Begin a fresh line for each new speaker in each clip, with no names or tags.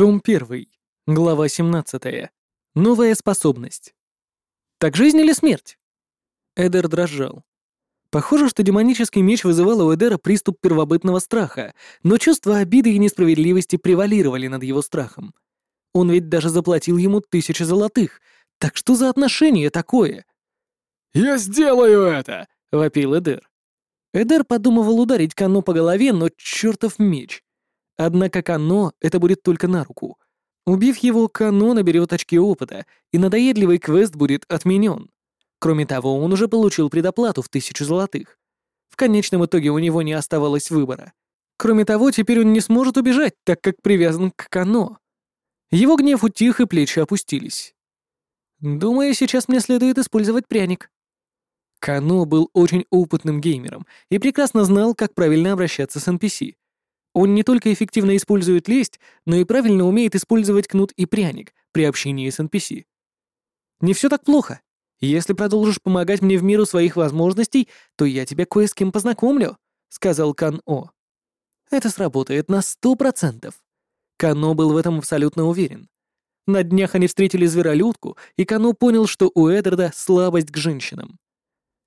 Том 1. Глава 17. Новая способность. Так жизнь или смерть? Эдер дрожал. Похоже, что демонический меч вызывал у Эдера приступ первобытного страха, но чувства обиды и несправедливости превалировали над его страхом. Он ведь даже заплатил ему тысячи золотых. Так что за отношение такое?
«Я сделаю это!»
— вопил Эдер. Эдер подумывал ударить Кано по голове, но чертов меч. Однако Кано это будет только на руку. Убив его, Кано наберет очки опыта, и надоедливый квест будет отменен. Кроме того, он уже получил предоплату в тысячу золотых. В конечном итоге у него не оставалось выбора. Кроме того, теперь он не сможет убежать, так как привязан к Кано. Его гнев утих, и плечи опустились. «Думаю, сейчас мне следует использовать пряник». Кано был очень опытным геймером и прекрасно знал, как правильно обращаться с NPC. Он не только эффективно использует лесть, но и правильно умеет использовать кнут и пряник при общении с NPC. «Не все так плохо. Если продолжишь помогать мне в миру своих возможностей, то я тебя кое с кем познакомлю», — сказал Кан-О. «Это сработает на сто процентов». Кано был в этом абсолютно уверен. На днях они встретили зверолюдку, и Кано понял, что у Эддарда слабость к женщинам.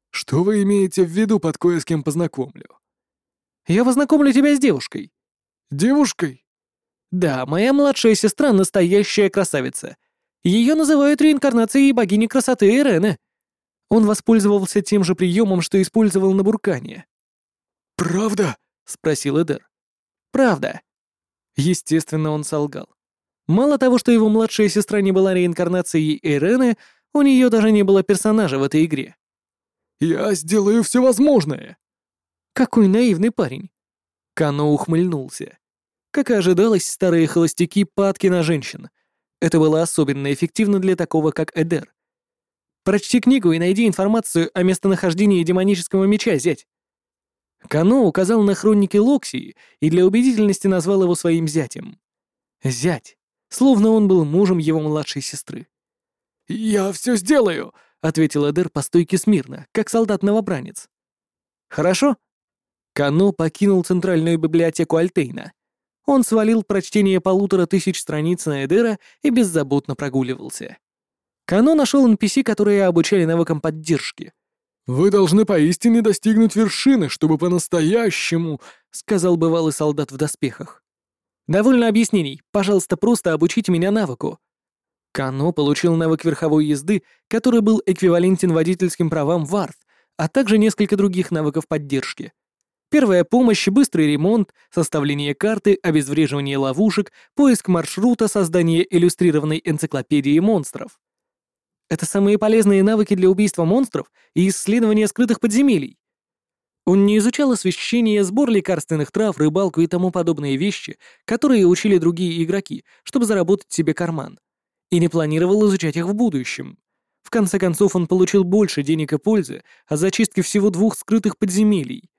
«Что вы имеете в виду под кое с кем познакомлю?»
«Я познакомлю тебя с девушкой».
«Девушкой?»
«Да, моя младшая сестра — настоящая красавица. Ее называют реинкарнацией богини красоты Ирены». Он воспользовался тем же приемом, что использовал на Буркане.
«Правда?» — спросил Эдер.
«Правда», Естественно, он солгал. Мало того, что его младшая сестра не была реинкарнацией Эрены, у нее даже не было персонажа в этой игре.
«Я сделаю все возможное!»
Какой наивный парень. Кано ухмыльнулся. Как и ожидалось, старые холостяки падки на женщин. Это было особенно эффективно для такого, как Эдер. Прочти книгу и найди информацию о местонахождении демонического меча, зять. Кано указал на хроники Локсии и для убедительности назвал его своим зятем. Зять, словно он был мужем его младшей сестры.
«Я все сделаю», — ответил Эдер по стойке смирно, как солдат-новобранец.
«Хорошо». Кано покинул центральную библиотеку Альтейна. Он свалил прочтение полутора тысяч страниц на Эдера и беззаботно прогуливался. Кано нашел NPC, которые обучали навыкам поддержки —
«Вы должны поистине достигнуть вершины, чтобы по-настоящему», —
сказал бывалый солдат в доспехах. «Довольно объяснений. Пожалуйста, просто обучите меня навыку». Кано получил навык верховой езды, который был эквивалентен водительским правам Варт, а также несколько других навыков поддержки. Первая помощь, быстрый ремонт, составление карты, обезвреживание ловушек, поиск маршрута, создание иллюстрированной энциклопедии монстров. Это самые полезные навыки для убийства монстров и исследования скрытых подземелий. Он не изучал освещение, сбор лекарственных трав, рыбалку и тому подобные вещи, которые учили другие игроки, чтобы заработать себе карман. И не планировал изучать их в будущем. В конце концов, он получил больше денег и пользы от зачистки всего двух скрытых подземелий.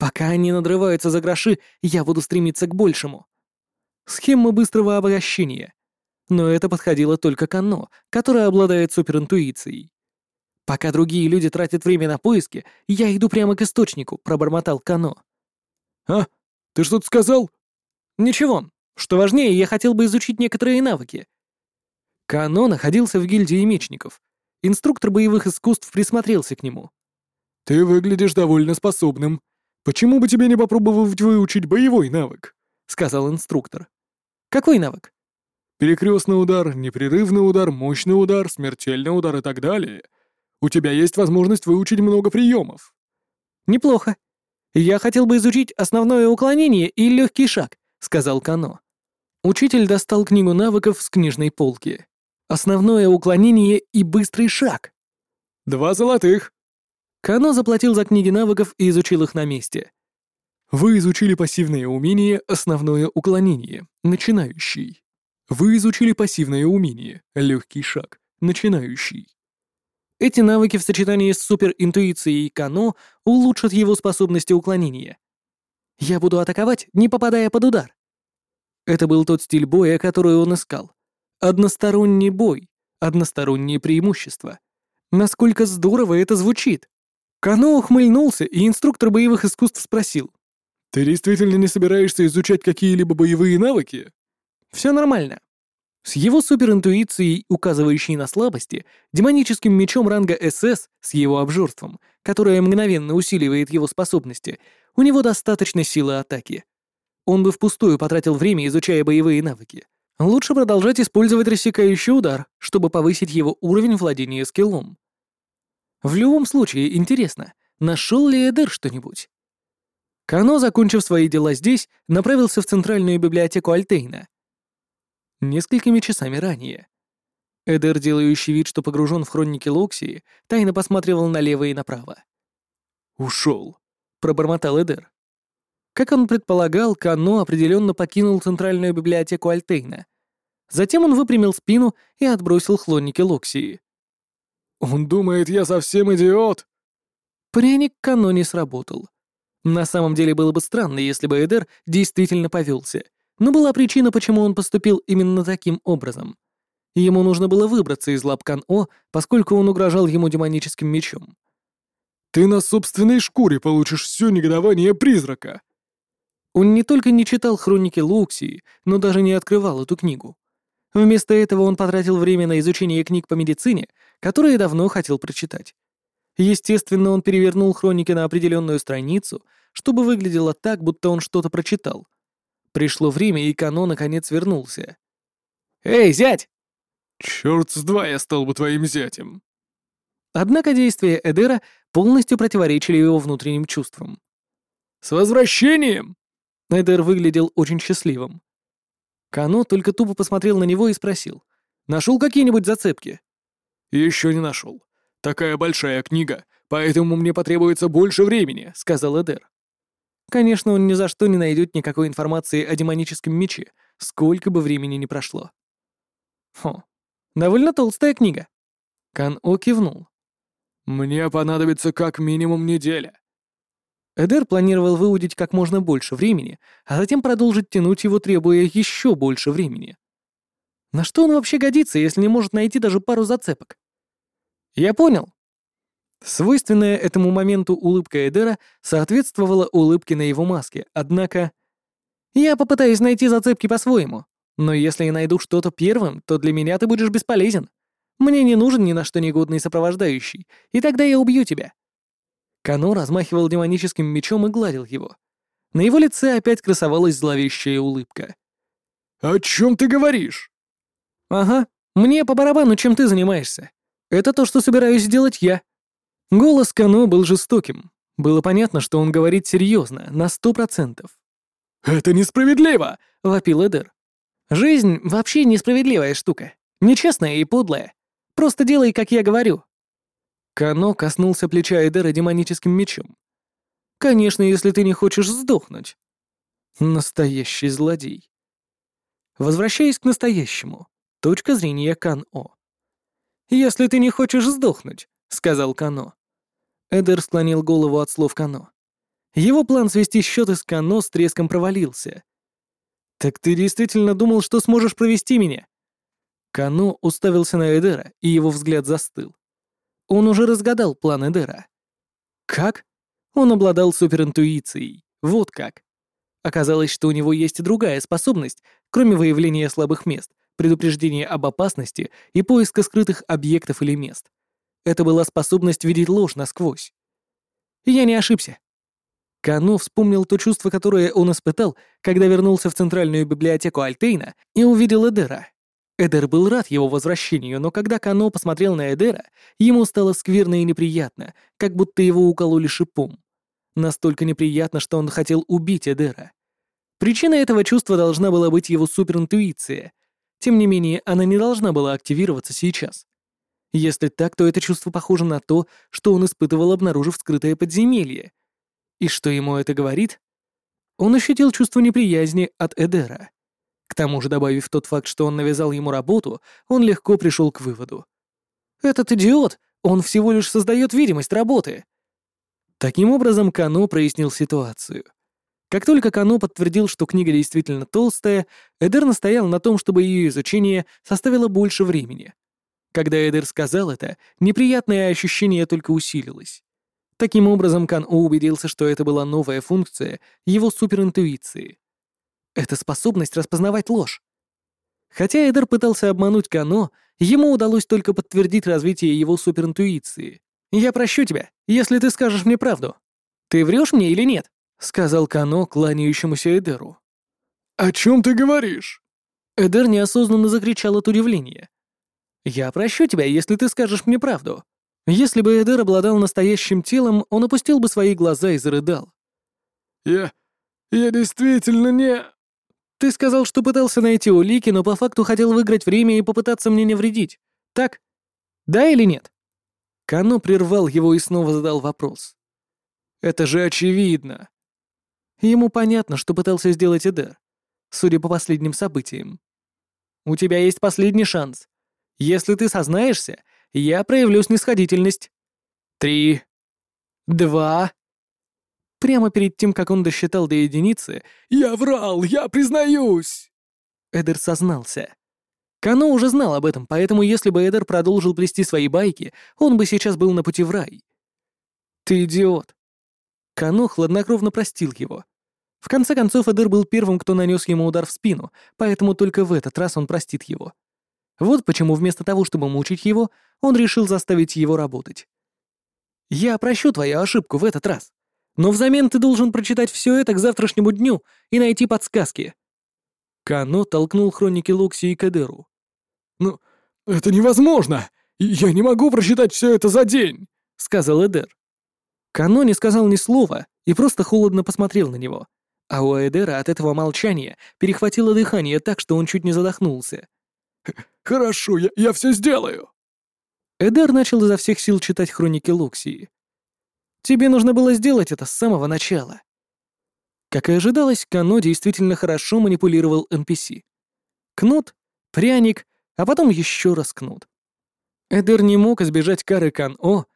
Пока они надрываются за гроши, я буду стремиться к большему. Схема быстрого обогащения но это подходило только к Анно, которая обладает суперинтуицией. «Пока другие люди тратят время на поиски, я иду прямо к источнику», — пробормотал Кано.
«А, ты что-то сказал?»
«Ничего. Что важнее, я хотел бы изучить некоторые навыки». Кано находился в гильдии мечников. Инструктор боевых искусств присмотрелся к нему.
«Ты выглядишь довольно способным. Почему бы тебе не попробовать выучить боевой навык?» — сказал инструктор.
«Какой навык?»
Перекрестный удар, непрерывный удар, мощный удар, смертельный удар и так далее. У тебя есть возможность выучить много приемов.
Неплохо. Я хотел бы изучить основное уклонение и легкий шаг, сказал Кано. Учитель достал книгу навыков с книжной полки. Основное уклонение и быстрый шаг.
Два золотых.
Кано заплатил за книги навыков и изучил их на месте.
Вы изучили пассивное умение «Основное уклонение», начинающий. Вы изучили пассивное умение, легкий шаг, начинающий.
Эти навыки в сочетании с суперинтуицией Кано улучшат его способности уклонения. Я буду атаковать, не попадая под удар. Это был тот стиль боя, который он искал. Односторонний бой, одностороннее преимущество. Насколько здорово это звучит. Кано ухмыльнулся, и инструктор боевых искусств спросил.
«Ты действительно не собираешься изучать какие-либо боевые навыки?»
Все нормально. С его суперинтуицией, указывающей на слабости, демоническим мечом ранга СС с его обжорством, которое мгновенно усиливает его способности, у него достаточно силы атаки. Он бы впустую потратил время, изучая боевые навыки. Лучше продолжать использовать рассекающий удар, чтобы повысить его уровень владения скиллом. В любом случае, интересно, нашел ли Эдер что-нибудь? Кано, закончив свои дела здесь, направился в центральную библиотеку Альтейна. Несколькими часами ранее. Эдер, делающий вид, что погружен в хроники Локсии, тайно посматривал налево и направо. «Ушел», — пробормотал Эдер. Как он предполагал, Кано определенно покинул центральную библиотеку Альтейна. Затем он выпрямил спину и отбросил хлонники Локсии.
«Он думает, я совсем идиот!»
Пряник Кано не сработал. На самом деле было бы странно, если бы Эдер действительно повелся, но была причина, почему он поступил именно таким образом. Ему нужно было выбраться из лап Кан-О, поскольку он угрожал ему демоническим мечом.
«Ты на собственной шкуре получишь все негодование призрака!»
Он не только не читал хроники Луксии, но даже не открывал эту книгу. Вместо этого он потратил время на изучение книг по медицине, которые давно хотел прочитать. Естественно, он перевернул хроники на определенную страницу, чтобы выглядело так, будто он что-то прочитал. Пришло время, и Кано наконец вернулся. «Эй, зять!»
«Чёрт с два я стал бы твоим зятем!»
Однако действия Эдера полностью противоречили его внутренним чувствам.
«С возвращением!»
Эдер выглядел очень счастливым. Кано только тупо посмотрел на него и спросил. «Нашел какие-нибудь зацепки?»
«Еще не нашел. Такая большая книга, поэтому мне потребуется больше времени», — сказал Эдер.
Конечно, он ни за что не найдет никакой информации о демоническом мече, сколько бы времени ни прошло. Хо, довольно толстая книга. Кан-О кивнул.
«Мне понадобится как минимум неделя».
Эдер планировал выудить как можно больше времени, а затем продолжить тянуть его, требуя еще больше времени. На что он вообще годится, если не может найти даже пару зацепок? Я понял. Свойственная этому моменту улыбка Эдера соответствовала улыбке на его маске, однако... Я попытаюсь найти зацепки по-своему, но если я найду что-то первым, то для меня ты будешь бесполезен. Мне не нужен ни на что негодный сопровождающий, и тогда я убью тебя. Кано размахивал демоническим мечом и гладил его. На его лице опять красовалась зловещая улыбка.
«О чем ты говоришь?»
«Ага, мне по барабану, чем ты занимаешься. Это то, что собираюсь сделать я». Голос Кано был жестоким. Было понятно, что он говорит серьезно, на сто процентов.
«Это несправедливо!»
— вопил Эдер. «Жизнь вообще несправедливая штука. Нечестная и подлая. Просто делай, как я говорю». Кано коснулся плеча Эдера демоническим мечом. «Конечно, если ты не хочешь сдохнуть». Настоящий злодей. Возвращаясь к настоящему. Точка зрения Кан-О. «Если ты не хочешь сдохнуть», — сказал Кано. Эдер склонил голову от слов Кано. Его план свести счеты с Кано с треском провалился. «Так ты действительно думал, что сможешь провести меня?» Кано уставился на Эдера, и его взгляд застыл. Он уже разгадал план Эдера. Как? Он обладал суперинтуицией. Вот как. Оказалось, что у него есть и другая способность, кроме выявления слабых мест, предупреждения об опасности и поиска скрытых объектов или мест. Это была способность видеть ложь насквозь. я не ошибся. Кано вспомнил то чувство, которое он испытал, когда вернулся в центральную библиотеку Альтейна и увидел Эдера. Эдер был рад его возвращению, но когда Кано посмотрел на Эдера, ему стало скверно и неприятно, как будто его укололи шипом. Настолько неприятно, что он хотел убить Эдера. Причиной этого чувства должна была быть его суперинтуиция. Тем не менее, она не должна была активироваться сейчас. Если так, то это чувство похоже на то, что он испытывал, обнаружив скрытое подземелье. И что ему это говорит? Он ощутил чувство неприязни от Эдера. К тому же, добавив тот факт, что он навязал ему работу, он легко пришел к выводу. «Этот идиот, он всего лишь создает видимость работы». Таким образом, Кано прояснил ситуацию. Как только Кано подтвердил, что книга действительно толстая, Эдер настоял на том, чтобы ее изучение составило больше времени. Когда Эдер сказал это, неприятное ощущение только усилилось. Таким образом, Кан убедился, что это была новая функция его суперинтуиции. Это способность распознавать ложь. Хотя Эдер пытался обмануть Кано, ему удалось только подтвердить развитие его суперинтуиции. «Я прощу тебя, если ты скажешь мне правду. Ты врешь мне или нет?» — сказал Кано кланяющемуся Эдеру.
«О чем ты говоришь?»
Эдер неосознанно закричал от удивления. «Я прощу тебя, если ты скажешь мне правду». Если бы Эдер обладал настоящим телом, он опустил бы свои глаза и зарыдал.
«Я... я действительно не...»
«Ты сказал, что пытался найти улики, но по факту хотел выиграть время и попытаться мне не вредить. Так? Да или нет?» Кано прервал его и снова задал вопрос. «Это же очевидно!» Ему понятно, что пытался сделать Эдер, судя по последним событиям. «У тебя есть последний шанс. Если ты сознаешься, я проявлю снисходительность. Три. Два. Прямо перед тем, как он досчитал до единицы,
«Я врал, я признаюсь!»
Эдер сознался. Кано уже знал об этом, поэтому если бы Эдер продолжил плести свои байки, он бы сейчас был на пути в рай. «Ты идиот!» Кано хладнокровно простил его. В конце концов, Эдер был первым, кто нанес ему удар в спину, поэтому только в этот раз он простит его. Вот почему вместо того, чтобы мучить его, он решил заставить его работать. «Я прощу твою ошибку в этот раз, но взамен ты должен прочитать все это к завтрашнему дню и найти подсказки». Кано толкнул хроники Локси и Кадеру.
«Ну, это невозможно! Я не могу прочитать все это за день!» — сказал Эдер.
Кано не сказал ни слова и просто холодно посмотрел на него. А у Эдера от этого молчания перехватило дыхание так, что он чуть не задохнулся.
«Хорошо, я, я все сделаю!»
Эдар начал изо всех сил читать хроники Луксии. «Тебе нужно было сделать это с самого начала». Как и ожидалось, Кано действительно хорошо манипулировал NPC. Кнут, пряник, а потом еще раз кнут. Эдер не мог избежать кары Кан-О,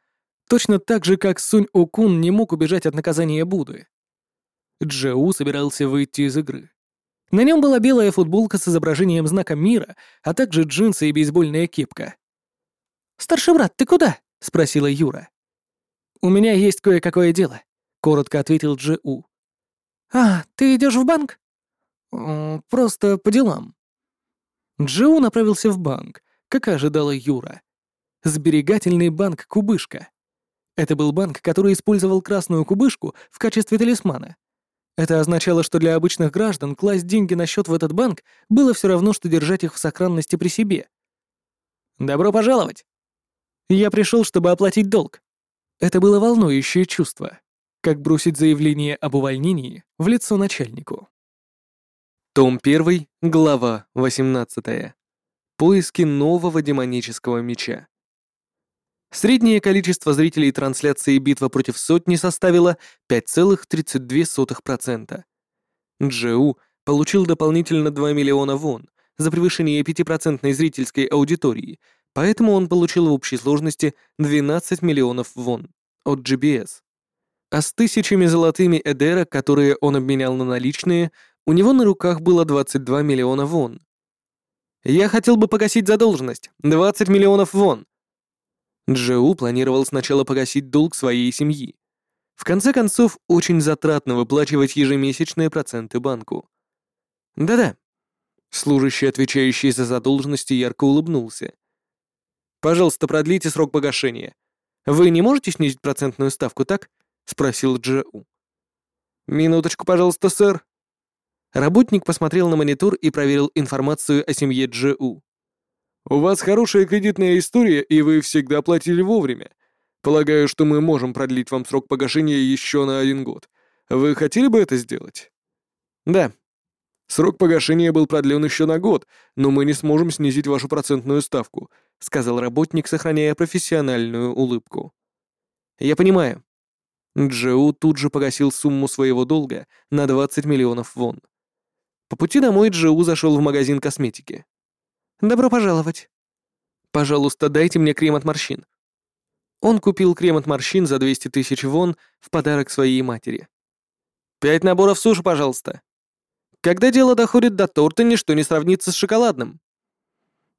точно так же, как Сунь-Окун не мог убежать от наказания Будды. Джеу собирался выйти из игры. На нем была белая футболка с изображением знака мира, а также джинсы и бейсбольная кепка. «Старший брат, ты куда?» — спросила Юра. «У меня есть кое-какое дело», — коротко ответил Джи-У. «А, ты идешь в банк?» «Просто по делам». Джиу направился в банк, как и ожидала Юра. Сберегательный банк «Кубышка». Это был банк, который использовал красную кубышку в качестве талисмана. Это означало, что для обычных граждан класть деньги на счет в этот банк было все равно, что держать их в сохранности при себе. «Добро пожаловать!» Я пришел, чтобы оплатить долг. Это было волнующее чувство, как бросить заявление об увольнении в лицо начальнику. Том 1, глава 18. Поиски нового демонического меча. Среднее количество зрителей трансляции «Битва против сотни» составило 5,32%. Джеу получил дополнительно 2 миллиона вон за превышение 5% зрительской аудитории, поэтому он получил в общей сложности 12 миллионов вон от GBS. А с тысячами золотыми Эдера, которые он обменял на наличные, у него на руках было 22 миллиона вон. «Я хотел бы погасить задолженность. 20 миллионов вон», Джоу планировал сначала погасить долг своей семьи. В конце концов, очень затратно выплачивать ежемесячные проценты банку. Да-да. Служащий, отвечающий за задолженности, ярко улыбнулся. «Пожалуйста, продлите срок погашения. Вы не можете снизить процентную ставку, так?» — спросил Джоу. «Минуточку, пожалуйста, сэр». Работник посмотрел на монитор и проверил информацию о семье Джоу. У вас хорошая кредитная история, и вы всегда платили вовремя. Полагаю, что мы можем продлить вам срок погашения еще на один год. Вы хотели бы это сделать? Да. Срок погашения был продлен еще на год, но мы не сможем снизить вашу процентную ставку, сказал работник, сохраняя профессиональную улыбку. Я понимаю. Джоу тут же погасил сумму своего долга на 20 миллионов вон. По пути домой Джоу зашел в магазин косметики. Добро пожаловать. Пожалуйста, дайте мне крем от морщин. Он купил крем от морщин за 200 тысяч вон в подарок своей матери. Пять наборов суши, пожалуйста. Когда дело доходит до торта, ничто не сравнится с шоколадным.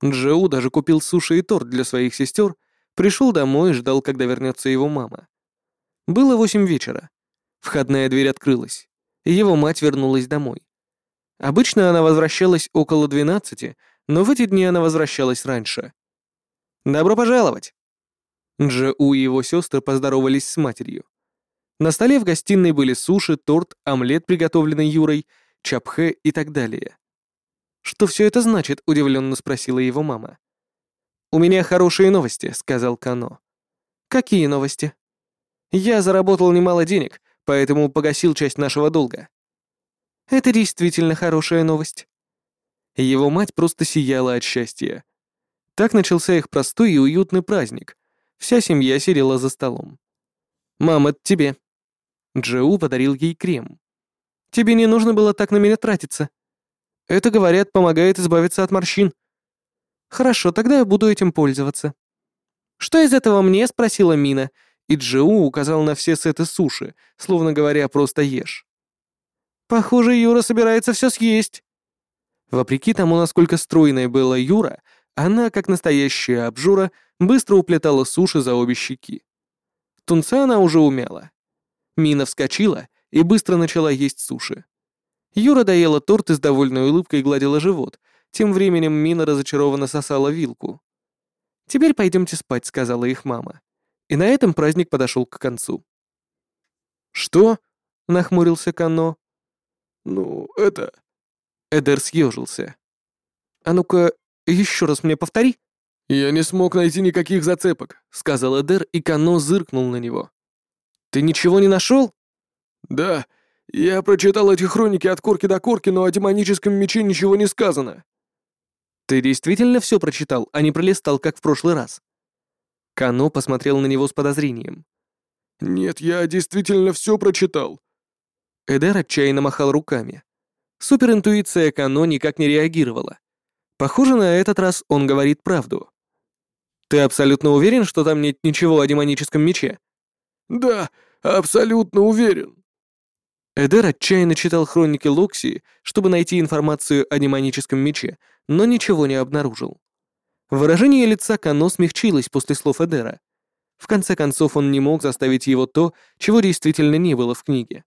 Джоу даже купил суши и торт для своих сестер, пришел домой и ждал, когда вернется его мама. Было восемь вечера. Входная дверь открылась, и его мать вернулась домой. Обычно она возвращалась около двенадцати, но в эти дни она возвращалась раньше. «Добро пожаловать!» Джеу и его сестры поздоровались с матерью. На столе в гостиной были суши, торт, омлет, приготовленный Юрой, чапхе и так далее. «Что все это значит?» — удивленно спросила его мама. «У меня хорошие новости», — сказал Кано. «Какие новости?» «Я заработал немало денег, поэтому погасил часть нашего долга». «Это действительно хорошая новость». Его мать просто сияла от счастья. Так начался их простой и уютный праздник. Вся семья сидела за столом. «Мам, это тебе». Джоу подарил ей крем. «Тебе не нужно было так на меня тратиться. Это, говорят, помогает избавиться от морщин». «Хорошо, тогда я буду этим пользоваться». «Что из этого мне?» — спросила Мина, и Джоу указал на все сеты суши, словно говоря, просто ешь. «Похоже, Юра собирается все съесть». Вопреки тому, насколько стройной была Юра, она, как настоящая обжора, быстро уплетала суши за обе щеки. Тунца она уже умела. Мина вскочила и быстро начала есть суши. Юра доела торт и с довольной улыбкой гладила живот. Тем временем Мина разочарованно сосала вилку. «Теперь пойдемте спать», — сказала их мама. И на этом праздник подошел к концу.
«Что?»
— нахмурился Кано.
«Ну, это...»
Эдер съежился. «А ну-ка, еще раз мне повтори».
«Я не смог найти никаких зацепок», — сказал Эдер, и Кано зыркнул на него.
«Ты ничего не нашел?»
«Да, я прочитал эти хроники от корки до корки, но о демоническом мече ничего не сказано».
«Ты действительно все прочитал, а не пролистал, как в прошлый раз?» Кано посмотрел на него с подозрением.
«Нет, я действительно все прочитал».
Эдер отчаянно махал руками. Суперинтуиция Кано никак не реагировала. Похоже, на этот раз он говорит правду. «Ты абсолютно уверен, что там нет ничего о демоническом мече?»
«Да, абсолютно уверен».
Эдер отчаянно читал хроники Локси, чтобы найти информацию о демоническом мече, но ничего не обнаружил. Выражение лица Кано смягчилось после слов Эдера. В конце концов, он не мог заставить его то, чего действительно не было в книге.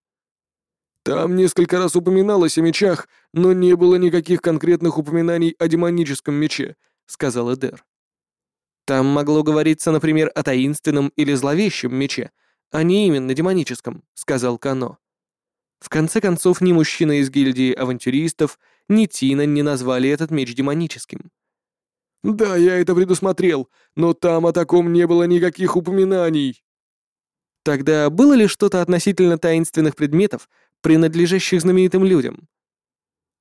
Там несколько раз упоминалось о мечах, но не было никаких конкретных упоминаний о демоническом мече», — сказал Эдер.
Там могло говориться, например, о таинственном или зловещем мече, а не именно демоническом, сказал Кано. В конце концов, ни мужчина из гильдии авантюристов, ни Тина не назвали этот меч демоническим.
«Да, я это предусмотрел, но там о таком не было никаких упоминаний».
Тогда было ли что-то относительно таинственных предметов, принадлежащих знаменитым людям?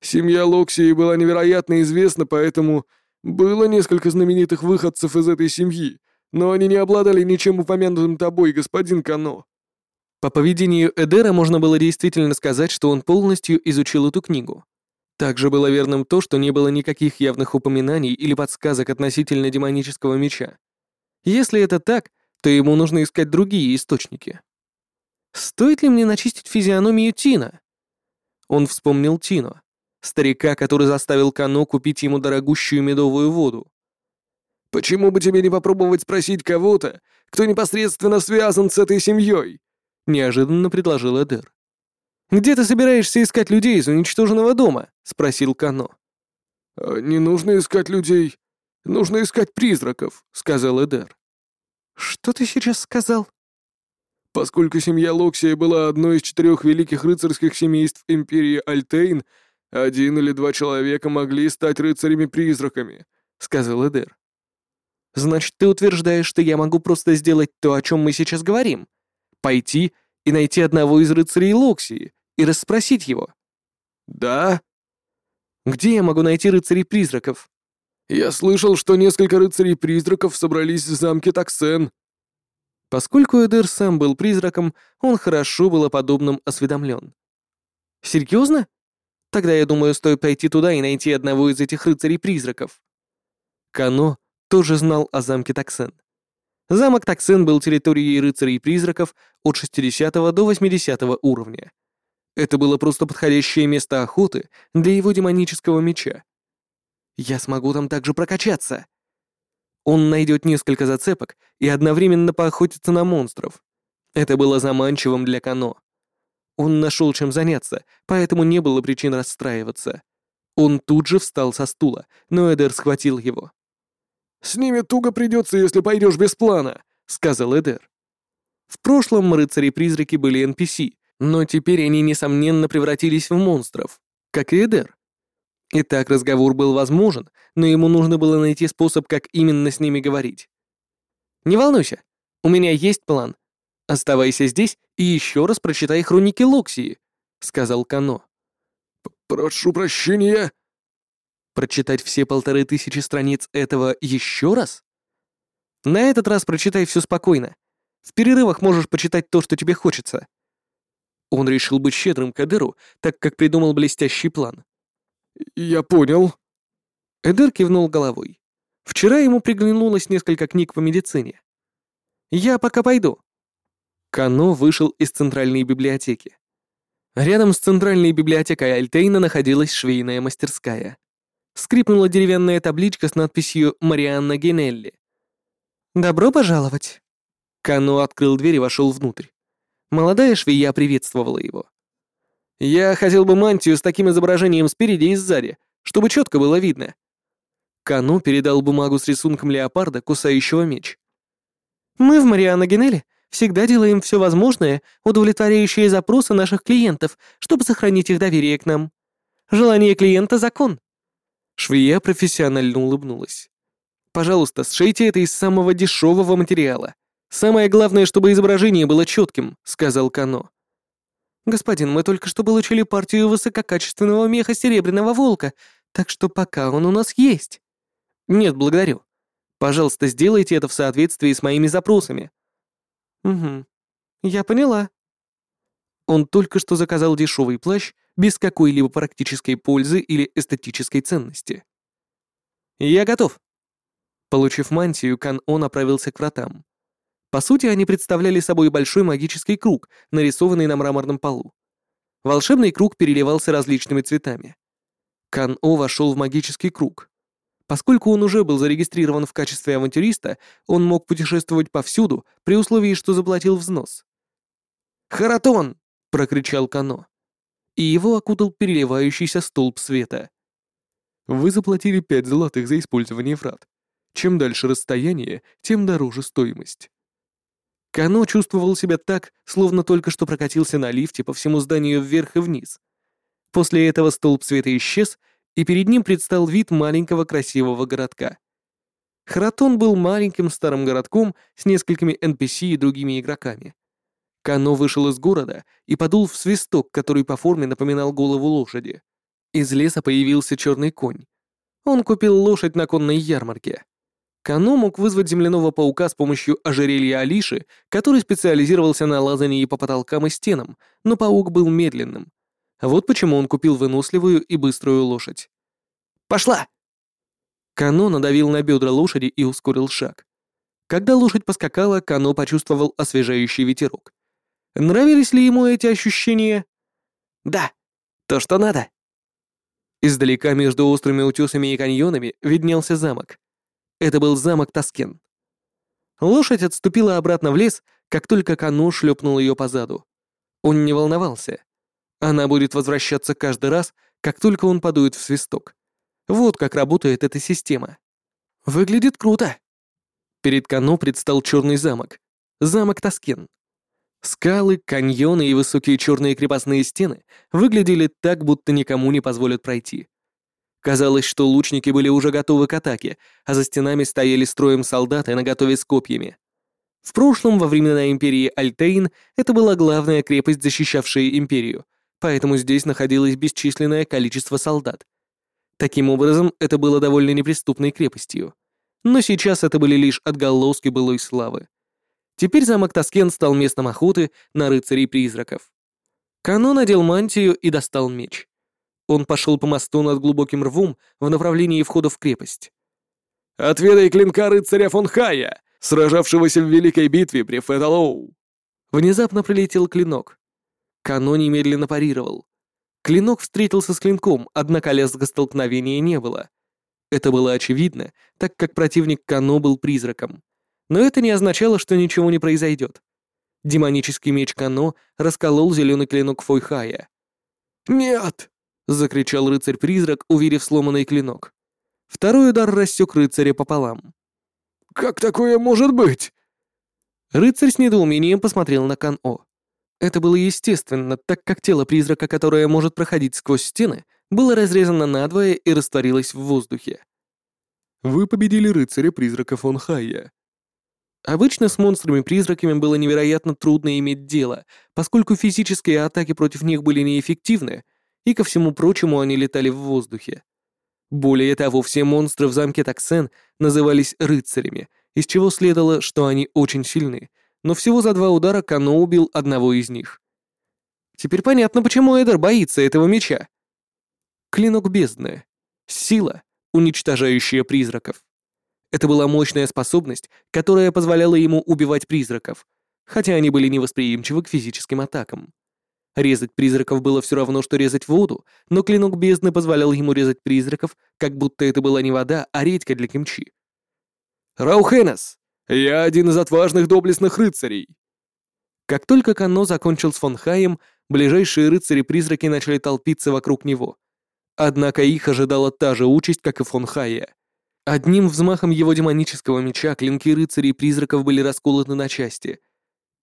Семья Локсии была невероятно известна, поэтому было несколько знаменитых выходцев из этой семьи, но они не обладали ничем упомянутым тобой, господин Кано.
По поведению Эдера можно было действительно сказать, что он полностью изучил эту книгу. Также было верным то, что не было никаких явных упоминаний или подсказок относительно демонического меча. Если это так, то ему нужно искать другие источники. Стоит ли мне начистить физиономию Тина? Он вспомнил Тино старика, который заставил Кано купить ему дорогущую медовую воду.
«Почему бы тебе не попробовать спросить кого-то, кто непосредственно связан с этой семьей?» — неожиданно предложил Эдер.
«Где ты собираешься искать людей из уничтоженного дома?» — спросил Кано.
«А «Не нужно искать людей. Нужно искать призраков», — сказал Эдер.
«Что ты сейчас сказал?»
Поскольку семья Локсия была одной из четырех великих рыцарских семейств Империи Альтейн, «Один или два человека могли стать рыцарями-призраками», — сказал Эдер.
«Значит, ты утверждаешь, что я могу просто сделать то, о чем мы сейчас говорим? Пойти и найти одного из рыцарей Локсии и расспросить его?»
«Да».
«Где я могу найти рыцарей-призраков?»
«Я слышал, что несколько рыцарей-призраков собрались в замке Таксен».
Поскольку Эдер сам был призраком, он хорошо был о подобном осведомлен. «Серьезно?» Тогда, я думаю, стоит пойти туда и найти одного из этих рыцарей-призраков». Кано тоже знал о замке Таксен. Замок Таксен был территорией рыцарей-призраков от 60 до 80 уровня. Это было просто подходящее место охоты для его демонического меча. Я смогу там также прокачаться. Он найдет несколько зацепок и одновременно поохотится на монстров. Это было заманчивым для Кано. Он нашел чем заняться, поэтому не было причин расстраиваться. Он тут же встал со стула, но Эдер схватил его.
«С ними туго придется, если пойдешь без плана», — сказал Эдер.
В прошлом рыцари-призраки были NPC, но теперь они, несомненно, превратились в монстров, как и Эдер. Итак, разговор был возможен, но ему нужно было найти способ, как именно с ними говорить. «Не волнуйся, у меня есть план. Оставайся здесь и еще раз прочитай хроники Локсии», — сказал Кано.
«Прошу прощения».
Прочитать все полторы тысячи страниц этого еще раз? На этот раз прочитай все спокойно. В перерывах можешь почитать то, что тебе хочется. Он решил быть щедрым к так как придумал блестящий план.
«Я понял».
Эдер кивнул головой. Вчера ему приглянулось несколько книг по медицине. «Я пока пойду». Кано вышел из центральной библиотеки. Рядом с центральной библиотекой Альтейна находилась швейная мастерская. Скрипнула деревянная табличка с надписью «Марианна Генелли». «Добро пожаловать!» Кано открыл дверь и вошел внутрь. Молодая швея приветствовала его. «Я хотел бы мантию с таким изображением спереди и сзади, чтобы четко было видно». Кано передал бумагу с рисунком леопарда, кусающего меч. «Мы в Марианна Генелли всегда делаем все возможное, удовлетворяющее запросы наших клиентов, чтобы сохранить их доверие к нам. Желание клиента — закон». Швея профессионально улыбнулась. «Пожалуйста, сшейте это из самого дешевого материала. Самое главное, чтобы изображение было четким», — сказал Кано. «Господин, мы только что получили партию высококачественного меха Серебряного Волка, так что пока он у нас есть». «Нет, благодарю. Пожалуйста, сделайте это в соответствии с моими запросами». «Угу. Я поняла». Он только что заказал дешевый плащ без какой-либо практической пользы или эстетической ценности. «Я готов». Получив мантию, Кан-О направился к вратам. По сути, они представляли собой большой магический круг, нарисованный на мраморном полу. Волшебный круг переливался различными цветами. Кан-О вошел в магический круг. Поскольку он уже был зарегистрирован в качестве авантюриста, он мог путешествовать повсюду при условии, что заплатил взнос. «Харатон!» — прокричал Кано. И его окутал переливающийся столб света.
«Вы заплатили пять золотых за использование врат. Чем дальше расстояние, тем дороже стоимость».
Кано чувствовал себя так, словно только что прокатился на лифте по всему зданию вверх и вниз. После этого столб света исчез, и перед ним предстал вид маленького красивого городка. Харатон был маленьким старым городком с несколькими NPC и другими игроками. Кано вышел из города и подул в свисток, который по форме напоминал голову лошади. Из леса появился черный конь. Он купил лошадь на конной ярмарке. Кано мог вызвать земляного паука с помощью ожерелья Алиши, который специализировался на лазании по потолкам и стенам, но паук был медленным, вот почему он купил выносливую и быструю лошадь. «Пошла!» Кано надавил на бедра лошади и ускорил шаг. Когда лошадь поскакала, Кано почувствовал освежающий ветерок. Нравились ли ему эти ощущения? «Да, то, что надо!» Издалека между острыми утесами и каньонами виднелся замок. Это был замок Таскен. Лошадь отступила обратно в лес, как только Кано шлепнул ее по заду. Он не волновался. Она будет возвращаться каждый раз, как только он подует в свисток. Вот как работает эта система. Выглядит круто. Перед Кано предстал черный замок. Замок Таскен. Скалы, каньоны и высокие черные крепостные стены выглядели так, будто никому не позволят пройти. Казалось, что лучники были уже готовы к атаке, а за стенами стояли строем солдаты наготове с копьями. В прошлом, во времена империи Альтейн, это была главная крепость, защищавшая империю, поэтому здесь находилось бесчисленное количество солдат. Таким образом, это было довольно неприступной крепостью. Но сейчас это были лишь отголоски былой славы. Теперь замок Таскен стал местом охоты на рыцарей-призраков. Кано надел мантию и достал меч. Он пошел по мосту над глубоким рвом в направлении входа в крепость.
«Отведай клинка рыцаря фон Хая, сражавшегося в великой битве при Фэталоу!»
Внезапно прилетел клинок. Кано немедленно парировал. Клинок встретился с клинком, однако лязга столкновения не было. Это было очевидно, так как противник Кано был призраком. Но это не означало, что ничего не произойдет. Демонический меч Кано расколол зеленый клинок Фойхая.
«Нет!»
— закричал рыцарь-призрак, уверив сломанный клинок. Второй удар рассек рыцаря пополам.
«Как такое может быть?»
Рыцарь с недоумением посмотрел на Кан-О. Это было естественно, так как тело призрака, которое может проходить сквозь стены, было разрезано надвое и растворилось в воздухе.
Вы победили рыцаря-призрака фон Хайя.
Обычно с монстрами-призраками было невероятно трудно иметь дело, поскольку физические атаки против них были неэффективны, и ко всему прочему они летали в воздухе. Более того, все монстры в замке Таксен назывались рыцарями, из чего следовало, что они очень сильны, но всего за два удара Кано убил одного из них. Теперь понятно, почему Эдер боится этого меча. Клинок бездны. Сила, уничтожающая призраков. Это была мощная способность, которая позволяла ему убивать призраков, хотя они были невосприимчивы к физическим атакам. Резать призраков было все равно, что резать воду, но клинок бездны позволял ему резать призраков, как будто это была не вода, а редька для кимчи.
«Раухенес, я один из отважных доблестных рыцарей!»
Как только Канно закончил с фон Хаем, ближайшие рыцари-призраки начали толпиться вокруг него. Однако их ожидала та же участь, как и фон Хая. Одним взмахом его демонического меча клинки рыцарей и призраков были расколоты на части.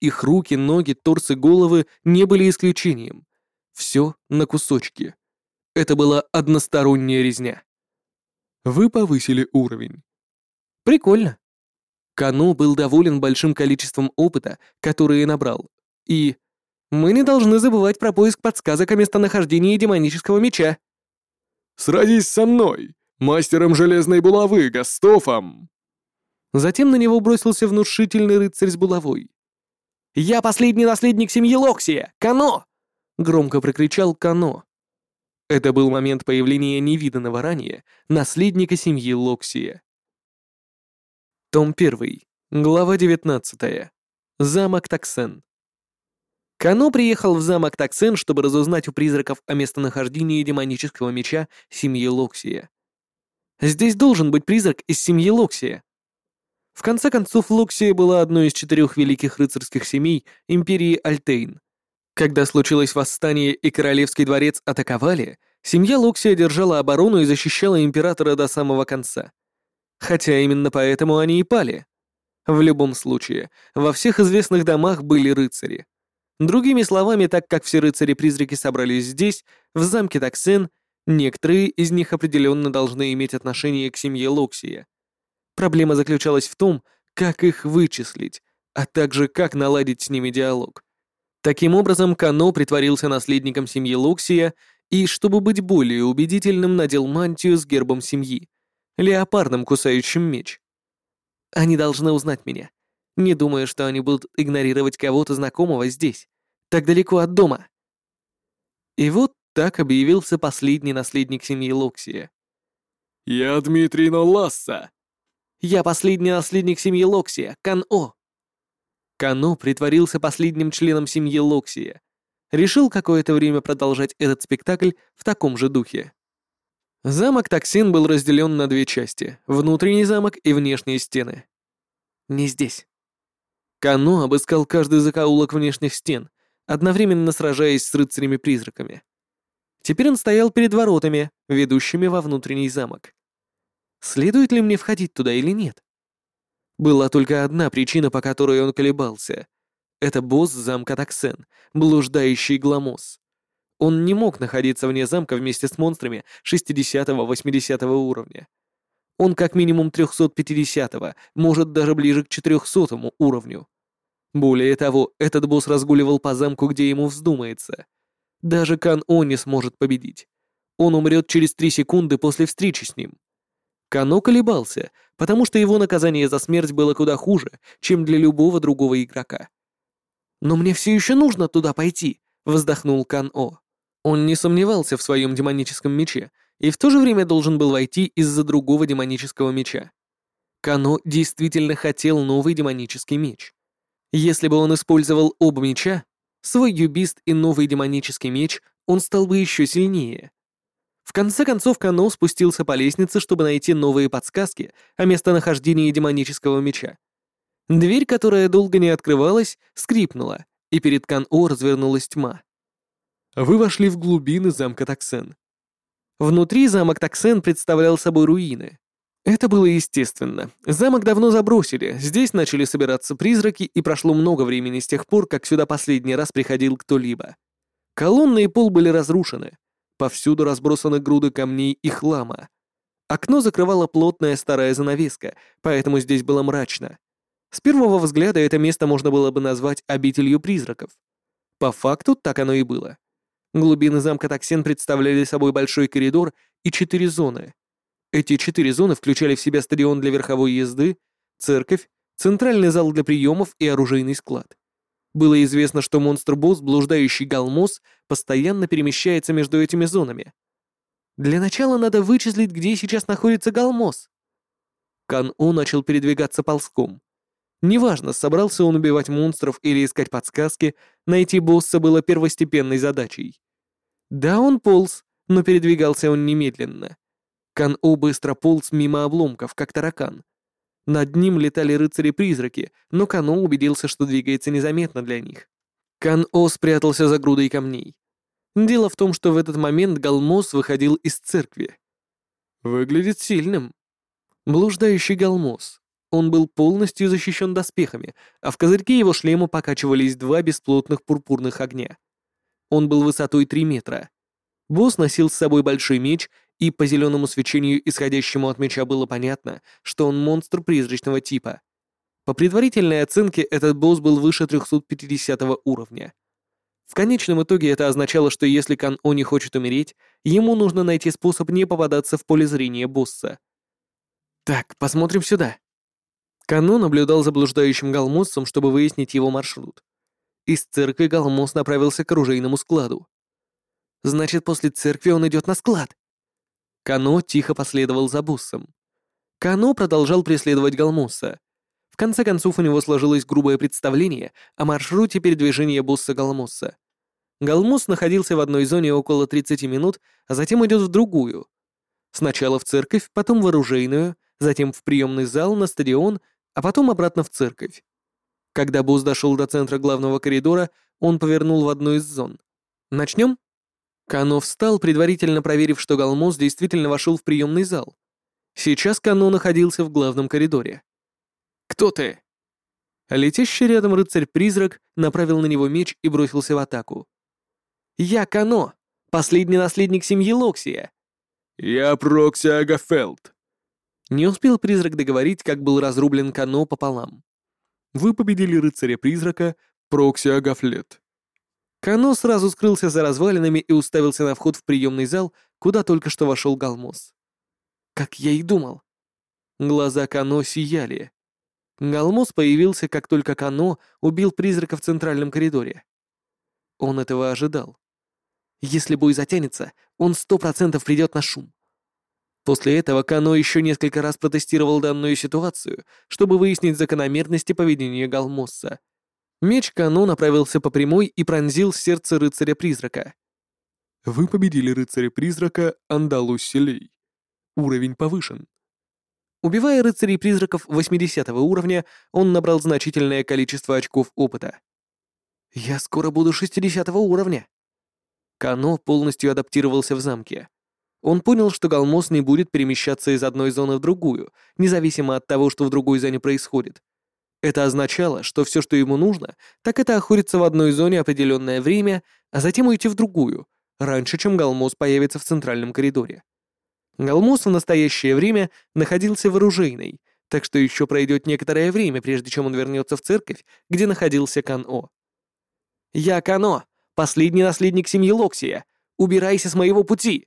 Их руки, ноги, торсы, головы не были исключением. Все на кусочки. Это была односторонняя резня.
Вы повысили уровень.
Прикольно. Кану был доволен большим количеством опыта, которое набрал. И мы не должны забывать про поиск подсказок о местонахождении демонического меча.
«Сразись со мной!» мастером железной булавы Gastoфом.
Затем на него бросился внушительный рыцарь с булавой. «Я последний наследник семьи Локсия! Кано!» — громко прокричал Кано. Это был момент появления невиданного ранее наследника семьи Локсия. Том 1. Глава 19. Замок Таксен. Кано приехал в замок Таксен, чтобы разузнать у призраков о местонахождении демонического меча семьи Локсия. Здесь должен быть призрак из семьи Локсия. В конце концов, Локсия была одной из четырех великих рыцарских семей империи Альтейн. Когда случилось восстание и королевский дворец атаковали, семья Локсия держала оборону и защищала императора до самого конца. Хотя именно поэтому они и пали. В любом случае, во всех известных домах были рыцари. Другими словами, так как все рыцари-призраки собрались здесь, в замке Таксен, Некоторые из них определенно должны иметь отношение к семье Локсия. Проблема заключалась в том, как их вычислить, а также как наладить с ними диалог. Таким образом, Кано притворился наследником семьи Локсия и, чтобы быть более убедительным, надел мантию с гербом семьи, леопардом, кусающим меч. Они должны узнать меня. Не думаю, что они будут игнорировать кого-то знакомого здесь, так далеко от дома. И вот так объявился последний наследник семьи Локсия.
«Я Дмитрий Ноласса!»
«Я последний наследник семьи Локсия, Кан-О!» Кано притворился последним членом семьи Локсия. Решил какое-то время продолжать этот спектакль в таком же духе. Замок Токсин был разделен на две части — внутренний замок и внешние стены. Не здесь. Кано обыскал каждый закоулок внешних стен, одновременно сражаясь с рыцарями-призраками. Теперь он стоял перед воротами, ведущими во внутренний замок. Следует ли мне входить туда или нет? Была только одна причина, по которой он колебался. Это босс замка Таксен, блуждающий Гламос. Он не мог находиться вне замка вместе с монстрами 60-80 уровня. Он как минимум 350-го, может даже ближе к 400 уровню. Более того, этот босс разгуливал по замку, где ему вздумается. Даже Кан-О не сможет победить. Он умрет через три секунды после встречи с ним. Кано колебался, потому что его наказание за смерть было куда хуже, чем для любого другого игрока. «Но мне все еще нужно туда пойти», — вздохнул Кан-О. Он не сомневался в своем демоническом мече и в то же время должен был войти из-за другого демонического меча. Кано действительно хотел новый демонический меч. Если бы он использовал оба меча, свой юбист и новый демонический меч, он стал бы еще сильнее. В конце концов, Кано спустился по лестнице, чтобы найти новые подсказки о местонахождении демонического меча. Дверь, которая долго не открывалась, скрипнула, и перед Кан-О развернулась тьма.
Вы вошли в глубины замка Таксен.
Внутри замок Таксен представлял собой руины. Это было естественно. Замок давно забросили, здесь начали собираться призраки, и прошло много времени с тех пор, как сюда последний раз приходил кто-либо. Колонны и пол были разрушены. Повсюду разбросаны груды камней и хлама. Окно закрывала плотная старая занавеска, поэтому здесь было мрачно. С первого взгляда это место можно было бы назвать обителью призраков. По факту так оно и было. Глубины замка Таксен представляли собой большой коридор и четыре зоны. Эти четыре зоны включали в себя стадион для верховой езды, церковь, центральный зал для приемов и оружейный склад. Было известно, что монстр-босс, блуждающий Галмос, постоянно перемещается между этими зонами. Для начала надо вычислить, где сейчас находится Галмос. Кан-О начал передвигаться ползком. Неважно, собрался он убивать монстров или искать подсказки, найти босса было первостепенной задачей. Да, он полз, но передвигался он немедленно. Кан-О быстро полз мимо обломков, как таракан. Над ним летали рыцари-призраки, но Кано убедился, что двигается незаметно для них. Кан-О спрятался за грудой камней. Дело в том, что в этот момент Галмос выходил из церкви. Выглядит сильным. Блуждающий Галмос. Он был полностью защищен доспехами, а в козырьке его шлема покачивались два бесплотных пурпурных огня. Он был высотой 3 метра. Босс носил с собой большой меч, и по зеленому свечению, исходящему от меча, было понятно, что он монстр призрачного типа. По предварительной оценке, этот босс был выше 350 уровня. В конечном итоге это означало, что если Кан-О не хочет умереть, ему нужно найти способ не попадаться в поле зрения босса. Так, посмотрим сюда. Кано наблюдал за блуждающим галмоссом, чтобы выяснить его маршрут. Из церкви галмос направился к оружейному складу. Значит, после церкви он идет на склад. Кано тихо последовал за буссом. Кано продолжал преследовать галмосса. В конце концов, у него сложилось грубое представление о маршруте передвижения босса галмосса. Галмос находился в одной зоне около 30 минут, а затем идет в другую. Сначала в церковь, потом в оружейную, затем в приемный зал, на стадион, а потом обратно в церковь. Когда босс дошел до центра главного коридора, он повернул в одну из зон. «Начнем?» Кано встал, предварительно проверив, что Галмос действительно вошел в приемный зал. Сейчас Кано находился в главном коридоре. «Кто ты?» Летящий рядом рыцарь-призрак направил на него меч и бросился в атаку. «Я Кано, последний наследник семьи Локсия».
«Я Прокси Агафелд»,
не успел призрак договорить, как был разрублен Кано пополам.
Вы победили рыцаря-призрака Прокси Агафлет.
Кано сразу скрылся за развалинами и уставился на вход в приемный зал, куда только что вошел Галмос. Как я и думал. Глаза Кано сияли. Галмос появился, как только Кано убил призрака в центральном коридоре. Он этого ожидал. Если бой затянется, он сто процентов придет на шум. После этого Кано еще несколько раз протестировал данную ситуацию, чтобы выяснить закономерности поведения Галмосса. Меч Кано направился по прямой и пронзил сердце рыцаря-призрака.
Вы победили рыцаря-призрака Андалусилей. Уровень повышен.
Убивая рыцарей-призраков 80 уровня, он набрал значительное количество очков опыта. «Я скоро буду 60 уровня». Кано полностью адаптировался в замке. Он понял, что Галмос не будет перемещаться из одной зоны в другую, независимо от того, что в другой зоне происходит. Это означало, что все, что ему нужно, так это охотиться в одной зоне определенное время, а затем уйти в другую, раньше, чем Галмос появится в центральном коридоре. Галмос в настоящее время находился в оружейной, так что еще пройдет некоторое время, прежде чем он вернется в церковь, где находился Кан-О. «Я Кано, последний наследник семьи Локсия. Убирайся с моего пути!»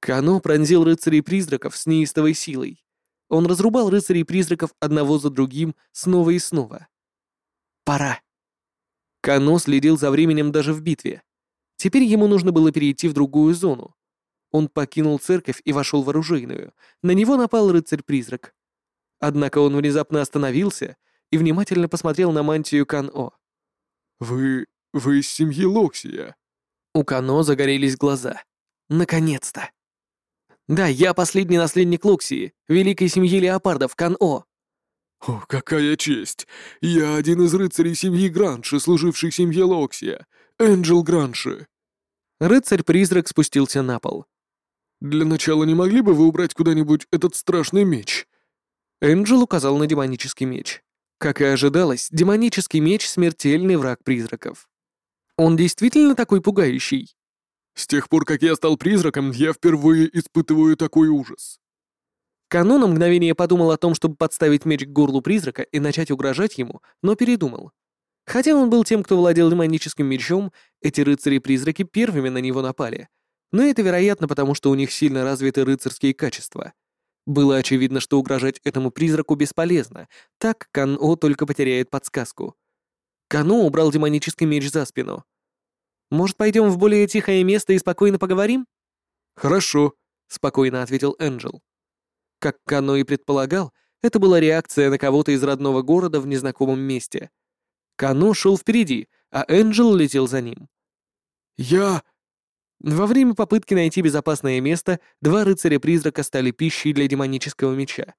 Кано пронзил рыцарей-призраков с неистовой силой. Он разрубал рыцарей-призраков одного за другим снова и снова. «Пора!» Кано следил за временем даже в битве. Теперь ему нужно было перейти в другую зону. Он покинул церковь и вошел в оружейную. На него напал рыцарь-призрак. Однако он внезапно остановился и внимательно посмотрел на мантию Кан-О.
«Вы... вы из семьи Локсия?»
У Кано загорелись глаза. «Наконец-то!» Да, я последний наследник Луксии, великой семьи леопардов Кан-О».
«О, какая честь! Я один из рыцарей семьи Гранши, служивших семье Локсия, Энджел Гранши».
Рыцарь-призрак спустился на пол.
«Для начала не могли бы вы убрать куда-нибудь этот страшный меч?»
Энджел указал на демонический меч. Как и ожидалось, демонический меч — смертельный враг призраков. Он действительно такой пугающий?
С тех пор, как я стал призраком, я впервые испытываю такой ужас.
Канон на мгновение подумал о том, чтобы подставить меч к горлу призрака и начать угрожать ему, но передумал. Хотя он был тем, кто владел демоническим мечом, эти рыцари-призраки первыми на него напали. Но это вероятно, потому что у них сильно развиты рыцарские качества. Было очевидно, что угрожать этому призраку бесполезно, так Кан-О только потеряет подсказку. Кано убрал демонический меч за спину. «Может, пойдем в более тихое место и спокойно поговорим?»
«Хорошо», —
спокойно ответил Энджел. Как Кано и предполагал, это была реакция на кого-то из родного города в незнакомом месте. Кано шел впереди, а Энджел летел за ним.
«Я...»
Во время попытки найти безопасное место, два рыцаря-призрака стали пищей для демонического меча.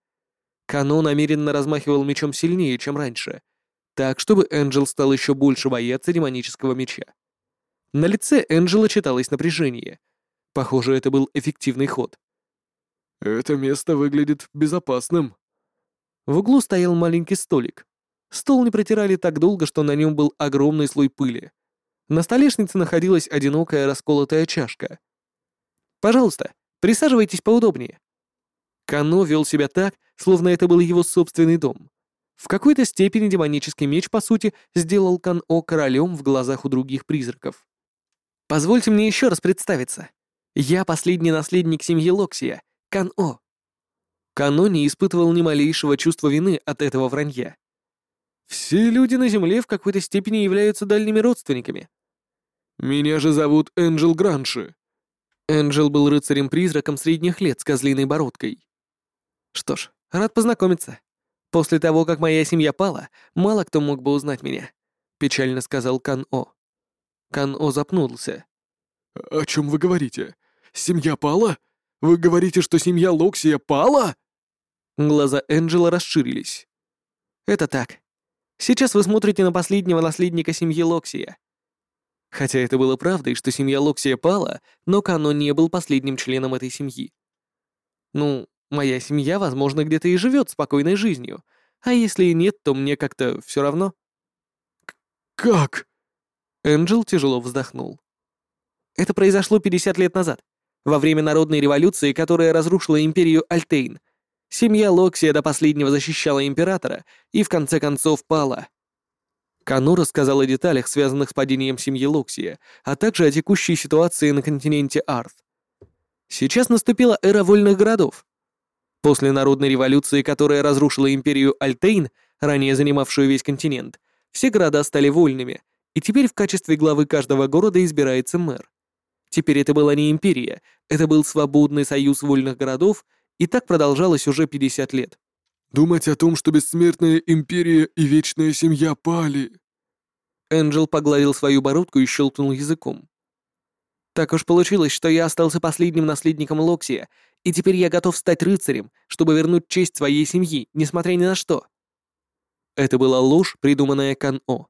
Кано намеренно размахивал мечом сильнее, чем раньше, так, чтобы Энджел стал еще больше бояться демонического меча. На лице Энджела читалось напряжение. Похоже, это был эффективный ход.
«Это место выглядит безопасным».
В углу стоял маленький столик. Стол не протирали так долго, что на нем был огромный слой пыли. На столешнице находилась одинокая расколотая чашка. «Пожалуйста, присаживайтесь поудобнее». Кано вел себя так, словно это был его собственный дом. В какой-то степени демонический меч, по сути, сделал Кан-О королем в глазах у других призраков. «Позвольте мне еще раз представиться. Я последний наследник семьи Локсия, Кан-О». Кано не испытывал ни малейшего чувства вины от этого вранья. Все люди на Земле в какой-то степени являются дальними родственниками.
«Меня же зовут Энджел Гранши».
Энджел был рыцарем-призраком средних лет с козлиной бородкой. Что ж, рад познакомиться. После того, как моя семья пала, мало кто мог бы узнать меня», — печально сказал Кан-О. Кан-О запнулся.
«О чем вы говорите? Семья пала? Вы говорите, что семья Локсия пала?»
Глаза Энджела расширились. «Это так. Сейчас вы смотрите на последнего наследника семьи Локсия. Хотя это было правдой, что семья Локсия пала, но Кано не был последним членом этой семьи. Ну, Моя семья, возможно, где-то и живет спокойной жизнью. А если и нет, то мне как-то все равно.
«Как?»
Энджел тяжело вздохнул. Это произошло 50 лет назад, во время народной революции, которая разрушила империю Альтейн. Семья Локсия до последнего защищала императора и в конце концов пала. Кану рассказал о деталях, связанных с падением семьи Локсия, а также о текущей ситуации на континенте Арт. Сейчас наступила эра вольных городов. После народной революции, которая разрушила империю Альтейн, ранее занимавшую весь континент, все города стали вольными, и теперь в качестве главы каждого города избирается мэр. Теперь это была не империя, это был свободный союз вольных городов, и так продолжалось уже 50 лет.
«Думать о том, что бессмертная империя и вечная семья пали...»
Энджел погладил свою бородку и щелкнул языком. Так уж получилось, что я остался последним наследником Локсия, и теперь я готов стать рыцарем, чтобы вернуть честь своей семьи, несмотря ни на что. Это была ложь, придуманная Кан-О.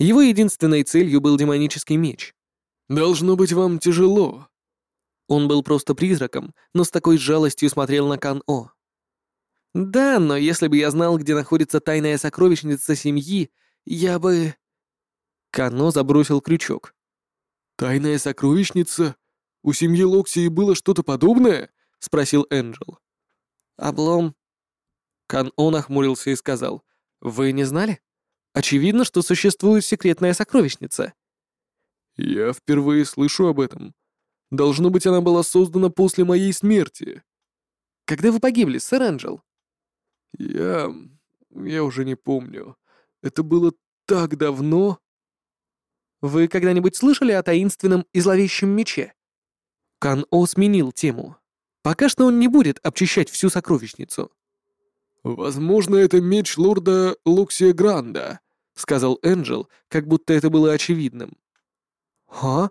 Его единственной целью был демонический меч.
«Должно быть вам тяжело».
Он был просто призраком, но с такой жалостью смотрел на Кан-О. «Да, но если бы я знал, где находится тайная сокровищница семьи, я бы...» Кано забросил крючок.
«Тайная сокровищница? У семьи Локсии было что-то подобное?» — спросил Энджел.
«Облом». Кан-О нахмурился и сказал, «Вы не знали? Очевидно, что существует секретная сокровищница».
«Я впервые слышу об этом. Должно быть, она была создана после моей смерти».
«Когда вы погибли, сэр Энджел?»
«Я... я уже не помню. Это было так давно...»
Вы когда-нибудь слышали о таинственном и зловещем мече? Кан-О сменил тему. Пока что он не будет обчищать всю сокровищницу.
«Возможно, это меч лорда Луксия Гранда», — сказал Энджел, как будто это было очевидным.
«Ха?»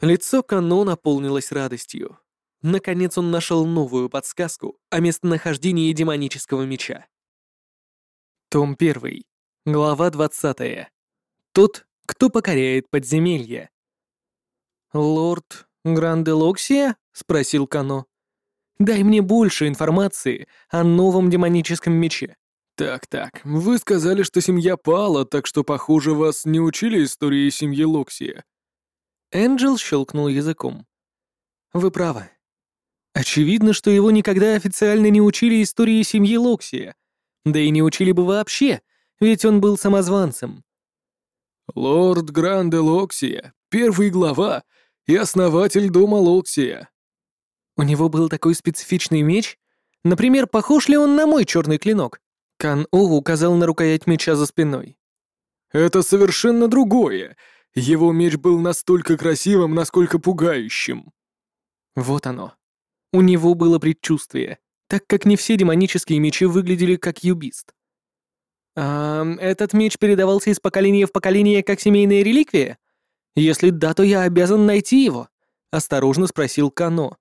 Лицо Кано наполнилось радостью. Наконец он нашел новую подсказку о местонахождении демонического меча. Том 1. Глава 20. Тот, кто покоряет подземелье. «Лорд Гранделоксия?» спросил Кано. «Дай мне больше информации о новом демоническом мече».
«Так-так, вы сказали, что семья пала, так что, похоже, вас не учили истории семьи Локсия».
Энджел щелкнул языком. «Вы правы. Очевидно, что его никогда официально не учили истории семьи Локсия. Да и не учили бы вообще, ведь он был самозванцем.
«Лорд Гранде Локсия, первый глава и основатель дома Локсия».
У него был такой специфичный меч? Например, похож ли он на мой черный клинок? Кан О указал на рукоять меча за спиной.
«Это совершенно другое. Его меч был настолько красивым, насколько пугающим».
Вот оно. У него было предчувствие, так как не все демонические мечи выглядели как юбист. «А этот меч передавался из поколения в поколение как семейная реликвия? Если да, то я обязан найти его», — осторожно спросил Кано.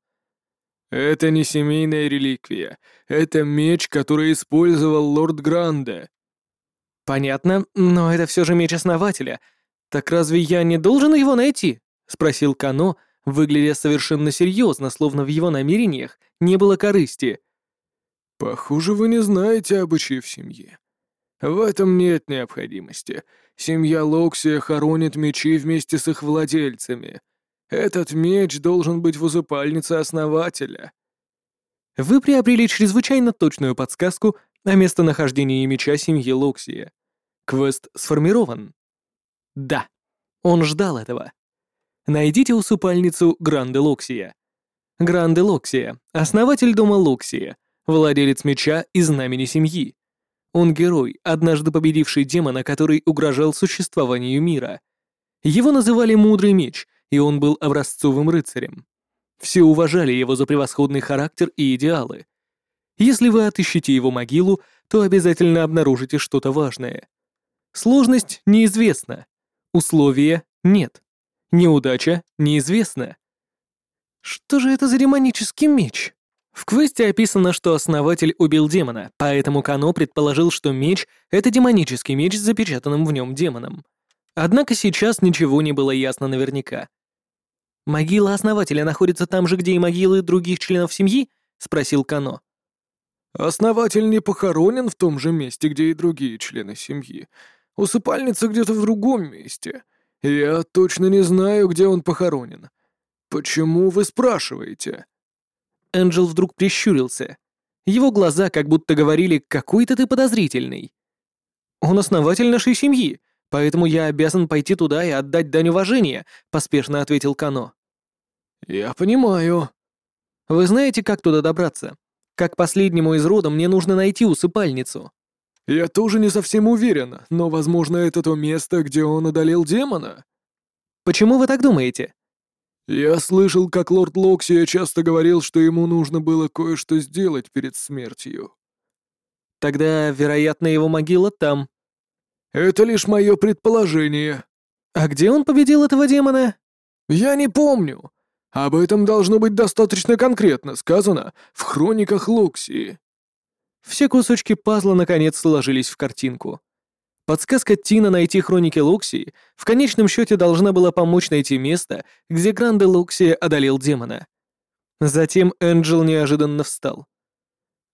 «Это не семейная реликвия. Это меч, который использовал лорд Гранде».
«Понятно, но это все же меч основателя. Так разве я не должен его найти?» — спросил Кано, — выглядя совершенно серьезно, словно в его намерениях не было корысти.
«Похоже, вы не знаете обычаев семьи. В этом нет необходимости. Семья Локсия хоронит мечи вместе с их владельцами. Этот меч должен быть в усыпальнице основателя».
Вы приобрели чрезвычайно точную подсказку о местонахождении меча семьи Локсия. Квест сформирован. Да, он ждал этого. Найдите усыпальницу Гранде Локсия. Гранде Локсия — основатель дома Локсия, владелец меча и знамени семьи. Он герой, однажды победивший демона, который угрожал существованию мира. Его называли «Мудрый меч», и он был образцовым рыцарем. Все уважали его за превосходный характер и идеалы. Если вы отыщете его могилу, то обязательно обнаружите что-то важное. Сложность неизвестна. Условия нет. Неудача неизвестна. Что же это за демонический меч? В квесте описано, что основатель убил демона, поэтому Кано предположил, что меч — это демонический меч с запечатанным в нем демоном. Однако сейчас ничего не было ясно наверняка. «Могила основателя находится там же, где и могилы других членов семьи?» — спросил Кано.
«Основатель не похоронен в том же месте, где и другие члены семьи. Усыпальница где-то в другом месте. «Я точно не знаю, где он похоронен. Почему вы спрашиваете?»
Энджел вдруг прищурился. Его глаза как будто говорили «какой-то ты подозрительный». «Он основатель нашей семьи, поэтому я обязан пойти туда и отдать дань уважения», — поспешно ответил Кано.
«Я понимаю».
«Вы знаете, как туда добраться? Как последнему из рода мне нужно найти усыпальницу».
«Я тоже не совсем уверен, но, возможно, это то место, где он одолел демона».
«Почему вы так думаете?»
«Я слышал, как лорд Локсия часто говорил, что ему нужно было кое-что сделать перед смертью».
«Тогда, вероятно, его могила там».
«Это лишь мое предположение».
«А где он победил этого демона?»
«Я не помню. Об этом должно быть достаточно конкретно сказано в хрониках Локсии».
Все кусочки пазла наконец сложились в картинку. Подсказка Тина найти хроники Локсии в конечном счете должна была помочь найти место, где Гранде Локсия одолел демона. Затем Энджел неожиданно встал.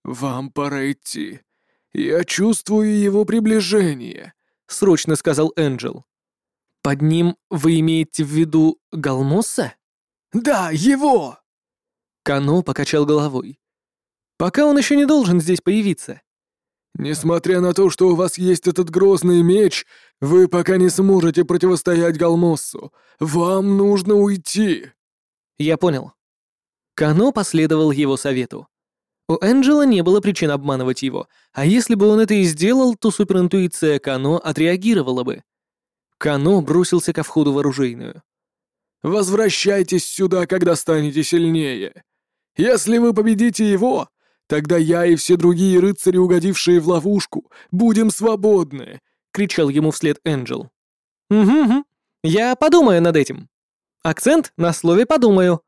«Вам пора идти. Я чувствую его приближение», —
срочно сказал Энджел. «Под ним вы имеете в виду Галмоса?»
«Да, его!»
Кано покачал головой. Пока он еще не должен здесь появиться.
Несмотря на то, что у вас есть этот грозный меч, вы пока не сможете противостоять Галмоссу. Вам нужно уйти.
Я понял. Кано последовал его совету. У Энджела не было причин обманывать его, а если бы он это и сделал, то суперинтуиция Кано отреагировала бы. Кано бросился ко входу в оружейную.
«Возвращайтесь сюда, когда станете сильнее. Если вы победите его, Тогда я и все другие рыцари, угодившие в ловушку, будем свободны!» — кричал ему вслед Энджел.
«Угу-угу, я подумаю над этим. Акцент на слове «подумаю».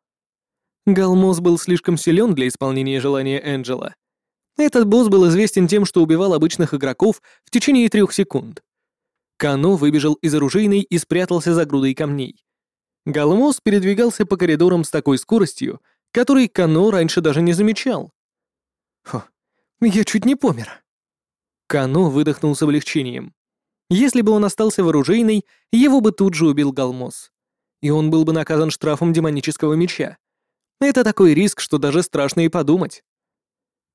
Галмос был слишком силен для исполнения желания Энджела. Этот босс был известен тем, что убивал обычных игроков в течение трех секунд. Кано выбежал из оружейной и спрятался за грудой камней. Галмос передвигался по коридорам с такой скоростью, который Кано раньше даже не замечал. Фу, я чуть не помер. Кано выдохнул с облегчением. Если бы он остался вооружейный, его бы тут же убил Галмос. И он был бы наказан штрафом демонического меча. Это такой риск, что даже страшно и подумать.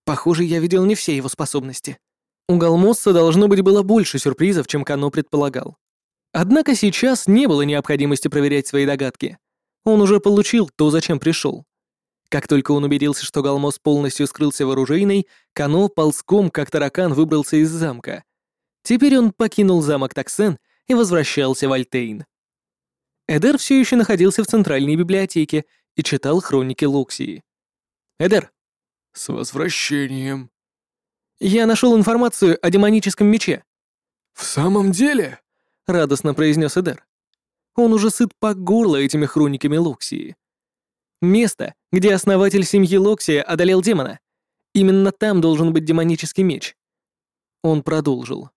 Похоже, я видел не все его способности. У Галмосса должно быть было больше сюрпризов, чем Кано предполагал. Однако сейчас не было необходимости проверять свои догадки. Он уже получил то, зачем пришел. Как только он убедился, что Галмос полностью скрылся в оружейной, Кано ползком, как таракан, выбрался из замка — Теперь он покинул замок Таксен и возвращался в Альтейн. Эдер все еще находился в центральной библиотеке и читал хроники Луксии. «Эдер!»
«С возвращением!»
«Я нашел информацию о демоническом мече».
«В самом деле?»
— радостно произнес Эдер. Он уже сыт по горло этими хрониками Луксии. Место, где основатель семьи Локсия одолел демона. Именно там должен быть демонический меч. Он продолжил.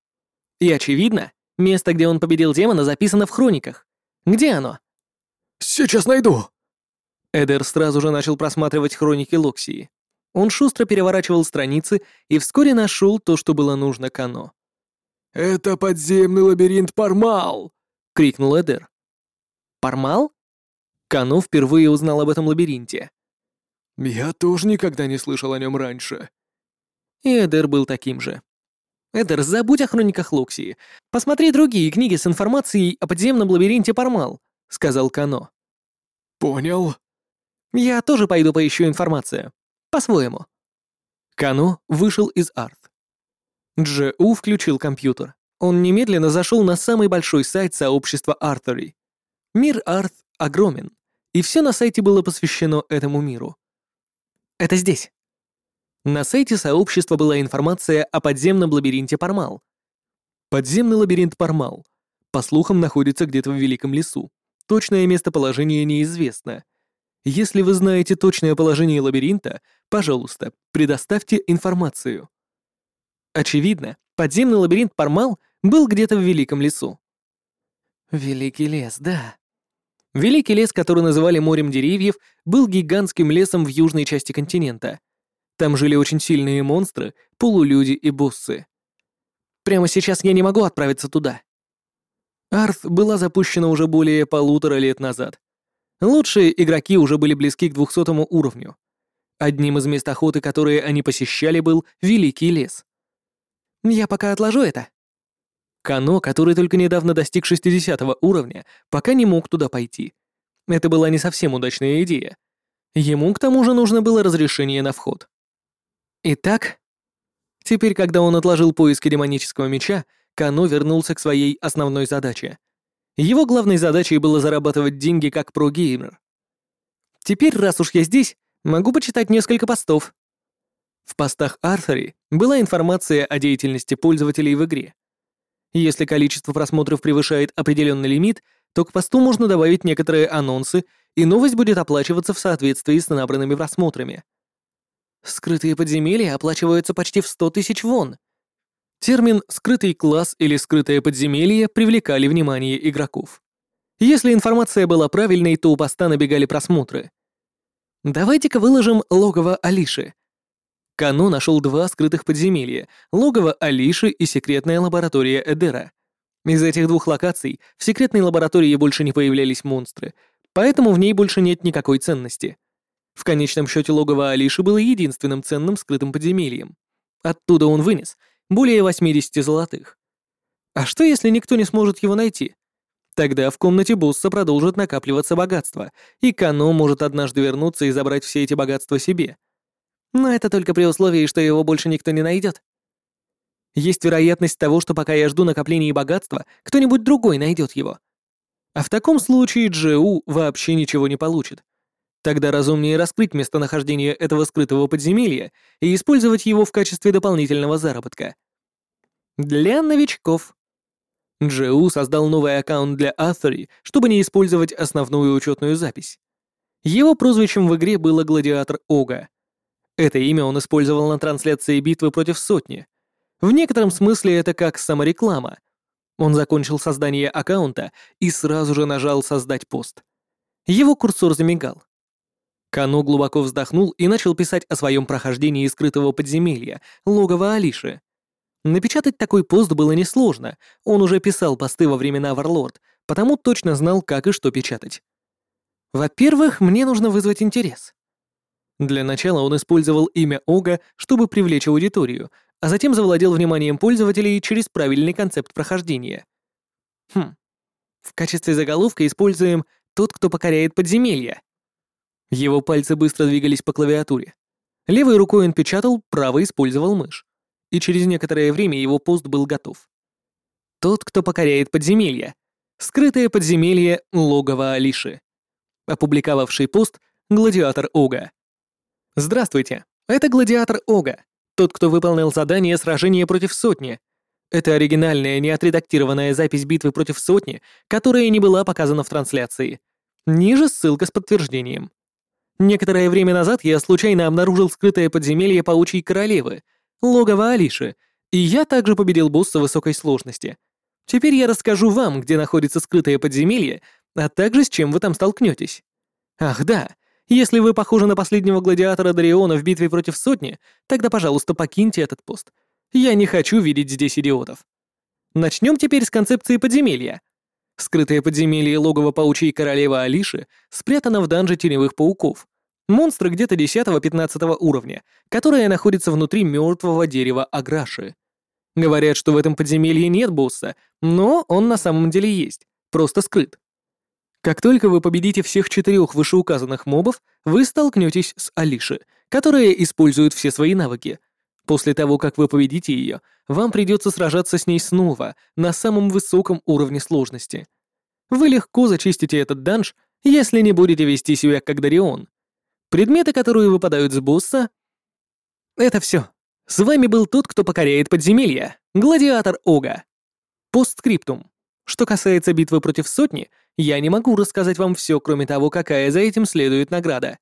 И, очевидно, место, где он победил демона, записано в хрониках. Где оно?
«Сейчас найду!»
Эдер сразу же начал просматривать хроники Локсии. Он шустро переворачивал страницы и вскоре нашел то, что было нужно Кано.
«Это подземный лабиринт Пармал!» — крикнул Эдер.
«Пармал?» Кано впервые узнал об этом лабиринте.
«Я тоже никогда не слышал о нем раньше».
И Эдер был таким же. Эдер, забудь о хрониках Луксии. Посмотри другие книги с информацией о подземном лабиринте Пармал», — сказал Кано.
«Понял».
«Я тоже пойду поищу информацию. По-своему». Кано вышел из арт. Джеу включил компьютер. Он немедленно зашел на самый большой сайт сообщества Артери. Мир Арт огромен, и все на сайте было посвящено этому миру. «Это здесь», на сайте сообщества была информация о подземном лабиринте Пармал. Подземный лабиринт Пармал, по слухам, находится где-то в Великом лесу. Точное местоположение неизвестно. Если вы знаете точное положение лабиринта, пожалуйста, предоставьте информацию. Очевидно, подземный лабиринт Пармал был где-то в Великом лесу. Великий лес, да. Великий лес, который называли морем деревьев, был гигантским лесом в южной части континента — там жили очень сильные монстры, полулюди и боссы. Прямо сейчас я не могу отправиться туда. Арт была запущена уже более полутора лет назад. Лучшие игроки уже были близки к 200 уровню. Одним из мест охоты, которые они посещали, был Великий лес. Я пока отложу это. Кано, который только недавно достиг 60 уровня, пока не мог туда пойти. Это была не совсем удачная идея. Ему к тому же нужно было разрешение на вход. Итак, теперь, когда он отложил поиски демонического меча, Кано вернулся к своей основной задаче. Его главной задачей было зарабатывать деньги как прогеймер. Теперь, раз уж я здесь, могу почитать несколько постов. В постах Арthuri была информация о деятельности пользователей в игре. Если количество просмотров превышает определенный лимит, то к посту можно добавить некоторые анонсы, и новость будет оплачиваться в соответствии с набранными просмотрами. Скрытые подземелья оплачиваются почти в 100 тысяч вон. Термин «скрытый класс» или «скрытое подземелье» привлекали внимание игроков. Если информация была правильной, то у поста набегали просмотры. Давайте-ка выложим логово Алиши. Кано нашел два скрытых подземелья — логово Алиши и секретная лаборатория Эдера. Из этих двух локаций в секретной лаборатории больше не появлялись монстры, поэтому в ней больше нет никакой ценности — в конечном счете логово Алиши было единственным ценным скрытым подземельем. Оттуда он вынес более 80 золотых. А что, если никто не сможет его найти? Тогда в комнате босса продолжит накапливаться богатство, и Кано может однажды вернуться и забрать все эти богатства себе. Но это только при условии, что его больше никто не найдет. Есть вероятность того, что пока я жду накопления богатства, кто-нибудь другой найдет его. А в таком случае Джеу вообще ничего не получит. Тогда разумнее раскрыть местонахождение этого скрытого подземелья и использовать его в качестве дополнительного заработка. Для новичков. Джеу создал новый аккаунт для Аthori, чтобы не использовать основную учетную запись. Его прозвищем в игре было Гладиатор Ога. Это имя он использовал на трансляции битвы против сотни. В некотором смысле это как самореклама. Он закончил создание аккаунта и сразу же нажал «Создать пост». Его курсор замигал. Кано глубоко вздохнул и начал писать о своем прохождении скрытого подземелья, логова Алиши. Напечатать такой пост было несложно, он уже писал посты во времена Варлорд, потому точно знал, как и что печатать. Во-первых, мне нужно вызвать интерес. Для начала он использовал имя Ога, чтобы привлечь аудиторию, а затем завладел вниманием пользователей через правильный концепт прохождения. Хм. В качестве заголовка используем «Тот, кто покоряет подземелья». Его пальцы быстро двигались по клавиатуре. Левой рукой он печатал, правой использовал мышь. И через некоторое время его пост был готов. «Тот, кто покоряет подземелья». Скрытое подземелье логово Алиши. Опубликовавший пост «Гладиатор Ога». Здравствуйте, это Гладиатор Ога, тот, кто выполнил задание сражения против сотни. Это оригинальная, неотредактированная запись битвы против сотни, которая не была показана в трансляции. Ниже ссылка с подтверждением. Некоторое время назад я случайно обнаружил скрытое подземелье Паучьей Королевы, логово Алиши, и я также победил босса высокой сложности. Теперь я расскажу вам, где находится скрытое подземелье, а также с чем вы там столкнетесь. Ах да, если вы похожи на последнего гладиатора Дариона в битве против сотни, тогда, пожалуйста, покиньте этот пост. Я не хочу видеть здесь идиотов. Начнем теперь с концепции подземелья. Скрытое подземелье логово паучьей королевы Алиши спрятано в данже теневых пауков. Монстры где-то 10-15 уровня, которое находится внутри мертвого дерева Аграши. Говорят, что в этом подземелье нет босса, но он на самом деле есть, просто скрыт. Как только вы победите всех четырех вышеуказанных мобов, вы столкнетесь с Алиши, которая использует все свои навыки. После того, как вы победите ее, вам придется сражаться с ней снова, на самом высоком уровне сложности. Вы легко зачистите этот данж, если не будете вести себя как Дарион. Предметы, которые выпадают с босса... Это все. С вами был тот, кто покоряет подземелья, Гладиатор Ога. Постскриптум. Что касается битвы против сотни, я не могу рассказать вам все, кроме того, какая за этим следует награда.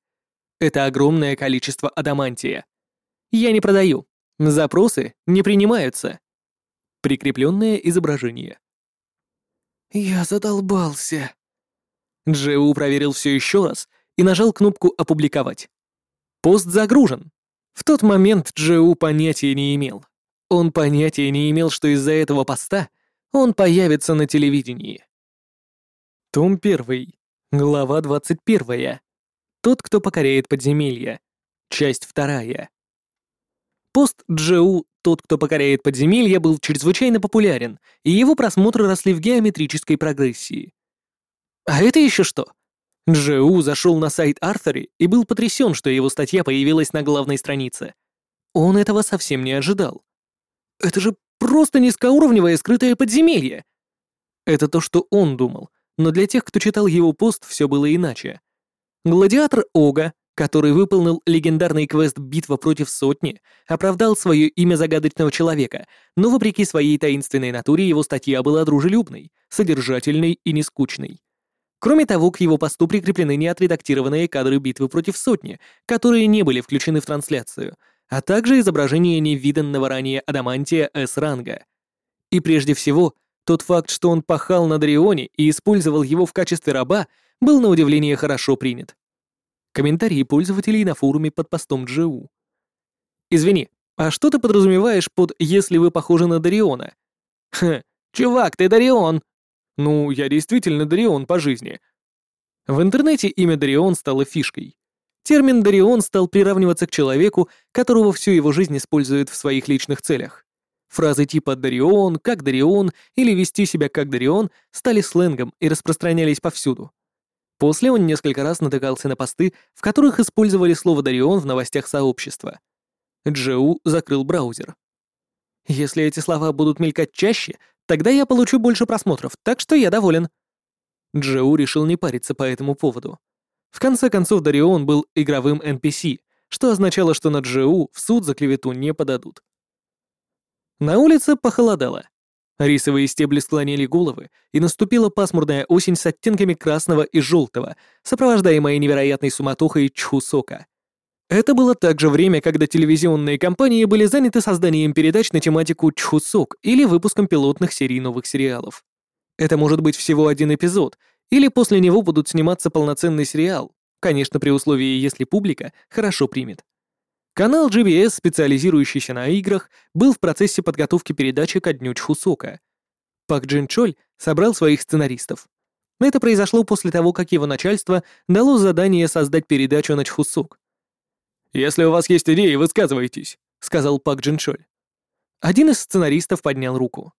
Это огромное количество адамантия. Я не продаю. Запросы не принимаются. Прикрепленное изображение.
Я задолбался.
Джеу проверил все еще раз и нажал кнопку «Опубликовать». Пост загружен. В тот момент Джеу понятия не имел. Он понятия не имел, что из-за этого поста он появится на телевидении. Том 1. Глава 21. Тот, кто покоряет подземелья. Часть 2. Пост Джеу «Тот, кто покоряет подземелья» был чрезвычайно популярен, и его просмотры росли в геометрической прогрессии. А это еще что? Джеу зашел на сайт Арthuri и был потрясен, что его статья появилась на главной странице. Он этого совсем не ожидал. Это же просто низкоуровневое скрытое подземелье. Это то, что он думал, но для тех, кто читал его пост, все было иначе. Гладиатор Ога, который выполнил легендарный квест «Битва против сотни», оправдал свое имя загадочного человека, но вопреки своей таинственной натуре его статья была дружелюбной, содержательной и нескучной. Кроме того, к его посту прикреплены неотредактированные кадры битвы против сотни, которые не были включены в трансляцию, а также изображение невиданного ранее адамантия С-ранга. И прежде всего — тот факт, что он пахал на Дарионе и использовал его в качестве раба, был на удивление хорошо принят. Комментарии пользователей на форуме под постом Джеу. «Извини, а что ты подразумеваешь под «если вы похожи на Дариона»?» «Хм, чувак, ты Дарион!» «Ну, я действительно Дарион по жизни». В интернете имя Дарион стало фишкой. Термин «Дарион» стал приравниваться к человеку, которого всю его жизнь используют в своих личных целях. Фразы типа «Дарион», «как Дарион» или «вести себя как Дарион» стали сленгом и распространялись повсюду. После он несколько раз натыкался на посты, в которых использовали слово «Дарион» в новостях сообщества. Джеу закрыл браузер. Если эти слова будут мелькать чаще, тогда я получу больше просмотров, так что я доволен. Джеу решил не париться по этому поводу. В конце концов, Дарион был игровым NPC, что означало, что на Джеу в суд за клевету не подадут. На улице похолодало. Рисовые стебли склонили головы, и наступила пасмурная осень с оттенками красного и желтого, сопровождаемая невероятной суматохой чхусока. Это было также время, когда телевизионные компании были заняты созданием передач на тематику чхусок или выпуском пилотных серий новых сериалов. Это может быть всего один эпизод, или после него будут сниматься полноценный сериал, Конечно, при условии, если публика хорошо примет. Канал GBS, специализирующийся на играх, был в процессе подготовки передачи ко дню Чхусока. Пак Джин Чоль собрал своих сценаристов. Это произошло после того, как его начальство дало задание создать передачу на Чхусок.
«Если у вас есть идеи, высказывайтесь», — сказал Пак Джин Чоль.
Один из сценаристов поднял руку.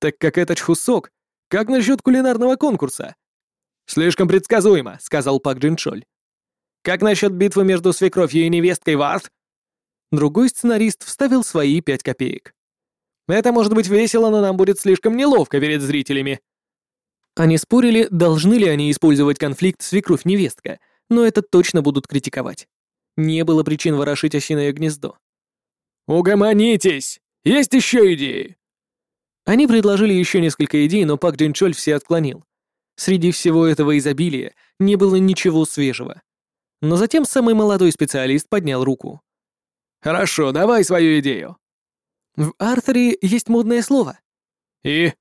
«Так как это Чхусок, как насчет кулинарного конкурса?» «Слишком предсказуемо», — сказал Пак Джин Чоль. «Как насчет битвы между свекровью и невесткой Варт?»
Другой сценарист вставил свои пять копеек.
«Это может быть весело, но нам будет слишком неловко перед зрителями».
Они спорили, должны ли они использовать конфликт свекровь-невестка, но это точно будут критиковать. Не было причин ворошить осиное гнездо.
«Угомонитесь! Есть еще идеи!»
Они предложили еще несколько идей, но Пак Джинчоль все отклонил. Среди всего этого изобилия не было ничего свежего. Но затем самый молодой специалист поднял руку.
«Хорошо, давай свою идею».
В Артере есть модное слово.
«И?»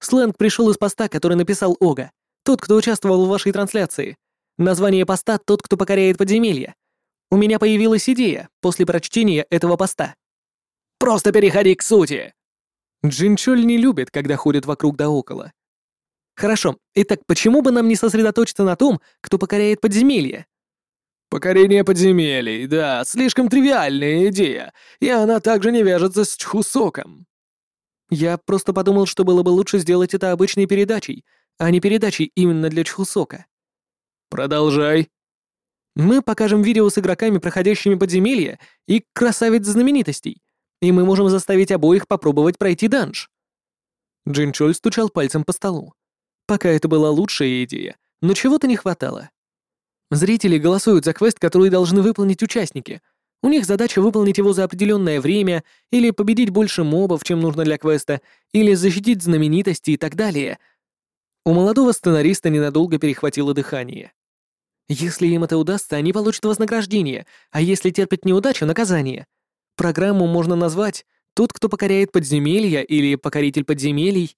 Сленг пришел из поста, который написал Ога. Тот, кто участвовал в вашей трансляции. Название поста — тот, кто покоряет подземелье. У меня появилась идея после прочтения этого поста.
«Просто переходи к сути!»
Джинчоль не любит, когда ходят вокруг да около. Хорошо, итак, почему бы нам не сосредоточиться на том, кто покоряет подземелье?
Покорение подземелий, да, слишком тривиальная идея, и она также не вяжется с Чхусоком.
Я просто подумал, что было бы лучше сделать это обычной передачей, а не передачей именно для Чхусока.
Продолжай.
Мы покажем видео с игроками, проходящими подземелья, и красавиц знаменитостей, и мы можем заставить обоих попробовать пройти данж. Джинчоль стучал пальцем по столу. Пока это была лучшая идея, но чего-то не хватало. Зрители голосуют за квест, который должны выполнить участники — у них задача выполнить его за определенное время, или победить больше мобов, чем нужно для квеста, или защитить знаменитости и так далее. У молодого сценариста ненадолго перехватило дыхание. Если им это удастся, они получат вознаграждение, а если терпят неудачу — наказание. Программу можно назвать «Тот, кто покоряет подземелья» или «Покоритель подземелий».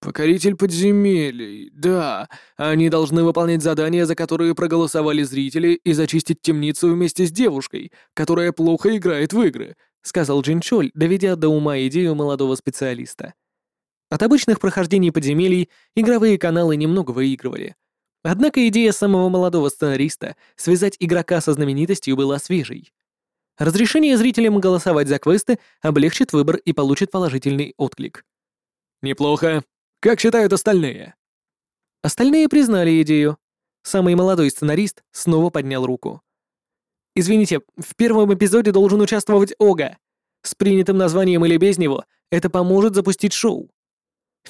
«Покоритель подземелий, да. Они должны выполнять задания, за которые проголосовали зрители, и зачистить темницу вместе с девушкой, которая плохо играет в игры», — сказал Джинчоль, доведя до ума идею молодого специалиста. От обычных прохождений подземелий игровые каналы немного выигрывали. Однако идея самого молодого сценариста связать игрока со знаменитостью была свежей. Разрешение зрителям голосовать за квесты облегчит выбор и получит положительный отклик. «Неплохо. Как считают остальные?»
Остальные признали идею. Самый молодой сценарист снова поднял руку. «Извините, в первом эпизоде должен участвовать Ога. С принятым названием или без него это поможет запустить шоу».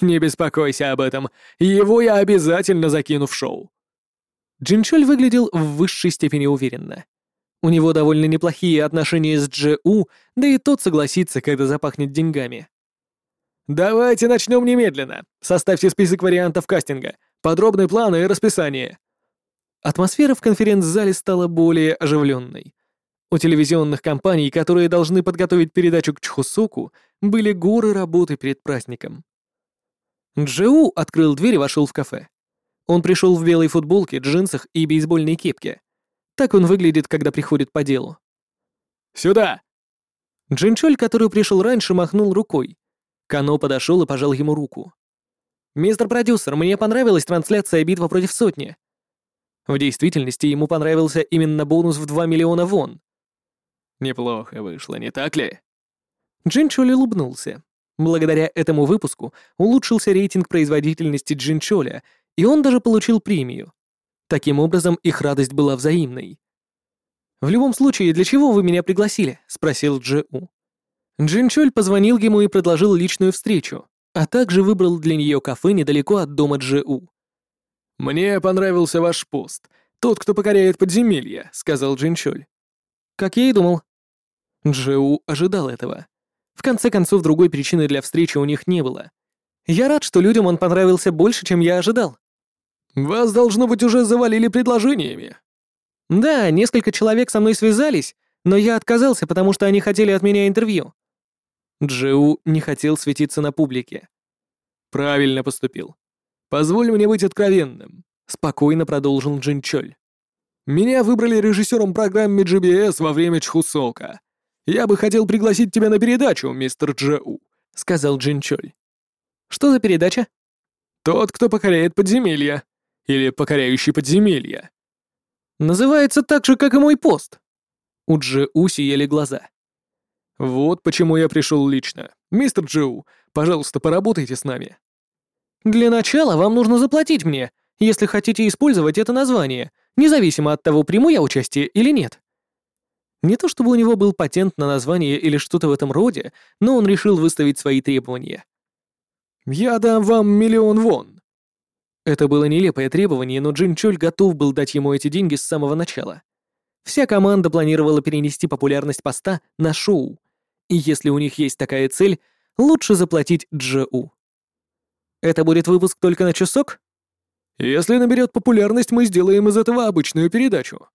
«Не беспокойся об этом. Его я обязательно закину в шоу».
Джинчоль выглядел в высшей степени уверенно. У него довольно неплохие отношения с Джеу, да и тот согласится, когда запахнет деньгами.
«Давайте начнем немедленно. Составьте список вариантов кастинга, подробные планы и расписание».
Атмосфера в конференц-зале стала более оживленной. У телевизионных компаний, которые должны подготовить передачу к Чхусоку, были горы работы перед праздником. Джеу открыл дверь и вошел в кафе. Он пришел в белой футболке, джинсах и бейсбольной кепке. Так он выглядит, когда приходит по делу.
«Сюда!»
Джинчоль, который пришел раньше, махнул рукой. Кано подошел и пожал ему руку. «Мистер продюсер, мне понравилась трансляция «Битва против сотни». В действительности ему понравился именно бонус в 2 миллиона вон.
Неплохо вышло, не так ли?
Джинчоли улыбнулся. Благодаря этому выпуску улучшился рейтинг производительности Джинчоля, и он даже получил премию. Таким образом, их радость была взаимной. «В любом случае, для чего вы меня пригласили?» — спросил Джеу. Джинчоль позвонил ему и предложил личную встречу, а также выбрал для нее кафе недалеко от дома Джиу.
«Мне понравился ваш пост. Тот, кто покоряет подземелья», — сказал Джинчоль.
«Как я и думал». Джиу ожидал этого. В конце концов, другой причины для встречи у них не было. Я рад, что людям он понравился больше, чем я ожидал.
«Вас, должно быть, уже завалили предложениями».
«Да, несколько человек со мной связались, но я отказался, потому что они хотели от меня интервью. Джиу не хотел светиться на публике.
«Правильно поступил. Позволь мне быть откровенным», —
спокойно продолжил Джинчоль.
Меня выбрали режиссером программы GBS во время Чхусока. Я бы хотел пригласить тебя на передачу, мистер Джоу», — сказал Джинчоль.
«Что за передача?»
«Тот, кто покоряет подземелья. Или покоряющий подземелья».
«Называется так же, как и мой пост». У Джоу сияли глаза.
«Вот почему я пришел лично. Мистер Джоу, пожалуйста, поработайте с нами».
«Для начала вам нужно заплатить мне, если хотите использовать это название, независимо от того, приму я участие или нет». Не то чтобы у него был патент на название или что-то в этом роде, но он решил выставить свои требования.
«Я дам вам миллион вон».
Это было нелепое требование, но Джин Чоль готов был дать ему эти деньги с самого начала. Вся команда планировала перенести популярность поста на шоу, и если у них есть такая цель, лучше заплатить Джоу. Это будет выпуск только на часок?
Если наберет популярность, мы сделаем из этого обычную передачу.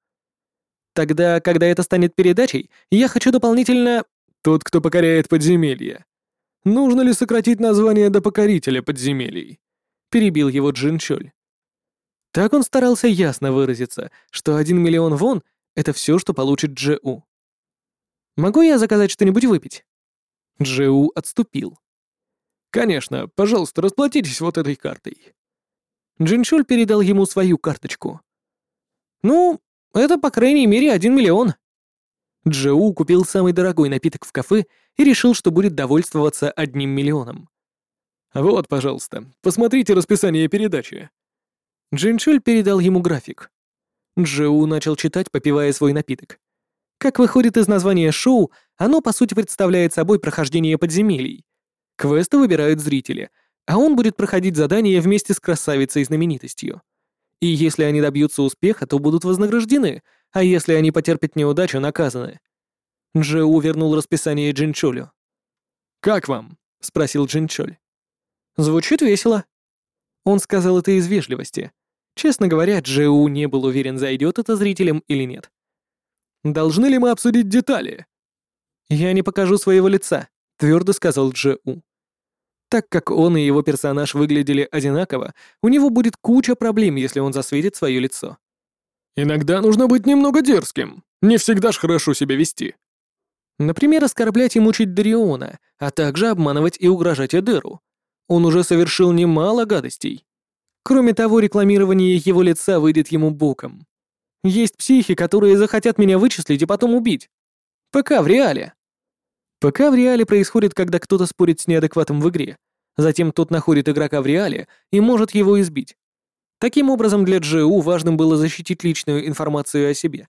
Тогда, когда это станет передачей, я хочу дополнительно...
Тот, кто покоряет подземелья. Нужно ли сократить название до покорителя подземелий? Перебил его Джин Чоль.
Так он старался ясно выразиться, что один миллион вон — это все, что получит Джеу. «Могу я заказать что-нибудь выпить?» Джеу отступил.
«Конечно, пожалуйста, расплатитесь вот этой картой».
Джинчуль передал ему свою карточку. «Ну, это, по крайней мере, один миллион». Джоу купил самый дорогой напиток в кафе и решил, что будет довольствоваться одним миллионом.
«Вот, пожалуйста, посмотрите расписание передачи».
Джинчуль передал ему график. Джоу начал читать, попивая свой напиток. Как выходит из названия шоу, оно по сути представляет собой прохождение подземелий. Квесты выбирают зрители, а он будет проходить задания вместе с красавицей знаменитостью. И если они добьются успеха, то будут вознаграждены, а если они потерпят неудачу, наказаны. Джоу вернул расписание Джинчолю.
«Как вам?» — спросил Джинчоль.
«Звучит весело». Он сказал это из вежливости. Честно говоря, Джоу не был уверен, зайдет это зрителям или нет.
«Должны ли мы обсудить детали?»
«Я не покажу своего лица», — твердо сказал Джоу. Так как он и его персонаж выглядели одинаково, у него будет куча проблем, если он засветит свое лицо.
«Иногда нужно быть немного дерзким. Не всегда ж хорошо себя вести».
Например, оскорблять и мучить Дариона, а также обманывать и угрожать Эдеру. Он уже совершил немало гадостей. Кроме того, рекламирование его лица выйдет ему боком. Есть психи, которые захотят меня вычислить и потом убить. ПК в реале. ПК в реале происходит, когда кто-то спорит с неадекватом в игре. Затем тот находит игрока в реале и может его избить. Таким образом, для Джеу важным было защитить личную информацию о себе.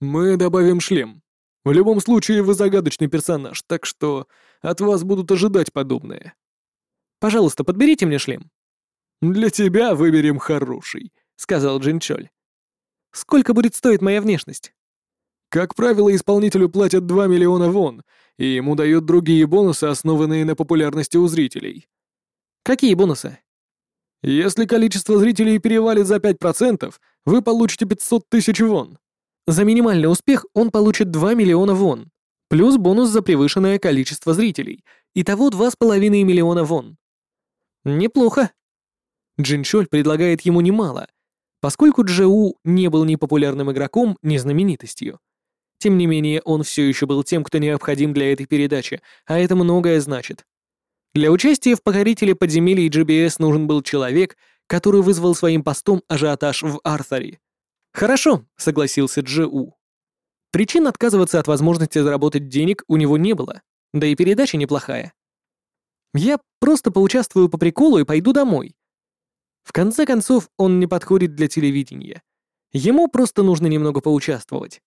«Мы добавим шлем. В любом случае, вы загадочный персонаж, так что от вас будут ожидать подобное».
«Пожалуйста, подберите мне шлем».
«Для тебя выберем хороший», — сказал Джинчоль.
«Сколько будет стоить моя внешность?»
Как правило, исполнителю платят 2 миллиона вон, и ему дают другие бонусы, основанные на популярности у зрителей.
Какие бонусы?
Если количество зрителей перевалит за 5%, вы получите 500 тысяч вон.
За минимальный успех он получит 2 миллиона вон, плюс бонус за превышенное количество зрителей. Итого 2,5 миллиона вон. Неплохо. Джиншоль предлагает ему немало, поскольку Джеу не был ни популярным игроком, ни знаменитостью. Тем не менее, он все еще был тем, кто необходим для этой передачи, а это многое значит. Для участия в «Покорителе подземелий» GBS нужен был человек, который вызвал своим постом ажиотаж в Арthаре. «Хорошо», — согласился Джеу. Причин отказываться от возможности заработать денег у него не было, да и передача неплохая. Я просто поучаствую по приколу и пойду домой. В конце концов, он не подходит для телевидения. Ему просто нужно немного поучаствовать.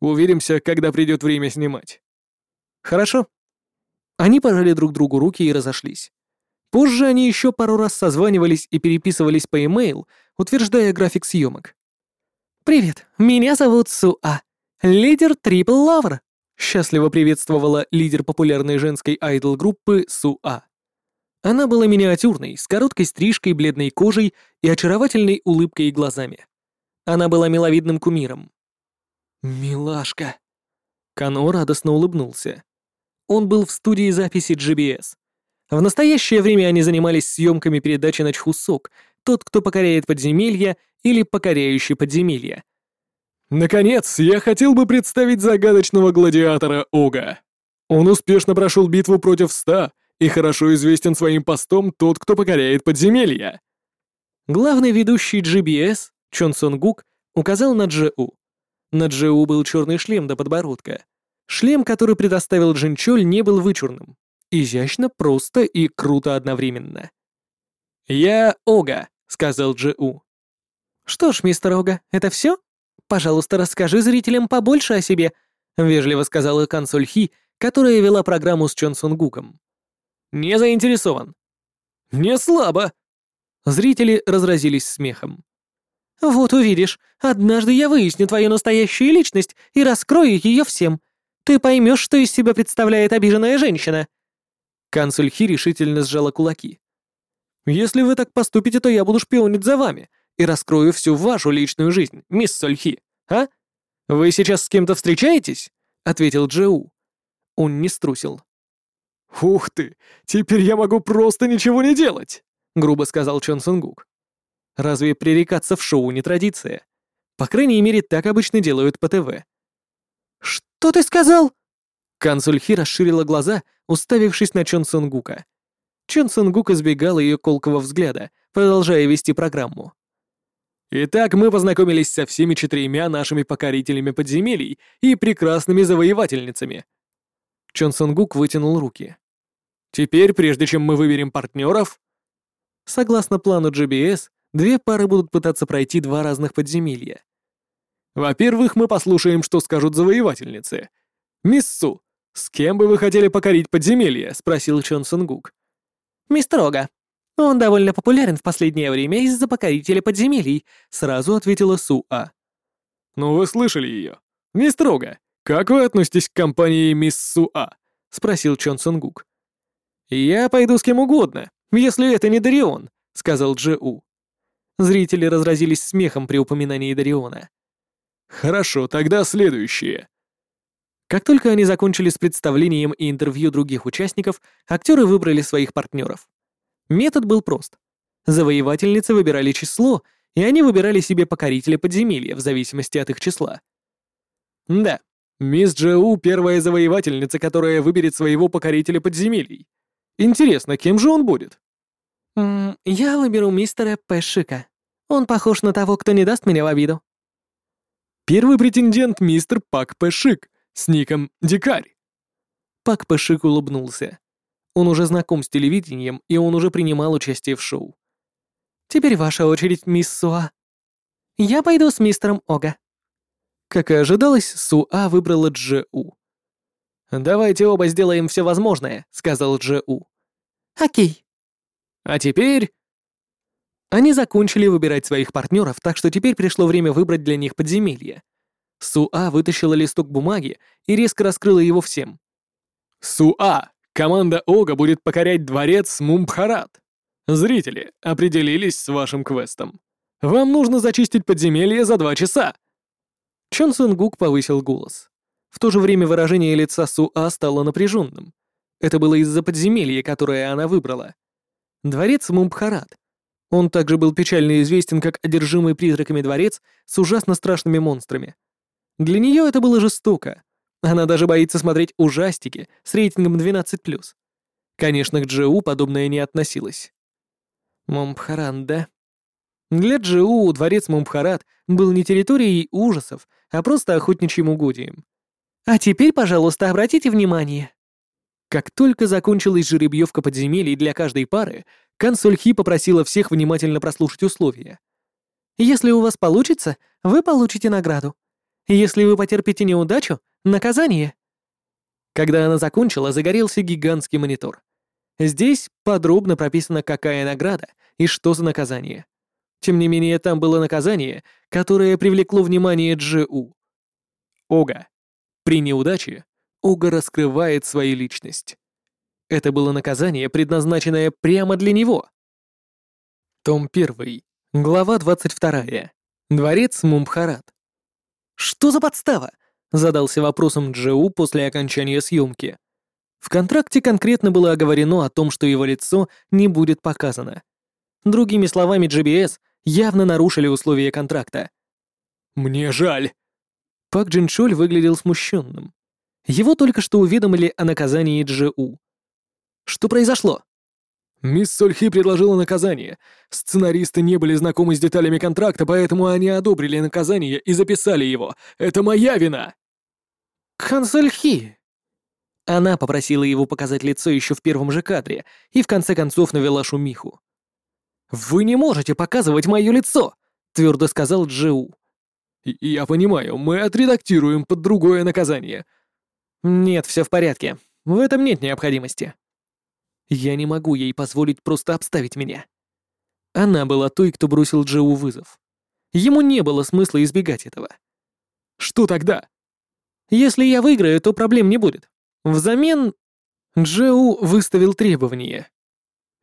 Увидимся, когда придет время снимать».
«Хорошо». Они пожали друг другу руки и разошлись. Позже они еще пару раз созванивались и переписывались по e-mail, утверждая график съемок. «Привет, меня зовут Суа, лидер Трипл Лавр», счастливо приветствовала лидер популярной женской айдол-группы Суа. Она была миниатюрной, с короткой стрижкой, бледной кожей и очаровательной улыбкой и глазами. Она была миловидным кумиром. «Милашка!» Кано радостно улыбнулся. Он был в студии записи GBS. В настоящее время они занимались съемками передачи на Чхусок, тот, кто покоряет подземелья или покоряющий подземелья.
Наконец, я хотел бы представить загадочного гладиатора Ога. Он успешно прошел битву против ста и хорошо известен своим постом тот, кто покоряет подземелья.
Главный ведущий GBS, Чон Сон Гук, указал на Джеу. На Джеу был черный шлем до подбородка. Шлем, который предоставил Джинчоль, не был вычурным. Изящно, просто и круто одновременно. «Я Ога», — сказал Джеу. «Что ж, мистер Ога, это все? Пожалуйста, расскажи зрителям побольше о себе», — вежливо сказала консоль Хи, которая вела программу с Чон Сон Гуком. «Не заинтересован». «Не слабо», Зрители разразились смехом. «Вот увидишь, однажды я выясню твою настоящую личность и раскрою ее всем. Ты поймешь, что из себя представляет обиженная женщина». Канцель Хи решительно сжала кулаки. «Если вы так поступите, то я буду шпионить за вами и раскрою всю вашу личную жизнь, мисс Сольхи, а? Вы сейчас с кем-то встречаетесь?» — ответил Джеу. Он не струсил.
«Ух ты! Теперь я могу просто ничего не делать!» — грубо сказал Чон Сунгук.
«Разве пререкаться в шоу не традиция? По крайней мере, так обычно делают по ТВ». «Что ты сказал?» Консуль Хи расширила глаза, уставившись на Чон Сунгука. Чон Сунгук избегал ее колкого взгляда, продолжая вести программу.
Итак, мы познакомились со всеми четырьмя нашими покорителями подземелий и прекрасными завоевательницами.
Чон Сунгук вытянул руки.
Теперь, прежде чем мы выберем партнеров,
Согласно плану GBS, две пары будут пытаться пройти два разных подземелья.
Во-первых, мы послушаем, что скажут завоевательницы. «Мисс Су, с кем бы вы хотели покорить подземелье?» — спросил Чон Сунгук.
«Мистер Ога. Он довольно популярен в последнее время из-за покорителя подземелий», — сразу ответила Су А.
«Ну, вы слышали ее. Мистер Ога, как вы относитесь к компании мисс Су А?» — спросил Чон Сунгук.
«Я пойду с кем угодно», «Если это не Дарион», — сказал Джеу. Зрители разразились смехом при упоминании Дариона.
«Хорошо, тогда следующее».
Как только они закончили с представлением и интервью других участников, актеры выбрали своих партнеров. Метод был прост. Завоевательницы выбирали число, и они выбирали себе покорителя подземелья в зависимости от их числа.
Да, мисс Джеу — первая завоевательница, которая выберет своего покорителя подземелий. Интересно, кем же он будет?
Я выберу мистера Пэшика. Он похож на того, кто не даст меня в обиду.
Первый претендент мистер Пак Пэшик с ником Дикарь.
Пак Пэшик улыбнулся. Он уже знаком с телевидением, и он уже принимал участие в шоу. Теперь ваша очередь, мисс Суа. Я пойду с мистером Ога. Как и ожидалось, Суа выбрала Джеу.
«Давайте оба сделаем все возможное», — сказал Джеу.
Окей.
А теперь...
Они закончили выбирать своих партнеров, так что теперь пришло время выбрать для них подземелье. Суа вытащила листок бумаги и резко раскрыла его всем.
Суа, команда Ога будет покорять дворец Мумбхарат. Зрители, определились с вашим квестом. Вам нужно зачистить подземелье за два часа.
Чон Сунгук повысил голос. В то же время выражение лица Суа стало напряженным. Это было из-за подземелья, которое она выбрала. Дворец Мумбхарат. Он также был печально известен как одержимый призраками дворец с ужасно страшными монстрами. Для нее это было жестоко. Она даже боится смотреть ужастики с рейтингом 12+. Конечно, к Джеу подобное не относилось. Мумбхарат, да? Для Джеу дворец Мумбхарат был не территорией ужасов, а просто охотничьим угодием. А теперь, пожалуйста, обратите внимание. Как только закончилась жеребьевка подземелий для каждой пары, консуль Хи попросила всех внимательно прослушать условия. Если у вас получится, вы получите награду. Если вы потерпите неудачу — наказание. Когда она закончила, загорелся гигантский монитор. Здесь подробно прописано, какая награда и что за наказание. Тем не менее, там было наказание, которое привлекло внимание Джи-У. Ога. При неудаче Ога раскрывает свою личность. Это было наказание, предназначенное прямо для него. Том 1. Глава 22. Дворец Мумбхарат. «Что за подстава?» — задался вопросом Джоу после окончания съемки. В контракте конкретно было оговорено о том, что его лицо не будет показано. Другими словами, GBS явно нарушили условия контракта.
«Мне жаль».
Пак Джин Чоль выглядел смущенным. Его только что уведомили о наказании Джиу. Что произошло?
Мисс Сольхи предложила наказание. Сценаристы не были знакомы с деталями контракта, поэтому они одобрили наказание и записали его. Это моя вина.
Консольхи. Она попросила его показать лицо еще в первом же кадре и в конце концов навела шумиху. «Вы не можете показывать мое лицо!» — твердо сказал Джиу.
«Я понимаю, мы отредактируем под другое наказание».
«Нет, все в порядке. В этом нет необходимости». Я не могу ей позволить просто обставить меня. Она была той, кто бросил Джоу вызов. Ему не было смысла избегать этого.
Что тогда?
Если я выиграю, то проблем не будет. Взамен Джоу выставил требования.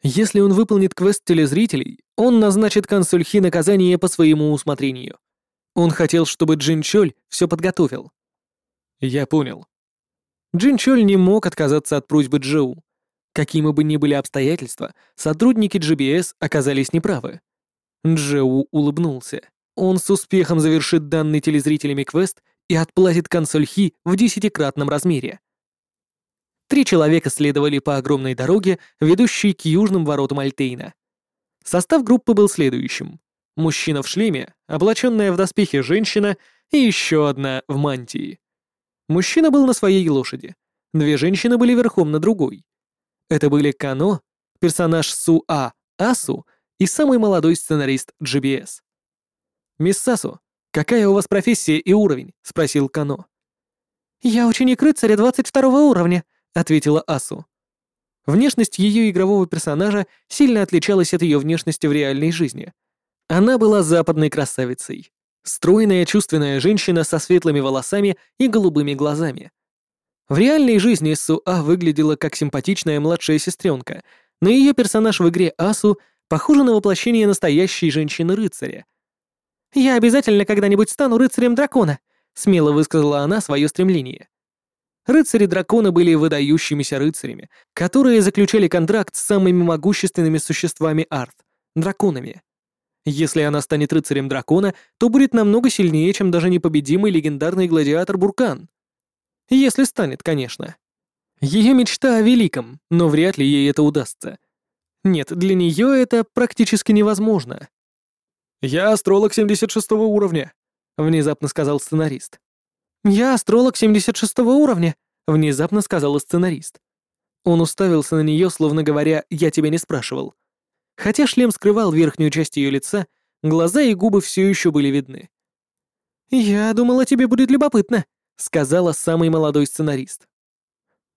Если он выполнит квест телезрителей, он назначит консульхи наказание по своему усмотрению. Он хотел, чтобы Джин Чоль все подготовил.
Я понял.
Джин Чоль не мог отказаться от просьбы Джоу. Какими бы ни были обстоятельства, сотрудники GBS оказались неправы. Джоу улыбнулся. Он с успехом завершит данный телезрителями квест и отплатит консоль Хи в десятикратном размере. Три человека следовали по огромной дороге, ведущей к южным воротам Альтейна. Состав группы был следующим. Мужчина в шлеме, облаченная в доспехи женщина и еще одна в мантии. Мужчина был на своей лошади. Две женщины были верхом на другой. Это были Кано, персонаж Су-А, Асу и самый молодой сценарист GBS. «Мисс Сасу, какая у вас профессия и уровень?» — спросил Кано. «Я ученик рыцаря 22 уровня», — ответила Асу. Внешность ее игрового персонажа сильно отличалась от ее внешности в реальной жизни. Она была западной красавицей. Стройная чувственная женщина со светлыми волосами и голубыми глазами. В реальной жизни Суа выглядела как симпатичная младшая сестренка, но ее персонаж в игре Асу похожа на воплощение настоящей женщины-рыцаря. «Я обязательно когда-нибудь стану рыцарем дракона», — смело высказала она свое стремление. Рыцари-дракона были выдающимися рыцарями, которые заключали контракт с самыми могущественными существами Арт — драконами. Если она станет рыцарем дракона, то будет намного сильнее, чем даже непобедимый легендарный гладиатор Буркан. Если станет, конечно. Ее мечта о великом, но вряд ли ей это удастся. Нет, для нее это практически невозможно.
«Я астролог 76 уровня», — внезапно сказал сценарист.
«Я астролог 76 уровня», — внезапно сказал сценарист. Он уставился на нее, словно говоря, «я тебя не спрашивал». Хотя шлем скрывал верхнюю часть ее лица, глаза и губы все еще были видны. «Я думала, тебе будет любопытно», сказала самый молодой сценарист.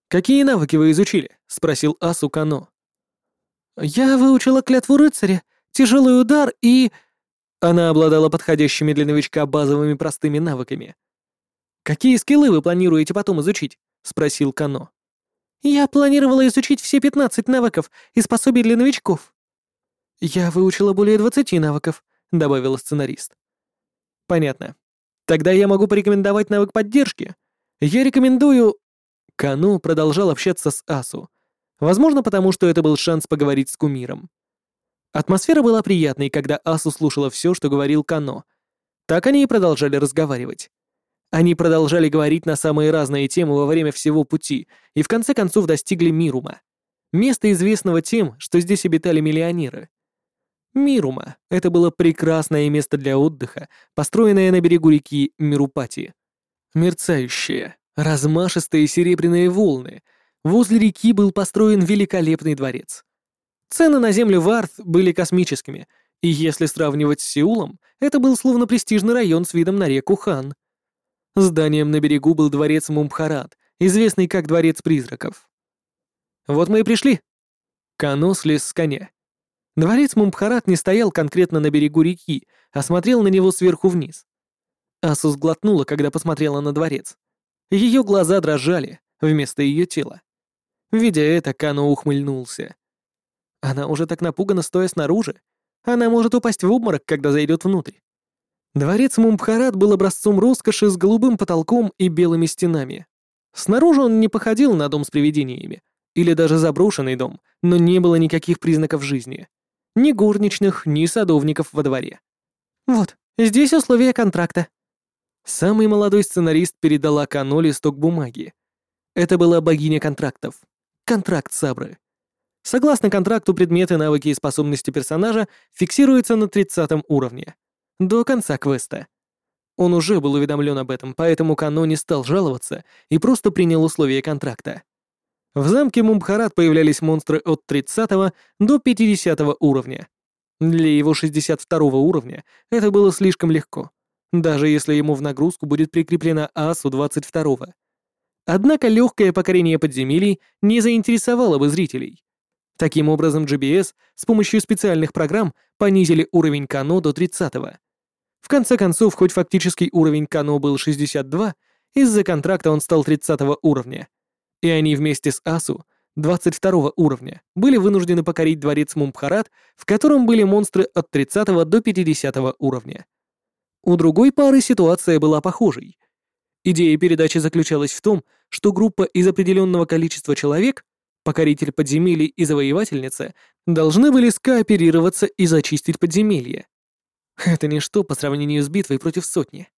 «Какие навыки вы изучили?» — спросил Асу Кано. «Я выучила клятву рыцаря, тяжелый удар и...» Она обладала подходящими для новичка базовыми простыми навыками. «Какие скиллы вы планируете потом изучить?» — спросил Кано. «Я планировала изучить все 15 навыков и способий для новичков». «Я выучила более 20 навыков», — добавила сценарист. «Понятно. Тогда я могу порекомендовать навык поддержки. Я рекомендую...» Кану продолжал общаться с Асу. Возможно, потому что это был шанс поговорить с кумиром. Атмосфера была приятной, когда Асу слушала все, что говорил Кано. Так они и продолжали разговаривать. Они продолжали говорить на самые разные темы во время всего пути и в конце концов достигли Мирума. Место известного тем, что здесь обитали миллионеры. Мирума — это было прекрасное место для отдыха, построенное на берегу реки Мирупати. Мерцающие, размашистые серебряные волны. Возле реки был построен великолепный дворец. Цены на землю Варт были космическими, и если сравнивать с Сеулом, это был словно престижный район с видом на реку Хан. Зданием на берегу был дворец Мумбхарат, известный как Дворец Призраков. «Вот мы и пришли». Кано слез с коня. Дворец Мумбхарат не стоял конкретно на берегу реки, а смотрел на него сверху вниз. Асус глотнула, когда посмотрела на дворец. Ее глаза дрожали вместо ее тела. Видя это, Кано ухмыльнулся. Она уже так напугана, стоя снаружи. Она может упасть в обморок, когда зайдет внутрь. Дворец Мумбхарат был образцом роскоши с голубым потолком и белыми стенами. Снаружи он не походил на дом с привидениями, или даже заброшенный дом, но не было никаких признаков жизни. Ни горничных, ни садовников во дворе. «Вот, здесь условия контракта». Самый молодой сценарист передала Кано листок бумаги. Это была богиня контрактов. Контракт Сабры. Согласно контракту, предметы, навыки и способности персонажа фиксируются на 30 уровне. До конца квеста. Он уже был уведомлен об этом, поэтому Кано не стал жаловаться и просто принял условия контракта. В замке Мумбхарат появлялись монстры от 30 до 50 уровня. Для его 62 уровня это было слишком легко, даже если ему в нагрузку будет прикреплена АСУ 22. Однако легкое покорение подземелий не заинтересовало бы зрителей. Таким образом, GBS с помощью специальных программ понизили уровень Кано до 30 -го. В конце концов, хоть фактический уровень Кано был 62, из-за контракта он стал 30 уровня. И они вместе с Асу, 22 уровня, были вынуждены покорить дворец Мумбхарат, в котором были монстры от 30 до 50 уровня. У другой пары ситуация была похожей. Идея передачи заключалась в том, что группа из определенного количества человек, покоритель подземелий и завоевательница, должны были скооперироваться и зачистить подземелье. Это ничто по сравнению с битвой против сотни.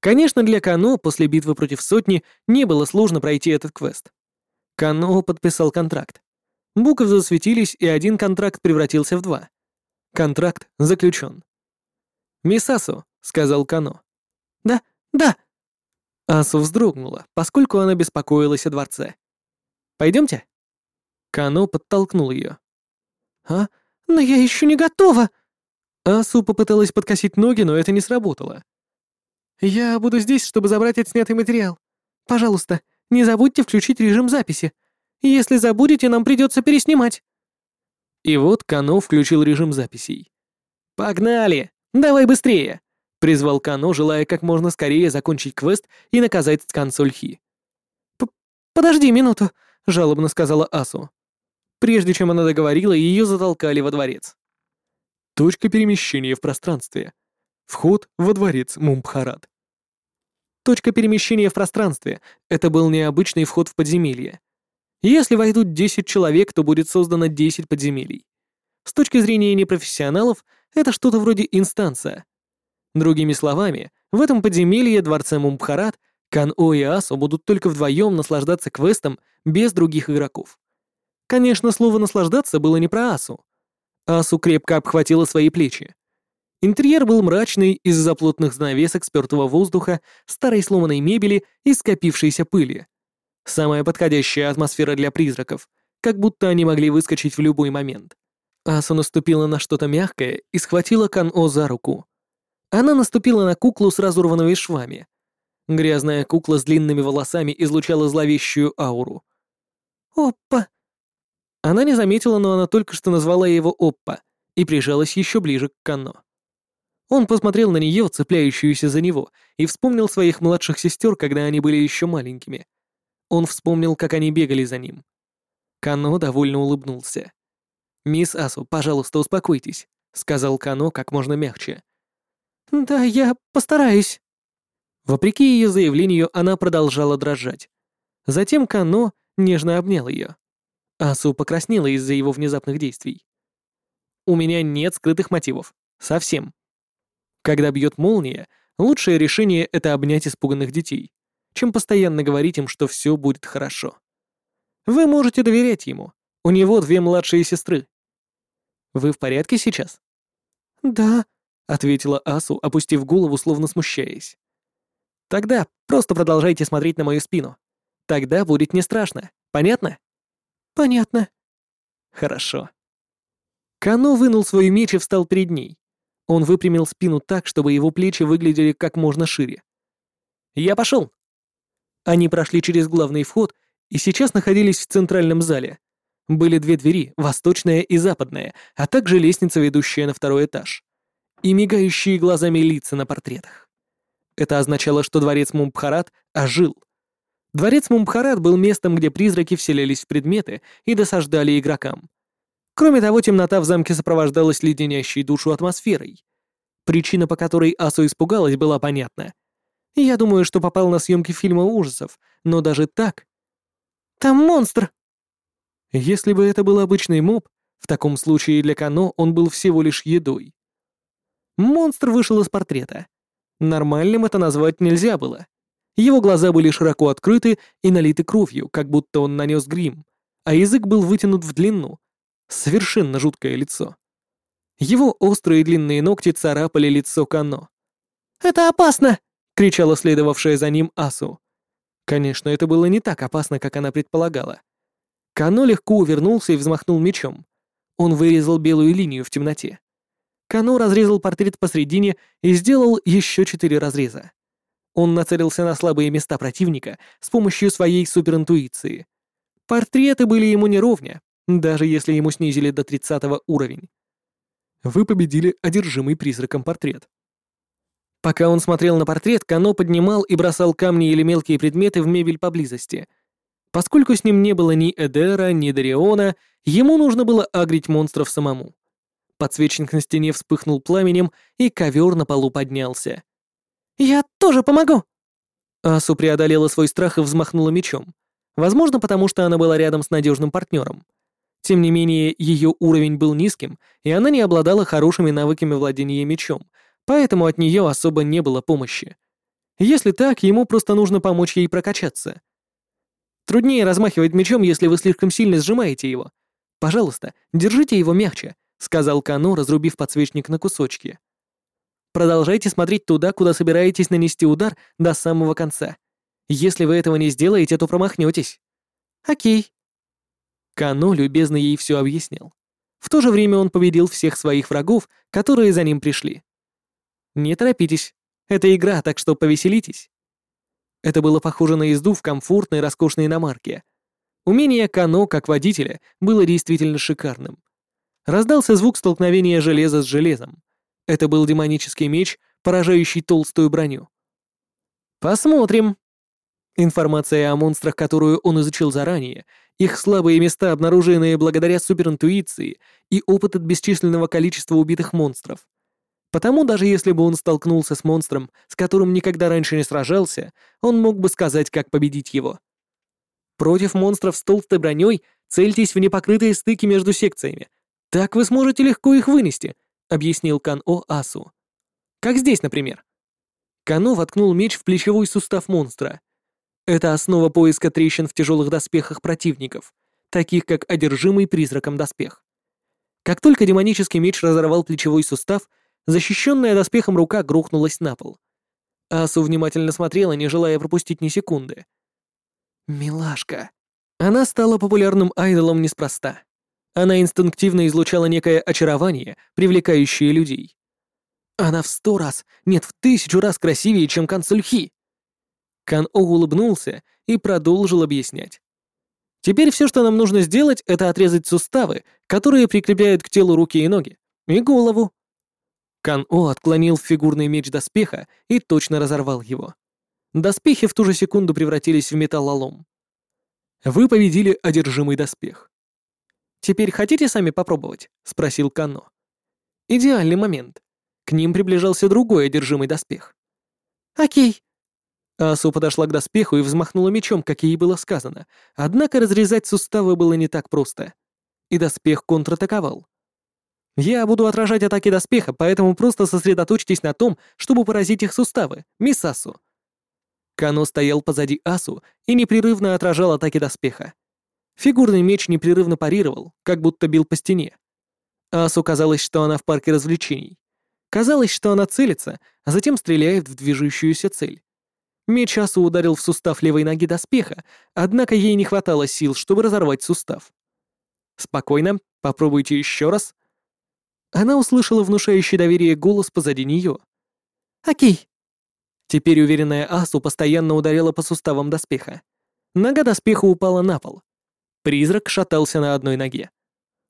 Конечно, для Кано после битвы против сотни не было сложно пройти этот квест. Кано подписал контракт. Буквы засветились, и один контракт превратился в два. Контракт заключен. «Мисасу», — сказал Кано. «Да, да». Асу вздрогнула, поскольку она беспокоилась о дворце. Пойдемте. Кано подтолкнул ее. «А? Но я еще не готова!» Асу попыталась подкосить ноги, но это не сработало. «Я буду здесь, чтобы забрать отснятый материал. Пожалуйста, не забудьте включить режим записи. Если забудете, нам придется переснимать». И вот Кано включил режим записей. «Погнали! Давай быстрее!» — призвал Кано, желая как можно скорее закончить квест и наказать консоль Хи. «Подожди минуту», — жалобно сказала Асу. Прежде чем она договорила, ее затолкали во дворец. Точка перемещения в пространстве. Вход во дворец Мумбхарат. Точка перемещения в пространстве — это был необычный вход в подземелье. Если войдут 10 человек, то будет создано 10 подземелий. С точки зрения непрофессионалов, это что-то вроде инстанция. Другими словами, в этом подземелье дворце Мумбхарат Кан-О и Асо будут только вдвоем наслаждаться квестом без других игроков. Конечно, слово «наслаждаться» было не про Асу. Асу крепко обхватила свои плечи. Интерьер был мрачный из-за плотных занавесок спёртого воздуха, старой сломанной мебели и скопившейся пыли. Самая подходящая атмосфера для призраков, как будто они могли выскочить в любой момент. Асу наступила на что-то мягкое и схватила Кан-О за руку. Она наступила на куклу с разорванными швами. Грязная кукла с длинными волосами излучала зловещую ауру. «Опа!» Она не заметила, но она только что назвала его Оппа и прижалась еще ближе к Кано. Он посмотрел на нее, цепляющуюся за него, и вспомнил своих младших сестер, когда они были еще маленькими. Он вспомнил, как они бегали за ним. Кано довольно улыбнулся. «Мисс Асу, пожалуйста, успокойтесь», — сказал Кано как можно мягче. «Да, я постараюсь». Вопреки ее заявлению, она продолжала дрожать. Затем Кано нежно обнял ее. Асу покраснела из-за его внезапных действий. «У меня нет скрытых мотивов. Совсем. Когда бьет молния, лучшее решение — это обнять испуганных детей, чем постоянно говорить им, что все будет хорошо. Вы можете доверять ему. У него две младшие сестры. Вы в порядке сейчас?» «Да», — ответила Асу, опустив голову, словно смущаясь. «Тогда просто продолжайте смотреть на мою спину. Тогда будет не страшно. Понятно?» «Понятно». «Хорошо». Кано вынул свой меч и встал перед ней. Он выпрямил спину так, чтобы его плечи выглядели как можно шире. «Я пошел!» Они прошли через главный вход и сейчас находились в центральном зале. Были две двери, восточная и западная, а также лестница, ведущая на второй этаж. И мигающие глазами лица на портретах. Это означало, что дворец Мумбхарат ожил. Дворец Мумбхарат был местом, где призраки вселялись в предметы и досаждали игрокам. Кроме того, темнота в замке сопровождалась леденящей душу атмосферой. Причина, по которой Асу испугалась, была понятна. Я думаю, что попал на съемки фильма ужасов, но даже так... «Там монстр!» Если бы это был обычный моб, В таком случае для Кано он был всего лишь едой. Монстр вышел из портрета. Нормальным это назвать нельзя было. Его глаза были широко открыты и налиты кровью, как будто он нанес грим, а язык был вытянут в длину. Совершенно жуткое лицо. Его острые длинные ногти царапали лицо Кано. «Это опасно!» — кричала следовавшая за ним Асу. Конечно, это было не так опасно, как она предполагала. Кано легко увернулся и взмахнул мечом. Он вырезал белую линию в темноте. Кано разрезал портрет посредине и сделал еще четыре разреза. Он нацелился на слабые места противника с помощью своей суперинтуиции. Портреты были ему неровня, даже если ему снизили до 30 уровень. Вы победили одержимый призраком портрет. Пока он смотрел на портрет, Кано поднимал и бросал камни или мелкие предметы в мебель поблизости. Поскольку с ним не было ни Эдера, ни Дариона, ему нужно было агрить монстров самому. Подсвечник на стене вспыхнул пламенем, и ковер на полу поднялся. «Я тоже помогу!» Асу преодолела свой страх и взмахнула мечом. Возможно, потому что она была рядом с надежным партнером. Тем не менее, ее уровень был низким, и она не обладала хорошими навыками владения мечом, поэтому от нее особо не было помощи. Если так, ему просто нужно помочь ей прокачаться. Труднее размахивать мечом, если вы слишком сильно сжимаете его. Пожалуйста, держите его мягче, сказал Кано, разрубив подсвечник на кусочки. Продолжайте смотреть туда, куда собираетесь нанести удар до самого конца. Если вы этого не сделаете, то промахнетесь. Окей. Кано любезно ей все объяснил. В то же время он победил всех своих врагов, которые за ним пришли. Не торопитесь. Это игра, так что повеселитесь. Это было похоже на езду в комфортной, роскошной иномарке. Умение Кано, как водителя, было действительно шикарным. Раздался звук столкновения железа с железом. Это был демонический меч, поражающий толстую броню. «Посмотрим». Информация о монстрах, которую он изучил заранее, их слабые места, обнаруженные благодаря суперинтуиции и опыт от бесчисленного количества убитых монстров. Потому даже если бы он столкнулся с монстром, с которым никогда раньше не сражался, он мог бы сказать, как победить его. Против монстров с толстой броней цельтесь в непокрытые стыки между секциями. Так вы сможете легко их вынести, объяснил Кан-О Асу. Как здесь, например. Кано воткнул меч в плечевой сустав монстра. Это основа поиска трещин в тяжелых доспехах противников, таких как одержимый призраком доспех. Как только демонический меч разорвал плечевой сустав, защищенная доспехом рука грохнулась на пол. Асу внимательно смотрела, не желая пропустить ни секунды. «Милашка». Она стала популярным айдолом неспроста. Она инстинктивно излучала некое очарование, привлекающее людей. Она в сто раз, нет, в тысячу раз красивее, чем Кансульхи. Кан-О улыбнулся и продолжил объяснять. Теперь все, что нам нужно сделать, это отрезать суставы, которые прикрепляют к телу руки и ноги, и голову. Кан-О отклонил фигурный меч доспеха и точно разорвал его. Доспехи в ту же секунду превратились в металлолом. Вы победили одержимый доспех. «Теперь хотите сами попробовать?» — спросил Кано. Идеальный момент. К ним приближался другой одержимый доспех. «Окей». Асу подошла к доспеху и взмахнула мечом, как ей было сказано, однако разрезать суставы было не так просто. И доспех контратаковал. «Я буду отражать атаки доспеха, поэтому просто сосредоточьтесь на том, чтобы поразить их суставы, мисс Асу». Кано стоял позади Асу и непрерывно отражал атаки доспеха. Фигурный меч непрерывно парировал, как будто бил по стене. Асу казалось, что она в парке развлечений. Казалось, что она целится, а затем стреляет в движущуюся цель. Меч Асу ударил в сустав левой ноги доспеха, однако ей не хватало сил, чтобы разорвать сустав. «Спокойно, попробуйте еще раз». Она услышала внушающий доверие голос позади нее. «Окей». Теперь уверенная Асу постоянно ударила по суставам доспеха. Нога доспеха упала на пол. Призрак шатался на одной ноге.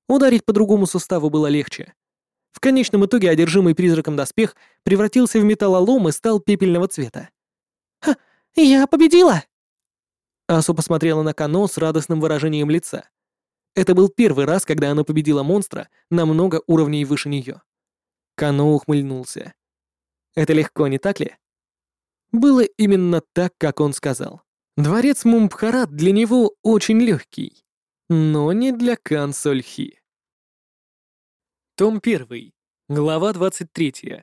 Ударить по другому суставу было легче. В конечном итоге одержимый призраком доспех превратился в металлолом и стал пепельного цвета. «Ха, я победила!» Асу посмотрела на Кано с радостным выражением лица. Это был первый раз, когда она победила монстра на много уровней выше нее. Кано ухмыльнулся. «Это легко, не так ли?» Было именно так, как он сказал. Дворец Мумбхарат для него очень легкий, но не для Кан Сольхи. Том 1. Глава 23.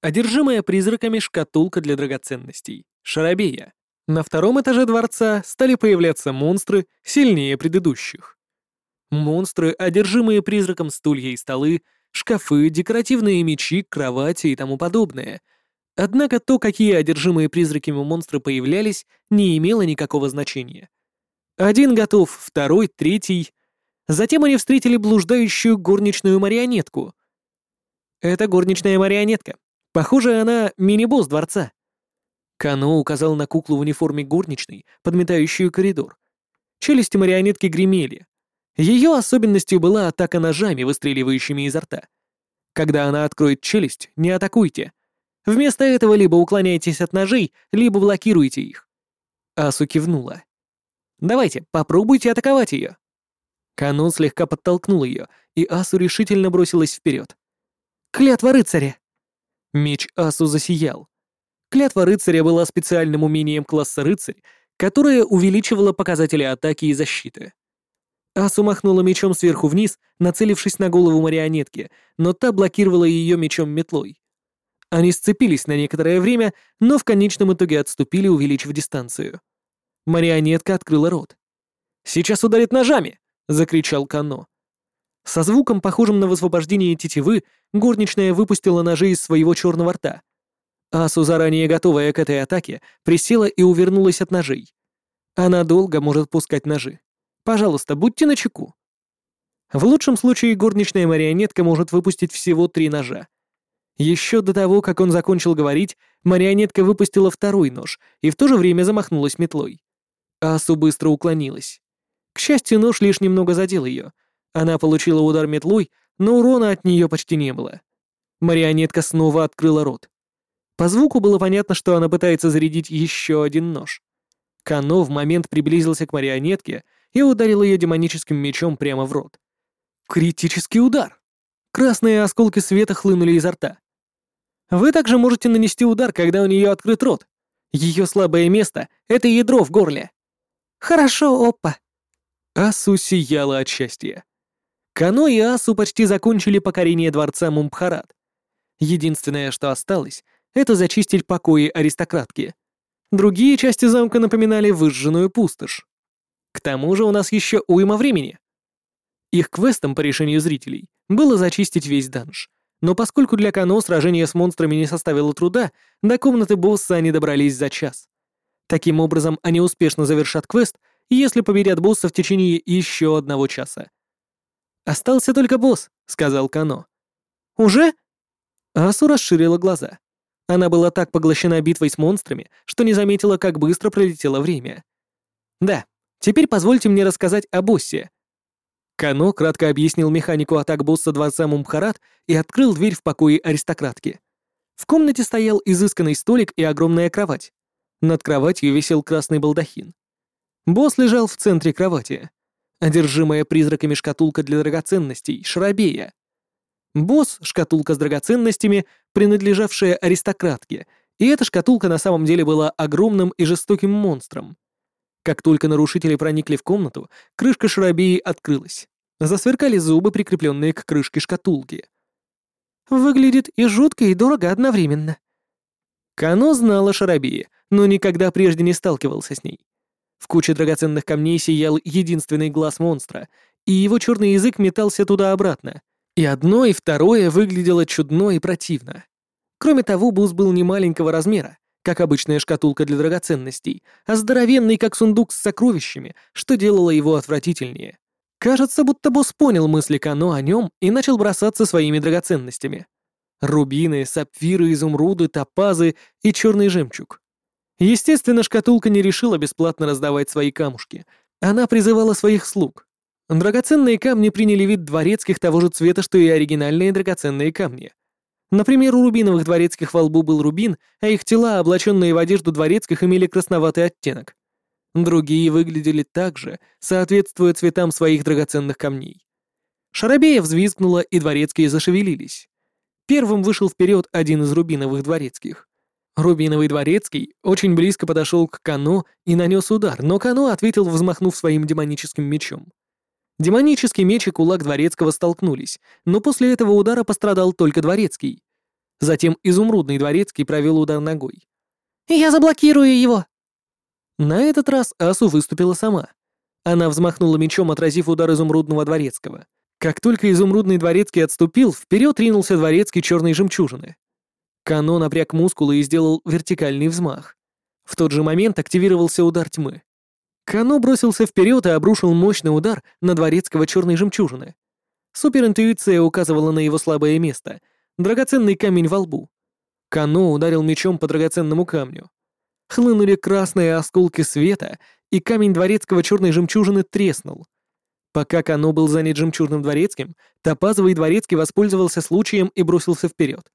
Одержимая призраками шкатулка для драгоценностей. Шарабея. На втором этаже дворца стали появляться монстры сильнее предыдущих. Монстры, одержимые призраком стулья и столы, шкафы, декоративные мечи, кровати и тому подобное. Однако то, какие одержимые призраками монстры появлялись, не имело никакого значения. Один готов, второй, третий. Затем они встретили блуждающую горничную марионетку. Это горничная марионетка. Похоже, она мини-босс дворца. Кано указал на куклу в униформе горничной, подметающую коридор. Челюсти марионетки гремели. Ее особенностью была атака ножами, выстреливающими изо рта. Когда она откроет челюсть, не атакуйте. Вместо этого либо уклоняйтесь от ножей, либо блокируйте их. Асу кивнула. «Давайте, попробуйте атаковать ее». Канон слегка подтолкнул ее, и Асу решительно бросилась вперед. «Клятва рыцаря!» Меч Асу засиял. Клятва рыцаря была специальным умением класса рыцарь, которое увеличивало показатели атаки и защиты. Асу махнула мечом сверху вниз, нацелившись на голову марионетки, но та блокировала ее мечом метлой. Они сцепились на некоторое время, но в конечном итоге отступили, увеличив дистанцию. Марионетка открыла рот. «Сейчас ударит ножами!» — закричал Кано. Со звуком, похожим на высвобождение тетивы, горничная выпустила ножи из своего черного рта. Асу, заранее готовая к этой атаке, присела и увернулась от ножей. Она долго может пускать ножи. Пожалуйста, будьте начеку. В лучшем случае горничная марионетка может выпустить всего три ножа. Еще до того, как он закончил говорить, марионетка выпустила второй нож и в то же время замахнулась метлой. Асу быстро уклонилась. К счастью, нож лишь немного задел ее. Она получила удар метлой, но урона от нее почти не было. Марионетка снова открыла рот. По звуку было понятно, что она пытается зарядить еще один нож. Кано в момент приблизился к марионетке и ударил ее демоническим мечом прямо в рот. Критический удар! Красные осколки света хлынули изо рта. Вы также можете нанести удар, когда у нее открыт рот. Ее слабое место — это ядро в горле. Хорошо, Оппа. Асу сияла от счастья. Кано и Асу почти закончили покорение дворца Мумбхарат. Единственное, что осталось, это зачистить покои аристократки. Другие части замка напоминали выжженную пустошь. К тому же у нас еще уйма времени. Их квестом по решению зрителей было зачистить весь данж. Но поскольку для Кано сражение с монстрами не составило труда, до комнаты босса они добрались за час. Таким образом, они успешно завершат квест, если победят босса в течение еще одного часа. «Остался только босс», — сказал Кано. «Уже?» Асу расширила глаза. Она была так поглощена битвой с монстрами, что не заметила, как быстро пролетело время. «Да, теперь позвольте мне рассказать о боссе». Кано кратко объяснил механику атак босса дворца Мумхарат и открыл дверь в покое аристократки. В комнате стоял изысканный столик и огромная кровать. Над кроватью висел красный балдахин. Босс лежал в центре кровати. Одержимая призраками шкатулка для драгоценностей, шарабея. Босс — шкатулка с драгоценностями, принадлежавшая аристократке, и эта шкатулка на самом деле была огромным и жестоким монстром. Как только нарушители проникли в комнату, крышка шарабеи открылась. Засверкали зубы, прикрепленные к крышке шкатулки. «Выглядит и жутко, и дорого одновременно». Кано знала шарабеи, но никогда прежде не сталкивался с ней. В куче драгоценных камней сиял единственный глаз монстра, и его черный язык метался туда-обратно — и одно, и второе выглядело чудно и противно. Кроме того, бус был не маленького размера, как обычная шкатулка для драгоценностей, а здоровенный, как сундук с сокровищами, что делало его отвратительнее. Кажется, будто босс понял мысли Кано о нем и начал бросаться своими драгоценностями. Рубины, сапфиры, изумруды, топазы и черный жемчуг. Естественно, шкатулка не решила бесплатно раздавать свои камушки. Она призывала своих слуг. Драгоценные камни приняли вид дворецких того же цвета, что и оригинальные драгоценные камни. Например, у рубиновых дворецких во лбу был рубин, а их тела, облаченные в одежду дворецких, имели красноватый оттенок. Другие выглядели так же, соответствуя цветам своих драгоценных камней. Шарабея взвизгнула, и дворецкие зашевелились. Первым вышел вперед один из рубиновых дворецких. Рубиновый дворецкий очень близко подошел к Кано и нанес удар, но Кано ответил, взмахнув своим демоническим мечом. Демонический меч и кулак Дворецкого столкнулись, но после этого удара пострадал только Дворецкий. Затем Изумрудный Дворецкий провел удар ногой.
«Я заблокирую его!»
На этот раз Асу выступила сама. Она взмахнула мечом, отразив удар Изумрудного Дворецкого. Как только Изумрудный Дворецкий отступил, вперед ринулся Дворецкий Черной Жемчужины. Кано напряг мускулы и сделал вертикальный взмах. В тот же момент активировался удар тьмы. Кано бросился вперед и обрушил мощный удар на Дворецкого Черной Жемчужины. Суперинтуиция указывала на его слабое место — драгоценный камень во лбу. Кано ударил мечом по драгоценному камню. Хлынули красные осколки света, и камень Дворецкого Черной Жемчужины треснул. Пока Кано был занят Жемчужным Дворецким, Топазовый Дворецкий воспользовался случаем и бросился вперед.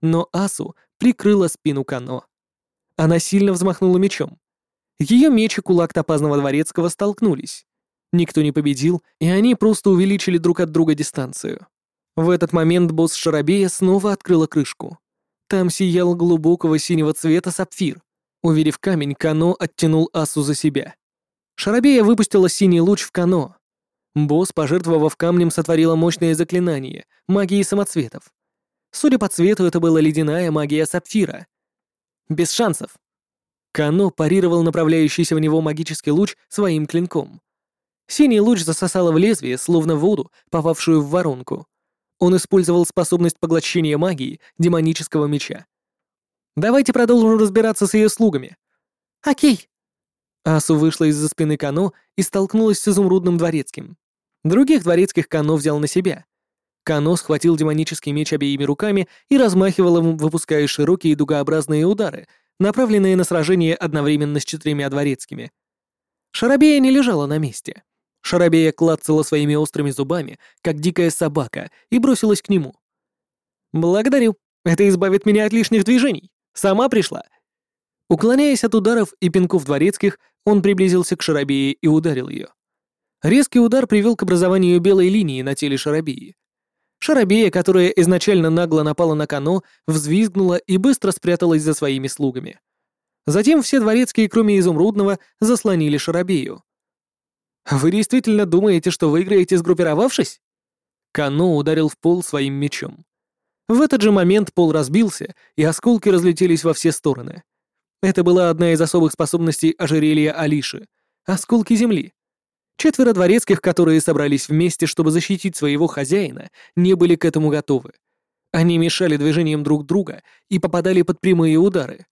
Но Асу прикрыла спину Кано. Она сильно взмахнула мечом. Ее меч и кулак топазного дворецкого столкнулись. Никто не победил, и они просто увеличили друг от друга дистанцию. В этот момент босс Шарабея снова открыла крышку. Там сиял глубокого синего цвета сапфир. Увидев камень, Кано оттянул Асу за себя. Шарабея выпустила синий луч в Кано. Босс, пожертвовав камнем, сотворила мощное заклинание — магии самоцветов. Судя по цвету, это была ледяная магия сапфира. Без шансов. Кано парировал направляющийся в него магический луч своим клинком. Синий луч засосало в лезвие, словно воду, попавшую в воронку. Он использовал способность поглощения магии демонического меча. «Давайте продолжим разбираться с ее слугами».
«Окей».
Асу вышла из-за спины Кано и столкнулась с изумрудным дворецким. Других дворецких Кано взял на себя. Кано схватил демонический меч обеими руками и размахивал им, выпуская широкие дугообразные удары, направленные на сражение одновременно с четырьмя дворецкими. Шарабея не лежала на месте. Шарабея клацала своими острыми зубами, как дикая собака, и бросилась к нему. «Благодарю. Это избавит меня от лишних движений. Сама пришла». Уклоняясь от ударов и пинков дворецких, он приблизился к Шарабее и ударил ее. Резкий удар привел к образованию белой линии на теле Шарабеи. Шарабея, которая изначально нагло напала на Кано, взвизгнула и быстро спряталась за своими слугами. Затем все дворецкие, кроме Изумрудного, заслонили Шарабею. «Вы действительно думаете, что выиграете, сгруппировавшись?» Кано ударил в пол своим мечом. В этот же момент пол разбился, и осколки разлетелись во все стороны. Это была одна из особых способностей ожерелья Алиши — осколки земли. Четверо дворецких, которые собрались вместе, чтобы защитить своего хозяина, не были к этому готовы. Они мешали движениям друг друга и попадали под прямые удары.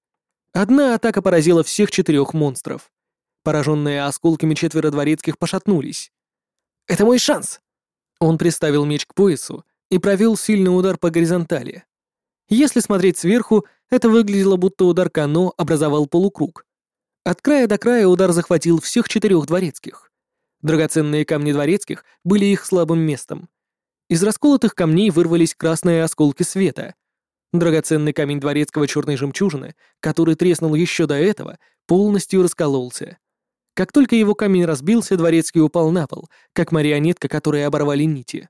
Одна атака поразила всех четырех монстров. Пораженные осколками четверо дворецких пошатнулись. «Это мой шанс!» Он приставил меч к поясу и провел сильный удар по горизонтали. Если смотреть сверху, это выглядело, будто удар Кано образовал полукруг. От края до края удар захватил всех четырех дворецких. Драгоценные камни дворецких были их слабым местом. Из расколотых камней вырвались красные осколки света. Драгоценный камень дворецкого черной жемчужины, который треснул еще до этого, полностью раскололся. Как только его камень разбился, дворецкий упал на пол, как марионетка, которой оборвали нити.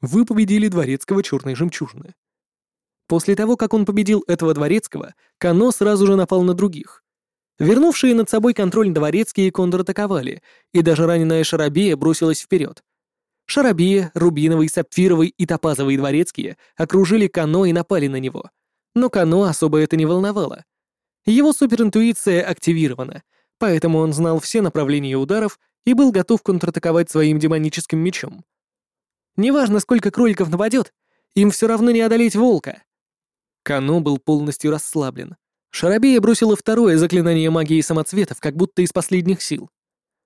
Вы победили дворецкого черной жемчужины. После того, как он победил этого дворецкого, Кано сразу же напал на других. Вернувшие над собой контроль дворецкие контратаковали, и даже раненая Шарабея бросилась вперед. Шарабея, Рубиновый, Сапфировый и Топазовый дворецкие окружили Кано и напали на него. Но Кано особо это не волновало. Его суперинтуиция активирована, поэтому он знал все направления ударов и был готов контратаковать своим демоническим мечом. Неважно, сколько кроликов нападет, им все равно не одолеть волка. Кано был полностью расслаблен. Шарабея бросила второе заклинание магии самоцветов, как будто из последних сил.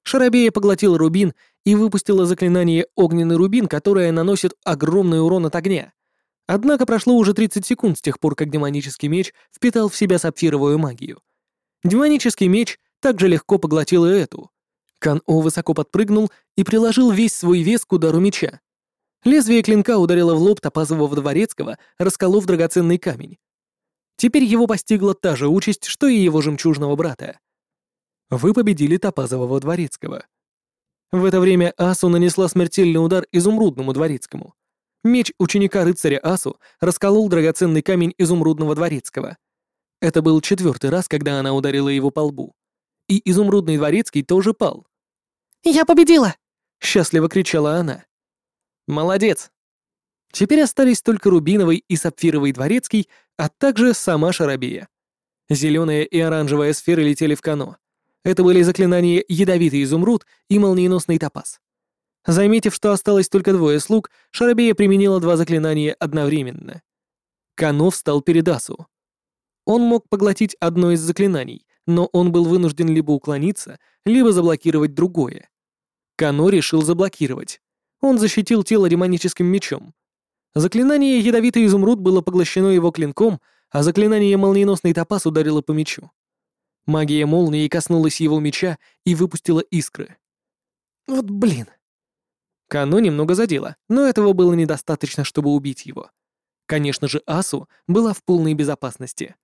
Шарабея поглотила рубин и выпустила заклинание «Огненный рубин», которое наносит огромный урон от огня. Однако прошло уже 30 секунд с тех пор, как демонический меч впитал в себя сапфировую магию. Демонический меч также легко поглотил и эту. Кан-О высоко подпрыгнул и приложил весь свой вес к удару меча. Лезвие клинка ударило в лоб топазового дворецкого, расколов драгоценный камень. Теперь его постигла та же участь, что и его жемчужного брата. Вы победили Топазового дворецкого. В это время Асу нанесла смертельный удар изумрудному дворецкому. Меч ученика рыцаря Асу расколол драгоценный камень изумрудного дворецкого. Это был четвертый раз, когда она ударила его по лбу. И изумрудный дворецкий тоже пал.
«Я победила!
счастливо кричала она. Молодец. Теперь остались только рубиновый и сапфировый дворецкий, а также сама Шарабия. Зеленая и оранжевая сферы летели в кано. Это были заклинания «Ядовитый изумруд» и «Молниеносный топаз». Заметив, что осталось только двое слуг, Шарабея применила два заклинания одновременно. Кано встал перед Асу. Он мог поглотить одно из заклинаний, но он был вынужден либо уклониться, либо заблокировать другое. Кано решил заблокировать. Он защитил тело демоническим мечом. Заклинание «Ядовитый изумруд» было поглощено его клинком, а заклинание «Молниеносный топаз» ударило по мечу. Магия молнии коснулась его меча и выпустила искры. Вот блин. Кано немного задело, но этого было недостаточно, чтобы убить его. Конечно же, Асу была в полной безопасности.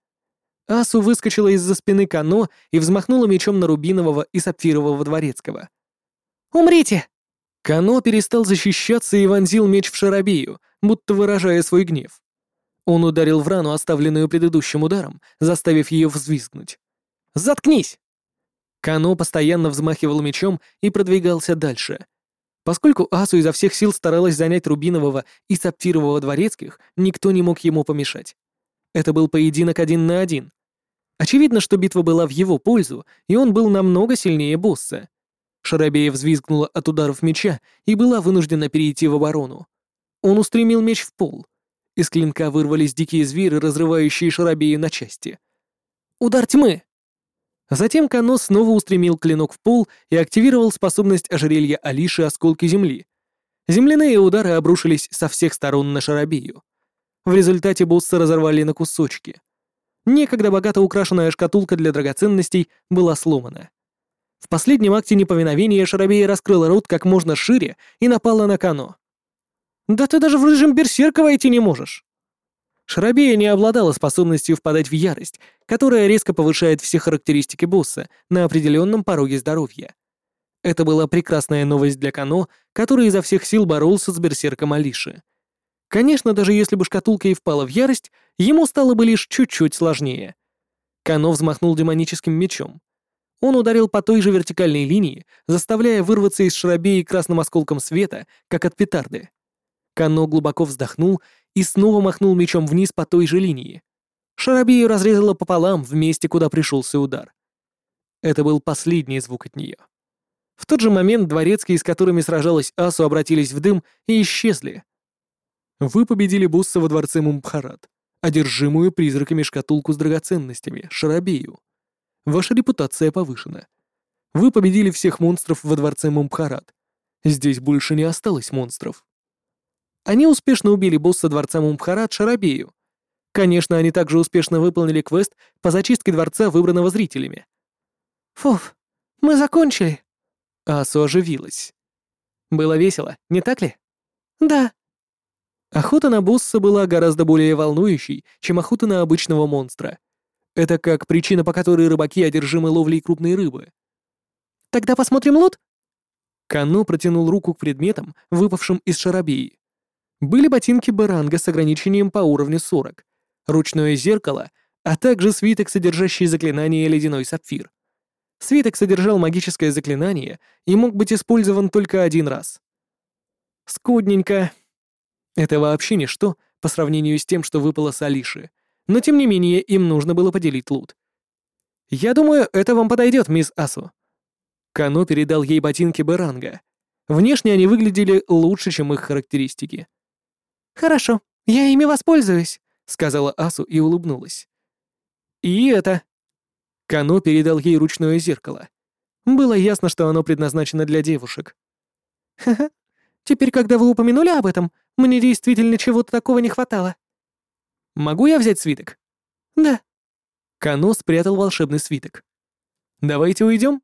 Асу выскочила из-за спины Кано и взмахнула мечом на Рубинового и Сапфирового дворецкого.
«Умрите!»
Кано перестал защищаться и вонзил меч в Шарабею, будто выражая свой гнев. Он ударил в рану, оставленную предыдущим ударом, заставив ее взвизгнуть. Заткнись!» Кано постоянно взмахивал мечом и продвигался дальше. Поскольку Асу изо всех сил старалась занять Рубинового и Сапфирового дворецких, никто не мог ему помешать. Это был поединок один на один. Очевидно, что битва была в его пользу, и он был намного сильнее босса. Шарабея взвизгнула от ударов меча и была вынуждена перейти в оборону. Он устремил меч в пол. Из клинка вырвались дикие звери, разрывающие Шарабею на части. «Удар тьмы!» Затем Кано снова устремил клинок в пол и активировал способность ожерелья Алиши «Осколки земли». Земляные удары обрушились со всех сторон на Шарабию. В результате босса разорвали на кусочки. Некогда богато украшенная шкатулка для драгоценностей была сломана. В последнем акте неповиновения Шарабея раскрыла рот как можно шире и напала на Кано. «Да ты даже в режим берсерка войти не можешь!» Шарабея не обладала способностью впадать в ярость, которая резко повышает все характеристики босса на определенном пороге здоровья. Это была прекрасная новость для Кано, который изо всех сил боролся с берсерком Алиши. Конечно, даже если бы шкатулка и впала в ярость, ему стало бы лишь чуть-чуть сложнее. Кано взмахнул демоническим мечом. Он ударил по той же вертикальной линии, заставляя вырваться из шарабеи красным осколком света, как от петарды. Кано глубоко вздохнул и снова махнул мечом вниз по той же линии. Шарабею разрезало пополам в месте, куда пришелся удар. Это был последний звук от нее. В тот же момент дворецкие, с которыми сражалась Асу, обратились в дым и исчезли. Вы победили босса во дворце Мумбхарат, одержимую призраками шкатулку с драгоценностями, Шарабею. Ваша репутация повышена. Вы победили всех монстров во дворце Мумбхарат. Здесь больше не осталось монстров. Они успешно убили босса дворца Мумбхарат Шарабею. Конечно, они также успешно выполнили квест по зачистке дворца, выбранного зрителями.
«Фуф, мы закончили!»
Асу оживилась. Было весело, не так ли?
«Да».
Охота на босса была гораздо более волнующей, чем охота на обычного монстра. Это как причина, по которой рыбаки одержимы ловлей крупной рыбы.
«Тогда посмотрим лут?»
Кано протянул руку к предметам, выпавшим из шарабеи. Были ботинки Баранга с ограничением по уровню 40, ручное зеркало, а также свиток, содержащий заклинание «Ледяной сапфир». Свиток содержал магическое заклинание и мог быть использован только один раз. Скудненько. Это вообще ничто по сравнению с тем, что выпало с Алиши, но тем не менее им нужно было поделить лут. «Я думаю, это вам подойдет, мисс Асу». Кано передал ей ботинки Баранга. Внешне они выглядели лучше, чем их характеристики.
«Хорошо, я ими воспользуюсь», —
сказала Асу и улыбнулась. «И это...» Кано передал ей ручное зеркало. Было ясно, что оно предназначено для девушек.
«Ха-ха, теперь, когда вы упомянули об этом, мне действительно чего-то такого не хватало».
«Могу я взять свиток?»
«Да».
Кано спрятал волшебный свиток. «Давайте уйдем?»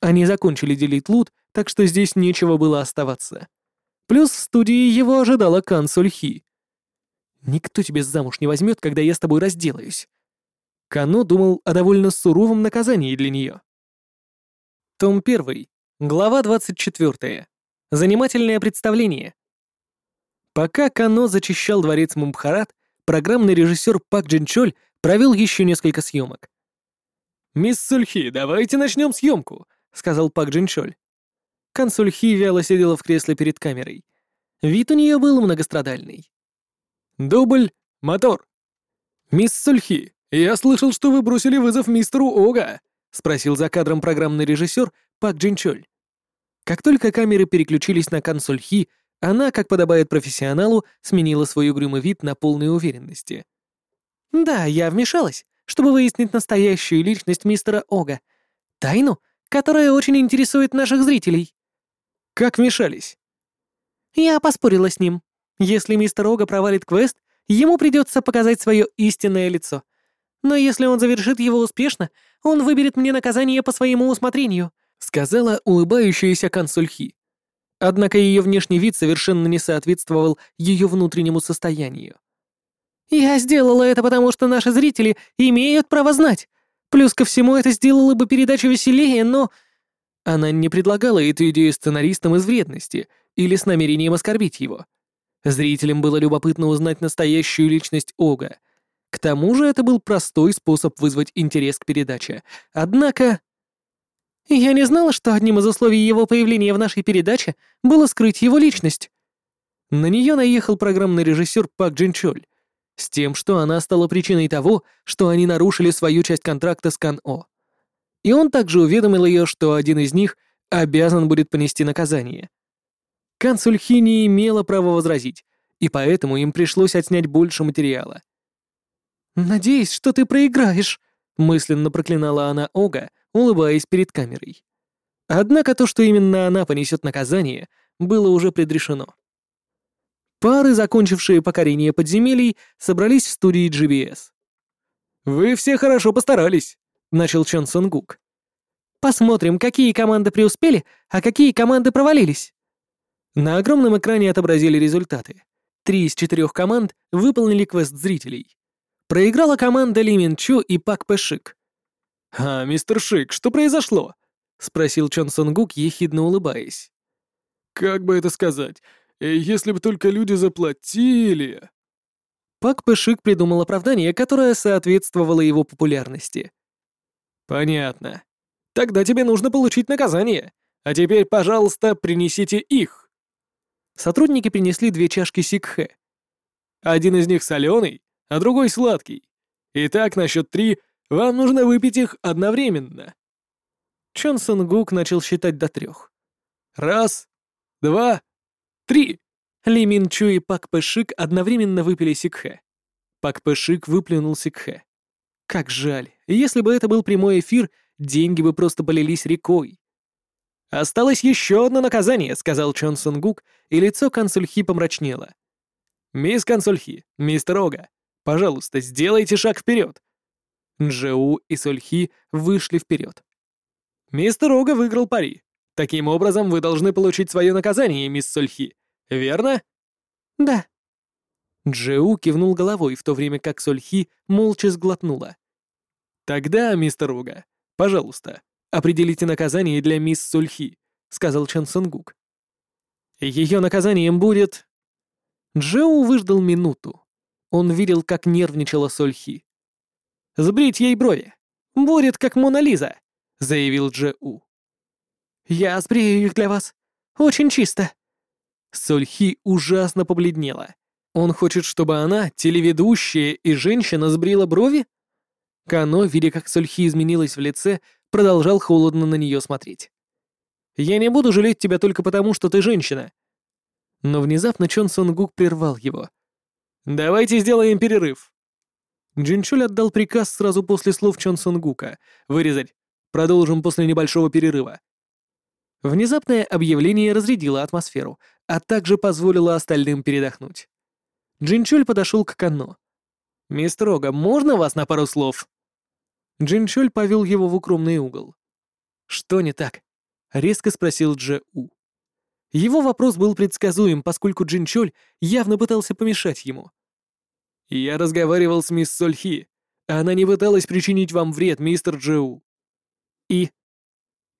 Они закончили делить лут, так что здесь нечего было оставаться. Плюс в студии его ожидала консуль Хи. «Никто тебе замуж не возьмет, когда я с тобой разделаюсь». Кано думал о довольно суровом наказании для нее. Том 1. Глава 24. Занимательное представление. Пока Кано зачищал дворец Мумбхарат, программный режиссер Пак Джинчоль провел еще несколько съемок. «Мисс Сульхи, давайте начнем съемку», — сказал Пак Джинчоль. Консуль Хи вяло сидела в кресле перед камерой. Вид у нее был многострадальный.
«Дубль, мотор!» «Мисс Сульхи, я слышал, что вы бросили вызов мистеру Ога», — спросил за кадром программный режиссер Пак Джинчоль.
Как только камеры переключились на консоль Хи, она, как подобает профессионалу, сменила свой угрюмый вид на полной уверенности. «Да, я вмешалась, чтобы выяснить настоящую личность мистера Ога. Тайну, которая очень интересует наших зрителей».
«Как вмешались?»
«Я поспорила с ним. Если мистер Ога провалит квест, ему придется показать свое истинное лицо. Но если он завершит его успешно, он выберет мне наказание по своему усмотрению»,
сказала улыбающаяся консуль Хи. Однако ее внешний вид совершенно не соответствовал ее внутреннему состоянию.
«Я сделала это, потому что наши зрители имеют право знать. Плюс ко всему это сделало бы передачу веселее, но...»
Она не предлагала эту идею сценаристам из вредности или с намерением оскорбить его. Зрителям было любопытно узнать настоящую личность Ога. К тому же это был простой способ вызвать интерес к передаче. Однако...
Я не знала, что одним из условий его появления в нашей передаче было скрыть его личность.
На нее наехал программный режиссер Пак Джинчоль с тем, что она стала причиной того, что они нарушили свою часть контракта с Кан-О. И он также уведомил ее, что один из них обязан будет понести наказание. Консульхи не имела права возразить, и поэтому им пришлось отснять больше материала.
«Надеюсь, что ты проиграешь», —
мысленно проклинала она Ога, улыбаясь перед камерой. Однако то, что именно она понесет наказание, было уже предрешено. Пары, закончившие покорение подземелий, собрались в студии GBS.
«Вы все хорошо постарались», — начал Чон Сунгук.
«Посмотрим, какие команды преуспели, а какие команды провалились».
На огромном экране отобразили результаты. Три из четырех команд выполнили квест зрителей. Проиграла команда Ли Мин Чу и Пак Пэшик.
«А, мистер Шик, что произошло?» — спросил Чон Сунгук, ехидно улыбаясь. «Как бы это сказать? Если бы только люди заплатили...»
Пак Пэшик придумал оправдание, которое соответствовало его популярности.
«Понятно. Тогда тебе нужно получить наказание. А теперь, пожалуйста, принесите их».
Сотрудники принесли две чашки сикхэ.
Один из них соленый, а другой сладкий. Итак, на счет три вам нужно выпить их одновременно.
Чон Сон Гук начал считать до трех.
Раз, два, Три!»
Ли Мин Чу и Пак Пэшик одновременно выпили сикхэ. Пак Пэшик выплюнул сикхэ. Как жаль, если бы это был прямой эфир, деньги бы просто полились рекой.
«Осталось еще одно наказание», — сказал Чон Сунгук, и лицо консульхи помрачнело. «Мисс консульхи, мистер Ога, пожалуйста, сделайте шаг вперед».
Джоу и Сульхи вышли вперед.
«Мистер Ога выиграл пари. Таким образом, вы должны получить свое наказание, мисс Сольхи. Верно?
Да.
Джеу кивнул головой, в то время как Сольхи молча сглотнула.
Тогда, мистер Уга, пожалуйста, определите наказание для мисс Сольхи, сказал Чан Сунгук.
Ее наказанием будет... Джеу выждал минуту. Он видел, как нервничала Сольхи.
«Сбрить ей брови. Будет как Мона Лиза», — заявил Джеу.
«Я сбрею их для вас. Очень чисто».
Сольхи ужасно побледнела. Он хочет, чтобы она, телеведущая и женщина, сбрила брови? Кано, видя, как Сольхи изменилась в лице, продолжал холодно на нее смотреть. «Я не буду жалеть тебя только потому, что ты женщина». Но внезапно Чон Сонгук прервал его.
«Давайте сделаем перерыв».
Джинчуль отдал приказ сразу после слов Чон Сонгука. «Вырезать. Продолжим после небольшого перерыва». Внезапное объявление разрядило атмосферу, а также позволило остальным передохнуть. Джинчоль подошел к Канно. «Мистер Ога, можно вас на пару слов?» Джинчоль повел его в укромный угол. «Что не так?» — резко спросил Дже У. Его вопрос был предсказуем, поскольку Джинчоль явно пытался помешать ему. «Я разговаривал с мисс Сольхи. Она не пыталась причинить вам вред, мистер Джеу». «И?»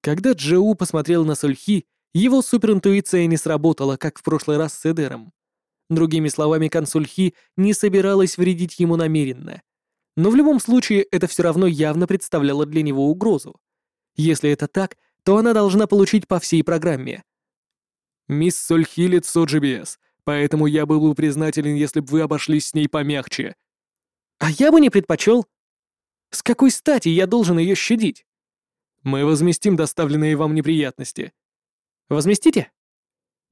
Когда Джоу посмотрел на Сульхи, его суперинтуиция не сработала, как в прошлый раз с Эдером. Другими словами, консульхи не собиралась вредить ему намеренно. Но в любом случае это все равно явно представляло для него угрозу. Если это так, то она должна получить по всей программе.
Мисс Сольхи лицо GBS, поэтому я был бы признателен, если бы вы обошлись с ней помягче.
А я бы не предпочел. С какой стати я должен ее щадить?
Мы возместим доставленные вам неприятности.
Возместите?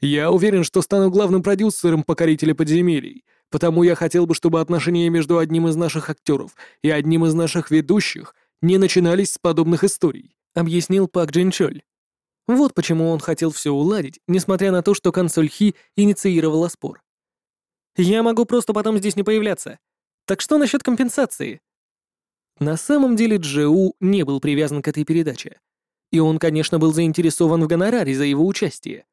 Я уверен, что стану главным продюсером «Покорителя подземелий», потому я хотел бы, чтобы отношения между одним из наших актеров и одним из наших ведущих не начинались с подобных историй», — объяснил Пак Джинчоль.
Вот почему он хотел все уладить, несмотря на то, что консоль Хи инициировала спор. «Я могу просто потом здесь не появляться. Так что насчет компенсации?» На самом деле Джеу не был привязан к этой передаче. И он, конечно, был заинтересован в гонораре за его участие.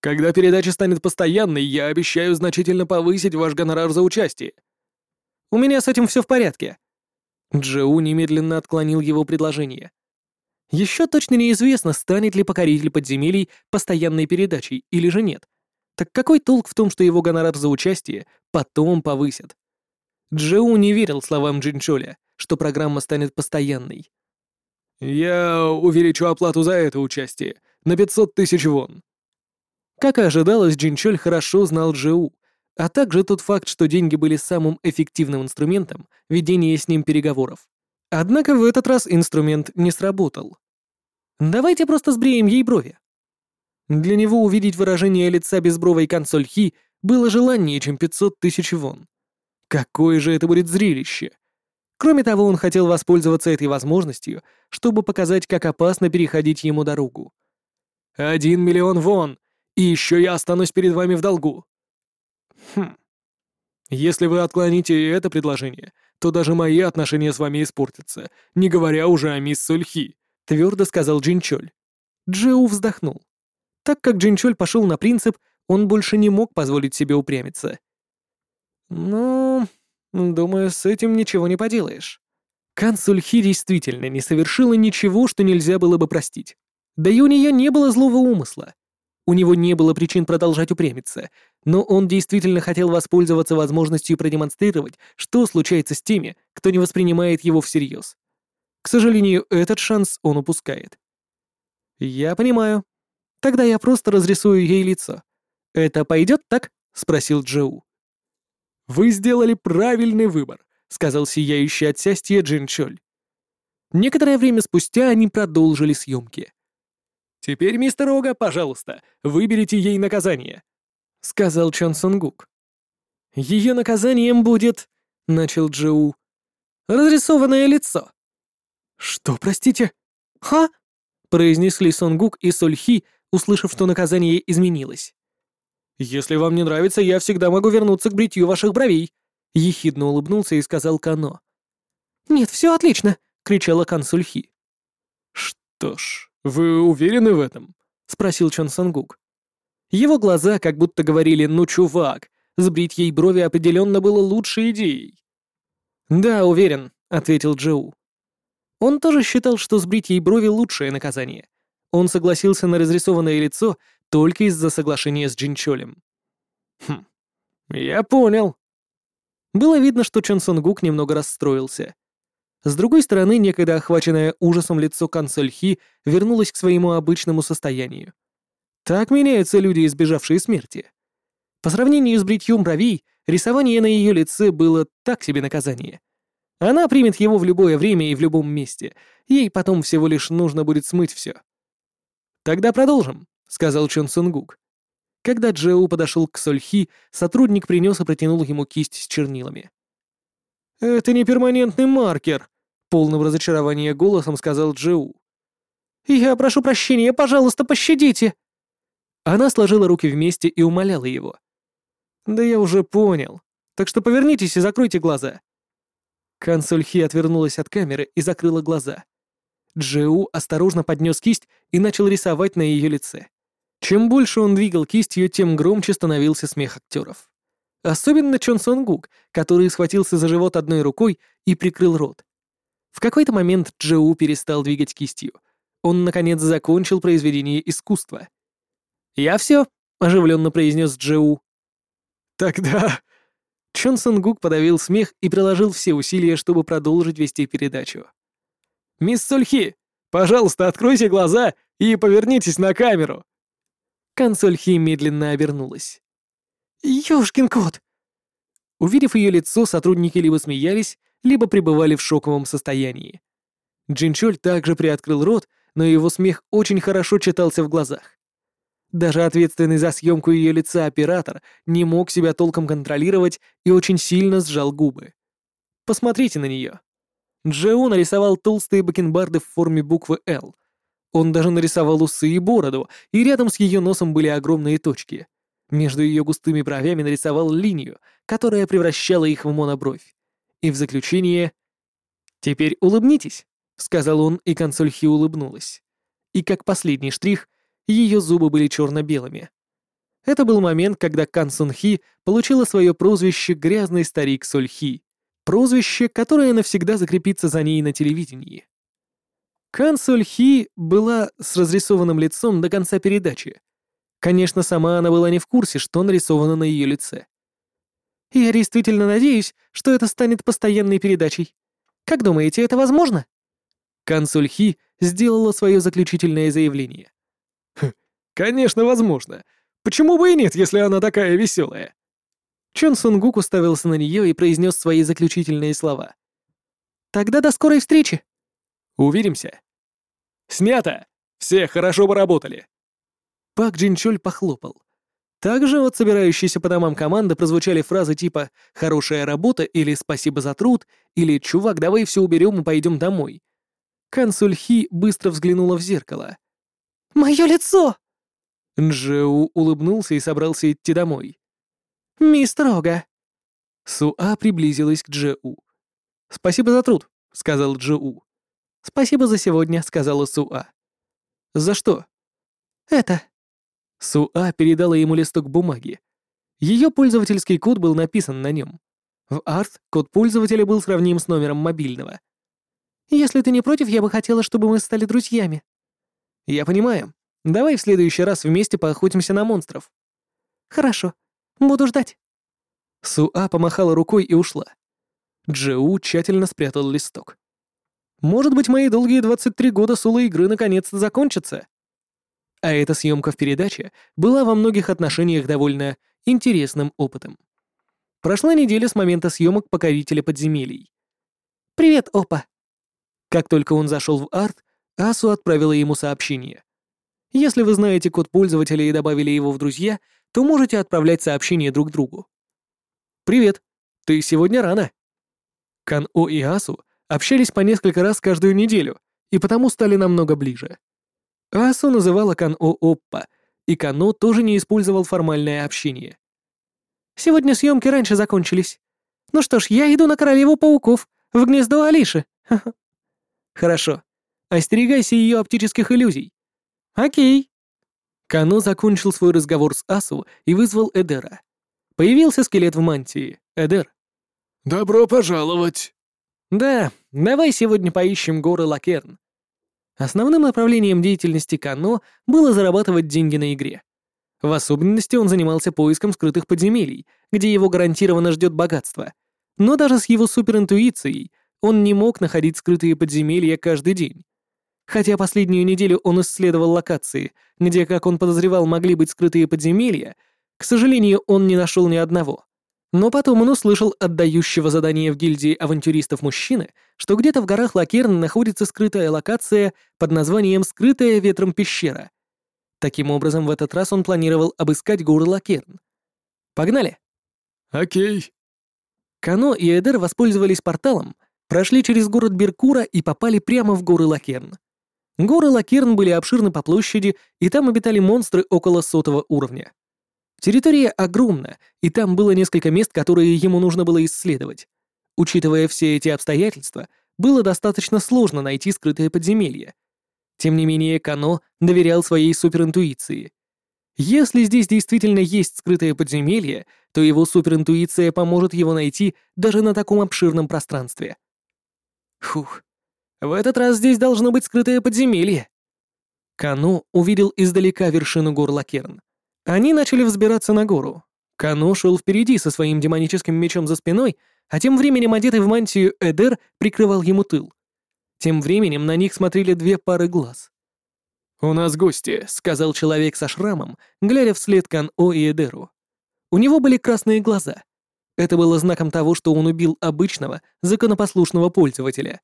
Когда передача станет постоянной, я обещаю значительно повысить ваш гонорар за участие.
У меня с этим все в порядке. Джоу немедленно отклонил его предложение. Еще точно неизвестно, станет ли покоритель подземелий постоянной передачей или же нет. Так какой толк в том, что его гонорар за участие потом повысят? Джоу не верил словам Джинчоля, что программа станет постоянной.
«Я увеличу оплату за это участие на 500 тысяч вон»,
как и ожидалось, Джинчоль хорошо знал Джеу, а также тот факт, что деньги были самым эффективным инструментом ведения с ним переговоров. Однако в этот раз инструмент не сработал. Давайте просто сбреем ей брови. Для него увидеть выражение лица безбровой консоль Хи было желаннее, чем 500 тысяч вон. Какое же это будет зрелище! Кроме того, он хотел воспользоваться этой возможностью, чтобы показать, как опасно переходить ему дорогу.
«Один миллион вон! И еще я останусь перед вами в долгу. Хм. Если вы отклоните это предложение, то даже мои отношения с вами испортятся, не говоря уже о мисс Сульхи», —
твердо сказал Джинчоль. Джоу вздохнул. Так как Джинчоль пошел на принцип, он больше не мог позволить себе упрямиться. «Ну, думаю, с этим ничего не поделаешь». Кан Сульхи действительно не совершила ничего, что нельзя было бы простить. Да и у нее не было злого умысла. У него не было причин продолжать упрямиться, но он действительно хотел воспользоваться возможностью продемонстрировать, что случается с теми, кто не воспринимает его всерьез. К сожалению, этот шанс он упускает. «Я понимаю. Тогда я просто разрисую ей лицо. Это пойдет так?» — спросил Джоу.
«Вы сделали правильный выбор», — сказал сияющий от счастья Джин Чоль.
Некоторое время спустя они продолжили съемки.
«Теперь, мистер Ога, пожалуйста, выберите ей наказание», — сказал Чон Сунгук.
«Ее наказанием будет...» — начал Джоу. «Разрисованное лицо».
«Что, простите?»
«Ха?» — произнесли Сонгук и Сольхи, услышав, что наказание изменилось. «Если вам не нравится, я всегда могу вернуться к бритью ваших бровей», — ехидно улыбнулся и сказал Кано. «Нет, все отлично», — кричала Кан Сульхи.
«Что ж, «Вы уверены в этом?» — спросил Чон Сангук.
Его глаза как будто говорили «ну, чувак, сбрить ей брови определенно было лучшей идеей». «Да, уверен», — ответил Джоу. Он тоже считал, что сбрить ей брови — лучшее наказание. Он согласился на разрисованное лицо только из-за соглашения с Джинчолем.
«Хм, я понял».
Было видно, что Чон Сонгук немного расстроился. С другой стороны, некогда охваченное ужасом лицо Хи вернулось к своему обычному состоянию. Так меняются люди, избежавшие смерти. По сравнению с бритьем бровей, рисование на ее лице было так себе наказание. Она примет его в любое время и в любом месте. Ей потом всего лишь нужно будет смыть все. «Тогда продолжим», — сказал Чон Сунгук. Когда Джоу подошел к Сольхи, сотрудник принес и протянул ему кисть с чернилами. «Это не перманентный маркер», — полным разочарования голосом сказал Джоу. «Я прошу прощения, пожалуйста, пощадите!» Она сложила руки вместе и умоляла его. «Да я уже понял. Так что повернитесь и закройте глаза». Консоль Хи отвернулась от камеры и закрыла глаза. Джоу осторожно поднес кисть и начал рисовать на ее лице. Чем больше он двигал кистью, тем громче становился смех актеров. Особенно Чон Сон Гук, который схватился за живот одной рукой и прикрыл рот. В какой-то момент Джоу перестал двигать кистью. Он, наконец, закончил произведение искусства. «Я все», — оживленно произнес Джоу.
«Тогда...»
Чон Сон Гук подавил смех и приложил все усилия, чтобы продолжить вести передачу.
«Мисс Сульхи,
Пожалуйста, откройте глаза и повернитесь на камеру!» Консоль Хи медленно обернулась.
«Ёшкин кот!»
Увидев ее лицо, сотрудники либо смеялись, либо пребывали в шоковом состоянии. Джинчоль также приоткрыл рот, но его смех очень хорошо читался в глазах. Даже ответственный за съемку ее лица оператор не мог себя толком контролировать и очень сильно сжал губы. Посмотрите на нее. Джео нарисовал толстые бакенбарды в форме буквы «Л». Он даже нарисовал усы и бороду, и рядом с ее носом были огромные точки. Между ее густыми бровями нарисовал линию, которая превращала их в монобровь. И в заключение... «Теперь улыбнитесь», — сказал он, и консоль Хи улыбнулась. И как последний штрих, ее зубы были черно-белыми. Это был момент, когда Кан Сун Хи получила свое прозвище «Грязный старик Соль Хи», прозвище, которое навсегда закрепится за ней на телевидении. Кан Соль Хи была с разрисованным лицом до конца передачи. Конечно, сама она была не в курсе, что нарисовано на ее лице.
«Я действительно надеюсь, что это станет постоянной передачей. Как думаете, это возможно?»
Кан Соль Хи сделала свое заключительное заявление. «Конечно, возможно. Почему бы и нет, если она такая веселая?» Чон Сунгук уставился на нее и произнес свои заключительные слова.
«Тогда до скорой встречи!»
«Увидимся!» «Снято! Все хорошо поработали!» Пак Джинчоль похлопал. Также от собирающейся по домам команды прозвучали фразы типа «хорошая работа» или «спасибо за труд» или «чувак, давай все уберем и пойдем домой». Кан Сульхи быстро взглянула в зеркало.
«Мое лицо!»
Нджеу улыбнулся и собрался идти домой.
«Мистер Ога».
Суа приблизилась к Джеу. «Спасибо за труд», — сказал Джеу. «Спасибо за сегодня», — сказала Суа. «За что?»
«Это».
Суа передала ему листок бумаги. Ее пользовательский код был написан на нем. В арт код пользователя был сравним с номером мобильного.
«Если ты не против, я бы хотела, чтобы мы стали друзьями».
«Я понимаю. Давай в следующий раз вместе поохотимся на монстров».
«Хорошо. Буду ждать».
Суа помахала рукой и ушла. Джеу тщательно спрятал листок. «Может быть, мои долгие 23 года соло игры наконец-то закончатся?» А эта съемка в передаче была во многих отношениях довольно интересным опытом. Прошла неделя с момента съемок «Покорителя подземелий».
«Привет, Опа!»
Как только он зашел в арт, Асу отправила ему сообщение. Если вы знаете код пользователя и добавили его в друзья, то можете отправлять сообщения друг другу. «Привет. Ты сегодня рано». Кан-О и Асу общались по несколько раз каждую неделю, и потому стали намного ближе. Асу называла Кан-О Оппа, и Кано тоже не использовал формальное общение.
«Сегодня съемки раньше закончились. Ну что ж, я иду на Королеву Пауков, в гнездо Алиши.
Хорошо. Остерегайся ее оптических иллюзий.
Окей.
Кано закончил свой разговор с Асу и вызвал Эдера. Появился скелет в мантии. Эдер.
«Добро пожаловать!»
«Да, давай сегодня поищем горы Лакерн». Основным направлением деятельности Кано было зарабатывать деньги на игре. В особенности он занимался поиском скрытых подземелий, где его гарантированно ждет богатство. Но даже с его суперинтуицией он не мог находить скрытые подземелья каждый день. Хотя последнюю неделю он исследовал локации, где, как он подозревал, могли быть скрытые подземелья, к сожалению, он не нашел ни одного. Но потом он услышал отдающего задание в гильдии авантюристов мужчины, что где-то в горах Лакерн находится скрытая локация под названием «Скрытая ветром пещера». Таким образом, в этот раз он планировал обыскать горы Лакерн. Погнали!
Окей.
Кано и Эдер воспользовались порталом, прошли через город Беркура и попали прямо в горы Лакерн. Горы Лакерн были обширны по площади, и там обитали монстры около сотого уровня. Территория огромна, и там было несколько мест, которые ему нужно было исследовать. Учитывая все эти обстоятельства, было достаточно сложно найти скрытое подземелье. Тем не менее, Кано доверял своей суперинтуиции. Если здесь действительно есть скрытое подземелье, то его суперинтуиция поможет его найти даже на таком обширном пространстве. Фух, в этот раз здесь должно быть скрытое подземелье. Кано увидел издалека вершину гор Лакерн. Они начали взбираться на гору. Кано шел впереди со своим демоническим мечом за спиной, а тем временем одетый в мантию Эдер прикрывал ему тыл. Тем временем на них смотрели две пары глаз. «У нас гости», — сказал человек со шрамом, глядя вслед Кан-О и Эдеру. У него были красные глаза. Это было знаком того, что он убил обычного, законопослушного пользователя.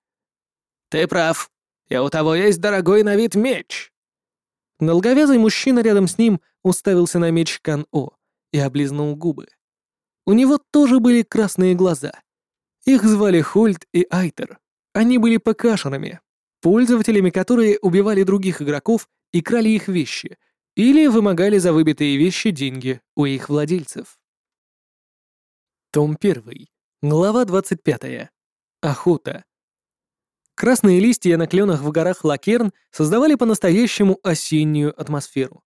«Ты прав. И у того есть дорогой на вид меч». Долговязый мужчина рядом с ним уставился на меч Кан-О и облизнул губы. У него тоже были красные глаза. Их звали Хольт и Айтер. Они были покашенными, пользователями, которые убивали других игроков и крали их вещи, или вымогали за выбитые вещи деньги у их владельцев. Том 1. Глава 25. Охота. Красные листья на кленах в горах Лакерн создавали по-настоящему осеннюю атмосферу.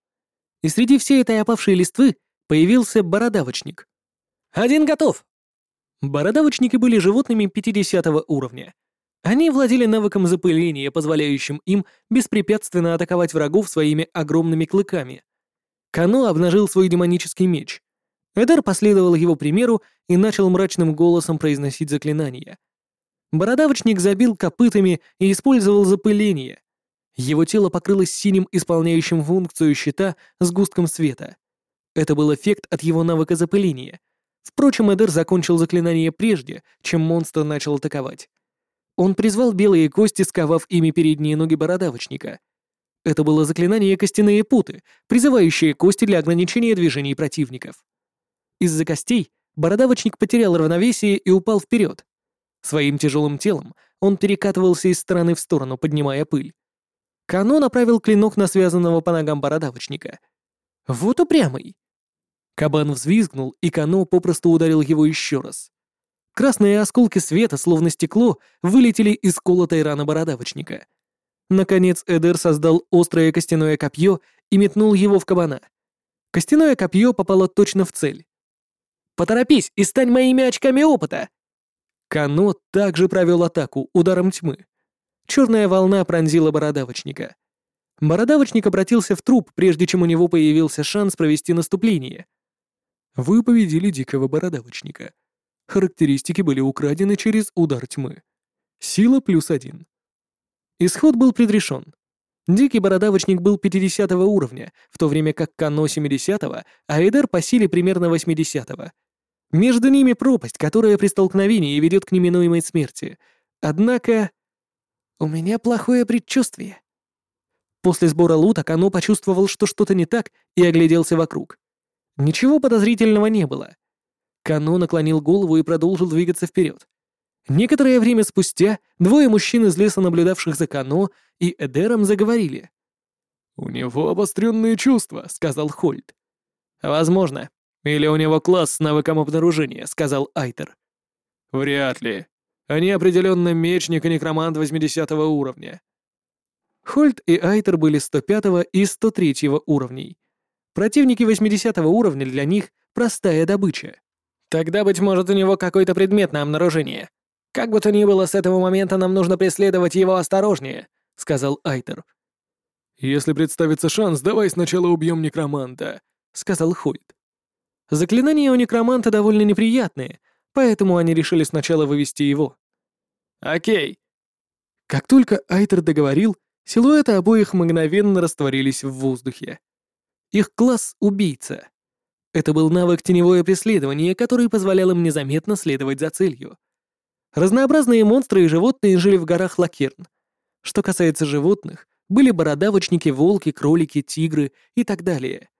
И среди всей этой опавшей листвы появился бородавочник. «Один готов!» Бородавочники были животными 50 уровня, они владели навыком запыления, позволяющим им беспрепятственно атаковать врагов своими огромными клыками. Кано обнажил свой демонический меч. Эдер последовал его примеру и начал мрачным голосом произносить заклинания. Бородавочник забил копытами и использовал запыление. Его тело покрылось синим, исполняющим функцию щита с густком света. Это был эффект от его навыка запыления. Впрочем, Эдер закончил заклинание прежде, чем монстр начал атаковать. Он призвал белые кости, сковав ими передние ноги бородавочника. Это было заклинание «Костяные путы», призывающее кости для ограничения движений противников. Из-за костей бородавочник потерял равновесие и упал вперед. Своим тяжелым телом он перекатывался из стороны в сторону, поднимая пыль. Кано направил клинок на связанного по ногам бородавочника. Вот упрямый. Кабан взвизгнул, и Кано попросту ударил его еще раз. Красные осколки света, словно стекло, вылетели из колотой раны бородавочника. Наконец Эдер создал острое костяное копье и метнул его в кабана. Костяное копье попало точно в цель. «Поторопись и стань моими очками опыта!» Кано также провел атаку ударом тьмы. Черная волна пронзила бородавочника. Бородавочник обратился в труп, прежде чем у него появился шанс провести наступление. Вы победили дикого бородавочника. Характеристики были украдены через удар тьмы. Сила плюс один. Исход был предрешен. Дикий бородавочник был 50 уровня, в то время как Кано 70 а Эйдер по силе примерно 80 -го. Между ними пропасть, которая при столкновении ведет к неминуемой смерти. Однако... У меня плохое предчувствие. После сбора лута Кано почувствовал, что что-то не так, и огляделся вокруг. Ничего подозрительного не было. Кано наклонил голову и продолжил двигаться вперед. Некоторое время спустя двое мужчин из леса, наблюдавших за Кано, и Эдером заговорили.
«У него обостренные чувства», — сказал Хольд.
«Возможно. Или у него класс с навыком обнаружения», — сказал Айтер.
«Вряд ли. Они определенно мечник и некромант 80 уровня».
Хольд и Айтер были 105 и 103 уровней. Противники 80 уровня для них — простая добыча. Тогда, быть может, у него какой-то предмет на обнаружение. Как бы то ни было, с этого момента нам нужно преследовать его осторожнее», — сказал Айтер.
«Если представится шанс, давай сначала убьем некроманта», — сказал Хойд.
Заклинания у некроманта довольно неприятные, поэтому они решили сначала вывести его.
«Окей».
Как только Айтер договорил, силуэты обоих мгновенно растворились в воздухе. Их класс — убийца. Это был навык теневое преследование, который позволял им незаметно следовать за целью. Разнообразные монстры и животные жили в горах Лакерн. Что касается животных, были бородавочники, волки, кролики, тигры и так далее.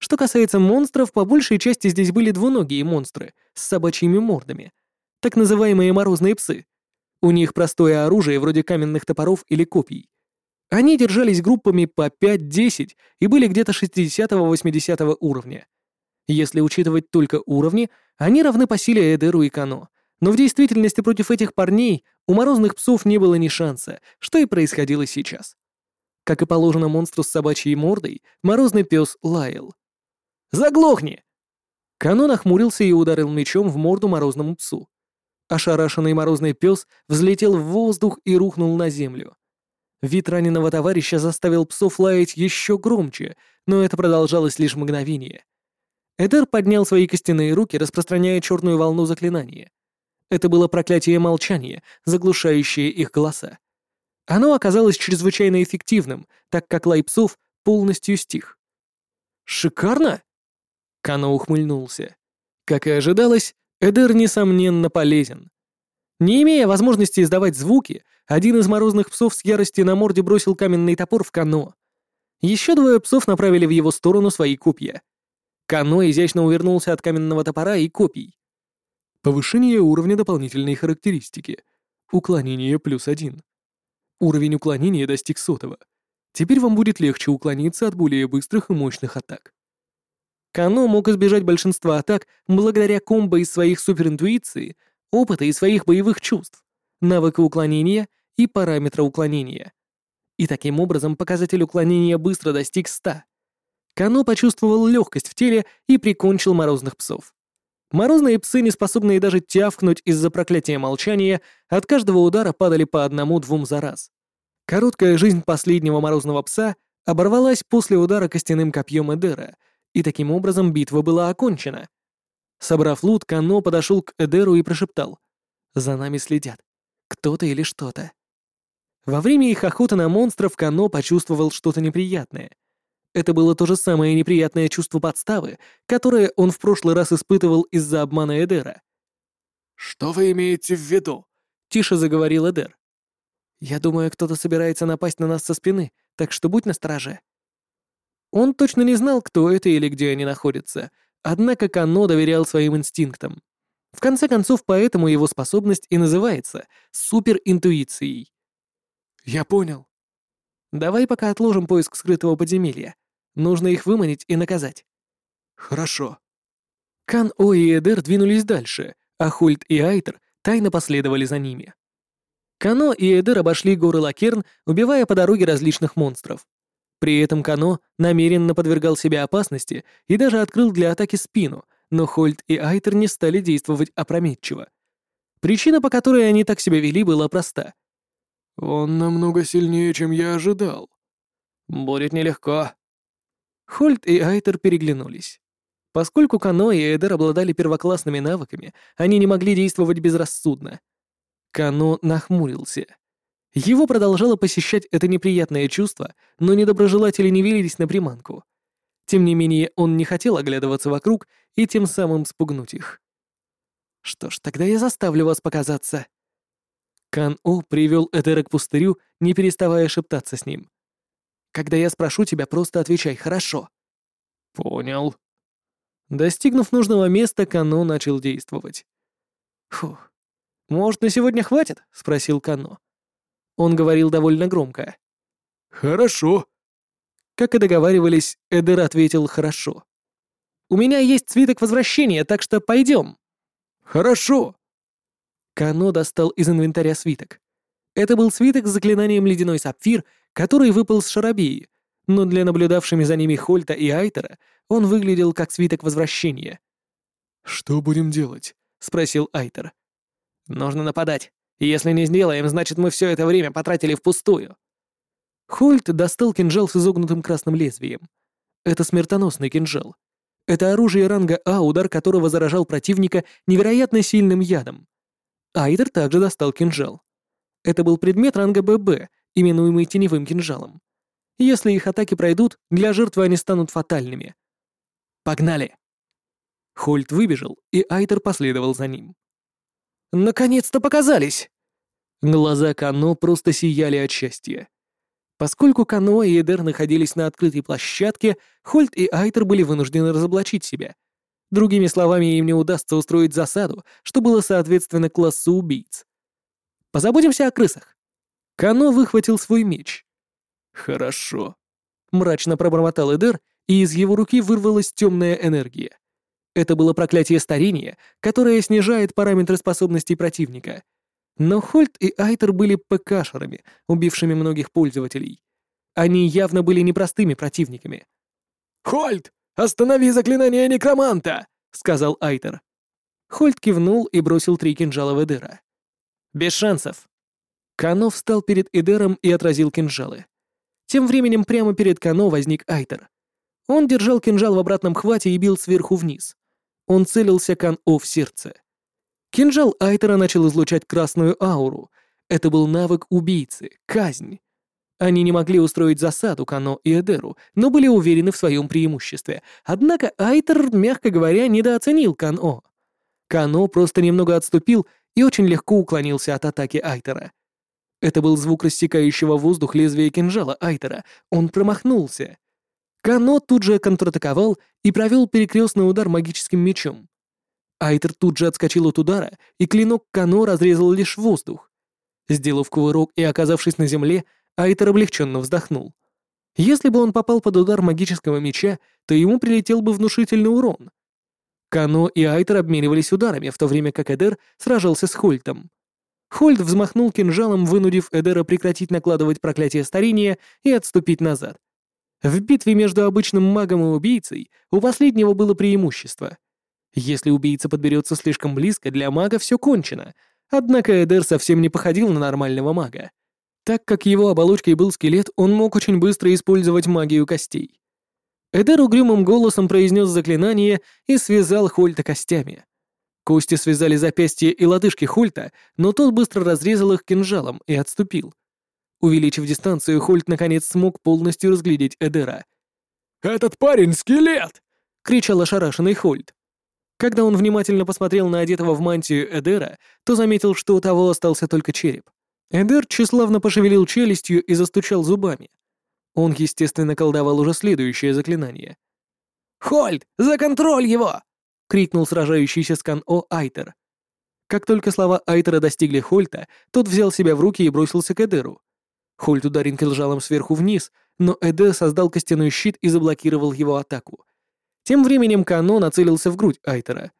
Что касается монстров, по большей части здесь были двуногие монстры с собачьими мордами, так называемые морозные псы. У них простое оружие вроде каменных топоров или копий. Они держались группами по 5-10 и были где-то 60-80 уровня. Если учитывать только уровни, они равны по силе Эдеру и Кано. Но в действительности против этих парней у морозных псов не было ни шанса, что и происходило сейчас. Как и положено монстру с собачьей мордой, морозный пес лаял. «Заглохни!» Кано нахмурился и ударил мечом в морду морозному псу. Ошарашенный морозный пес взлетел в воздух и рухнул на землю. Вид раненого товарища заставил псов лаять еще громче, но это продолжалось лишь мгновение. Эдер поднял свои костяные руки, распространяя черную волну заклинания. Это было проклятие молчания, заглушающее их голоса. Оно оказалось чрезвычайно эффективным, так как лай псов полностью стих. «Шикарно!» Кано ухмыльнулся. Как и ожидалось, Эдер, несомненно, полезен. Не имея возможности издавать звуки, один из морозных псов с ярости на морде бросил каменный топор в Кано. Еще двое псов направили в его сторону свои копья. Кано изящно увернулся от каменного топора и копий. Повышение уровня дополнительной характеристики. Уклонение плюс один. Уровень уклонения достиг сотого. Теперь вам будет легче уклониться от более быстрых и мощных атак. Кано мог избежать большинства атак благодаря комбо из своих суперинтуиции, опыта и своих боевых чувств, навыка уклонения и параметра уклонения. И таким образом показатель уклонения быстро достиг 100. Кано почувствовал легкость в теле и прикончил морозных псов. Морозные псы, не способные даже тявкнуть из-за проклятия молчания, от каждого удара падали по одному-двум за раз. Короткая жизнь последнего морозного пса оборвалась после удара костяным копьем Эдера, и таким образом битва была окончена. Собрав лут, Кано подошел к Эдеру и прошептал. «За нами следят. Кто-то или что-то». Во время их охоты на монстров Кано почувствовал что-то неприятное. Это было то же самое неприятное чувство подставы, которое он в прошлый раз испытывал из-за обмана Эдера.
«Что вы имеете в виду?»
— тише заговорил Эдер. «Я думаю, кто-то собирается напасть на нас со спины, так что будь настороже». Он точно не знал, кто это или где они находятся, однако Кано доверял своим инстинктам. В конце концов, поэтому его способность и называется суперинтуицией.
«Я понял».
«Давай пока отложим поиск скрытого подземелья. Нужно их выманить и наказать».
«Хорошо».
Кан О и Эдер двинулись дальше, а Хульт и Айтер тайно последовали за ними. Кано и Эдер обошли горы Лакерн, убивая по дороге различных монстров. При этом Кано намеренно подвергал себя опасности и даже открыл для атаки спину, но Хольт и Айтер не стали действовать опрометчиво. Причина, по которой они так себя вели, была проста.
«Он намного сильнее, чем я ожидал».
«Будет нелегко». Хольт и Айтер переглянулись. Поскольку Кано и Эдер обладали первоклассными навыками, они не могли действовать безрассудно. Кано нахмурился. Его продолжало посещать это неприятное чувство, но недоброжелатели не велись на приманку. Тем не менее, он не хотел оглядываться вокруг и тем самым спугнуть их. «Что ж, тогда я заставлю вас показаться». Кан-О привел Эдера к пустырю, не переставая шептаться с ним. «Когда я спрошу тебя, просто отвечай «хорошо».
«Понял».
Достигнув нужного места, Кано начал действовать. «Фух. Может, на сегодня хватит?» — спросил Кано. Он говорил довольно громко.
«Хорошо».
Как и договаривались, Эдер ответил «хорошо». «У меня есть свиток возвращения, так что пойдем».
«Хорошо».
Кано достал из инвентаря свиток. Это был свиток с заклинанием «Ледяной сапфир», который выпал с Шарабеи, но для наблюдавшими за ними Хольта и Айтера он выглядел как свиток возвращения.
«Что будем делать?» — спросил Айтер.
«Нужно нападать. Если не сделаем, значит, мы все это время потратили впустую». Хольт достал кинжал с изогнутым красным лезвием. Это смертоносный кинжал. Это оружие ранга А, удар которого заражал противника невероятно сильным ядом. Айдер также достал кинжал. Это был предмет ранга ББ, именуемый теневым кинжалом. Если их атаки пройдут, для жертвы они станут фатальными. Погнали! Хольт выбежал, и Айтер последовал за ним. «Наконец-то показались!» Глаза Кано просто сияли от счастья. Поскольку Кано и Эдер находились на открытой площадке, Хольт и Айтер были вынуждены разоблачить себя. Другими словами, им не удастся устроить засаду, что было соответственно классу убийц. Позаботимся о крысах. Кано выхватил свой меч.
«Хорошо», —
мрачно пробормотал Эдер, и из его руки вырвалась темная энергия. Это было проклятие старения, которое снижает параметры способностей противника — но Хольт и Айтер были ПКшерами, убившими многих пользователей. Они явно были непростыми противниками.
«Хольт, останови заклинание некроманта!» — сказал Айтер.
Хольт кивнул и бросил три кинжала в Эдера. «Без шансов». Кано встал перед Эдером и отразил кинжалы. Тем временем прямо перед Кано возник Айтер. Он держал кинжал в обратном хвате и бил сверху вниз. Он целился Кан-О в сердце. Кинжал Айтера начал излучать красную ауру. Это был навык убийцы, казнь. Они не могли устроить засаду Кано и Эдеру, но были уверены в своем преимуществе. Однако Айтер, мягко говоря, недооценил Кано. Кано просто немного отступил и очень легко уклонился от атаки Айтера. Это был звук рассекающего воздух лезвия кинжала Айтера. Он промахнулся. Кано тут же контратаковал и провел перекрестный удар магическим мечом. Айтер тут же отскочил от удара, и клинок Кано разрезал лишь воздух. Сделав кувырок и оказавшись на земле, Айтер облегченно вздохнул. Если бы он попал под удар магического меча, то ему прилетел бы внушительный урон. Кано и Айтер обменивались ударами, в то время как Эдер сражался с Хольтом. Хольт взмахнул кинжалом, вынудив Эдера прекратить накладывать проклятие старения и отступить назад. В битве между обычным магом и убийцей у последнего было преимущество. Если убийца подберется слишком близко, для мага все кончено. Однако Эдер совсем не походил на нормального мага. Так как его оболочкой был скелет, он мог очень быстро использовать магию костей. Эдер угрюмым голосом произнес заклинание и связал Хольта костями. Кости связали запястья и лодыжки Хольта, но тот быстро разрезал их кинжалом и отступил. Увеличив дистанцию, Хольт наконец смог полностью разглядеть Эдера.
«Этот парень — скелет!»
— кричал ошарашенный Хольт. Когда он внимательно посмотрел на одетого в мантию Эдера, то заметил, что у того остался только череп. Эдер тщеславно пошевелил челюстью и застучал зубами. Он, естественно, колдовал уже следующее заклинание.
«Хольт, за контроль его!» — крикнул сражающийся с Кан-О Айтер.
Как только слова Айтера достигли Хольта, тот взял себя в руки и бросился к Эдеру. Хольт ударил кинжалом сверху вниз, но Эдер создал костяной щит и заблокировал его атаку. Тем временем Кано нацелился в грудь Айтера.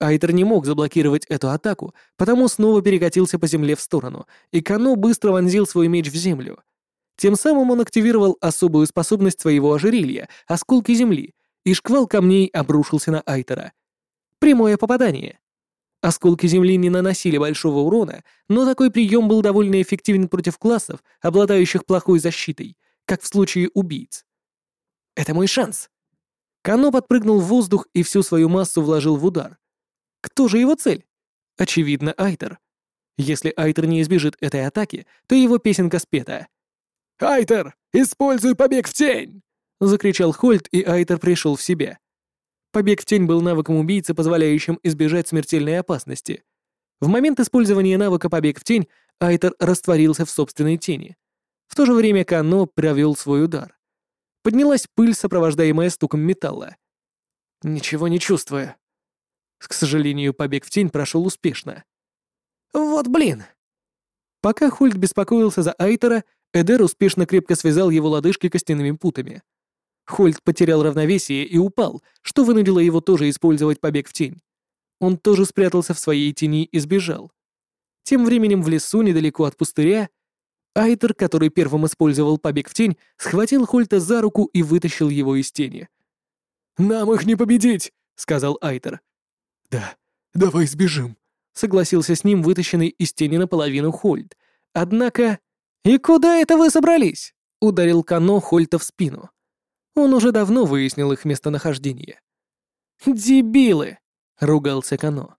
Айтер не мог заблокировать эту атаку, потому снова перекатился по земле в сторону, и Кано быстро вонзил свой меч в землю. Тем самым он активировал особую способность своего ожерелья — осколки земли, и шквал камней обрушился на Айтера. Прямое попадание. Осколки земли не наносили большого урона, но такой прием был довольно эффективен против классов, обладающих плохой защитой, как в случае убийц. «Это мой шанс!» Кано подпрыгнул в воздух и всю свою массу вложил в удар. Кто же его цель? Очевидно, Айтер. Если Айтер не избежит этой атаки, то его песенка спета.
«Айтер, используй побег в тень!»
— закричал Хольт, и Айтер пришел в себя. Побег в тень был навыком убийцы, позволяющим избежать смертельной опасности. В момент использования навыка «Побег в тень» Айтер растворился в собственной тени. В то же время Кано провел свой удар. Поднялась пыль, сопровождаемая стуком металла. «Ничего не чувствую», к сожалению, побег в тень прошел успешно.
«Вот блин!»
Пока Хольт беспокоился за Айтера, Эдер успешно крепко связал его лодыжки костяными путами. Хольт потерял равновесие и упал, что вынудило его тоже использовать побег в тень. Он тоже спрятался в своей тени и сбежал. Тем временем в лесу, недалеко от пустыря, Айтер, который первым использовал побег в тень, схватил Хольта за руку и вытащил его из тени.
«Нам их не победить!» — сказал Айтер.
«Да, давай сбежим», —
согласился с ним вытащенный из тени наполовину Хольд. Однако... «И куда это вы собрались?» — ударил Кано Хольта в спину. Он уже давно выяснил их местонахождение. «Дебилы!» — ругался Кано.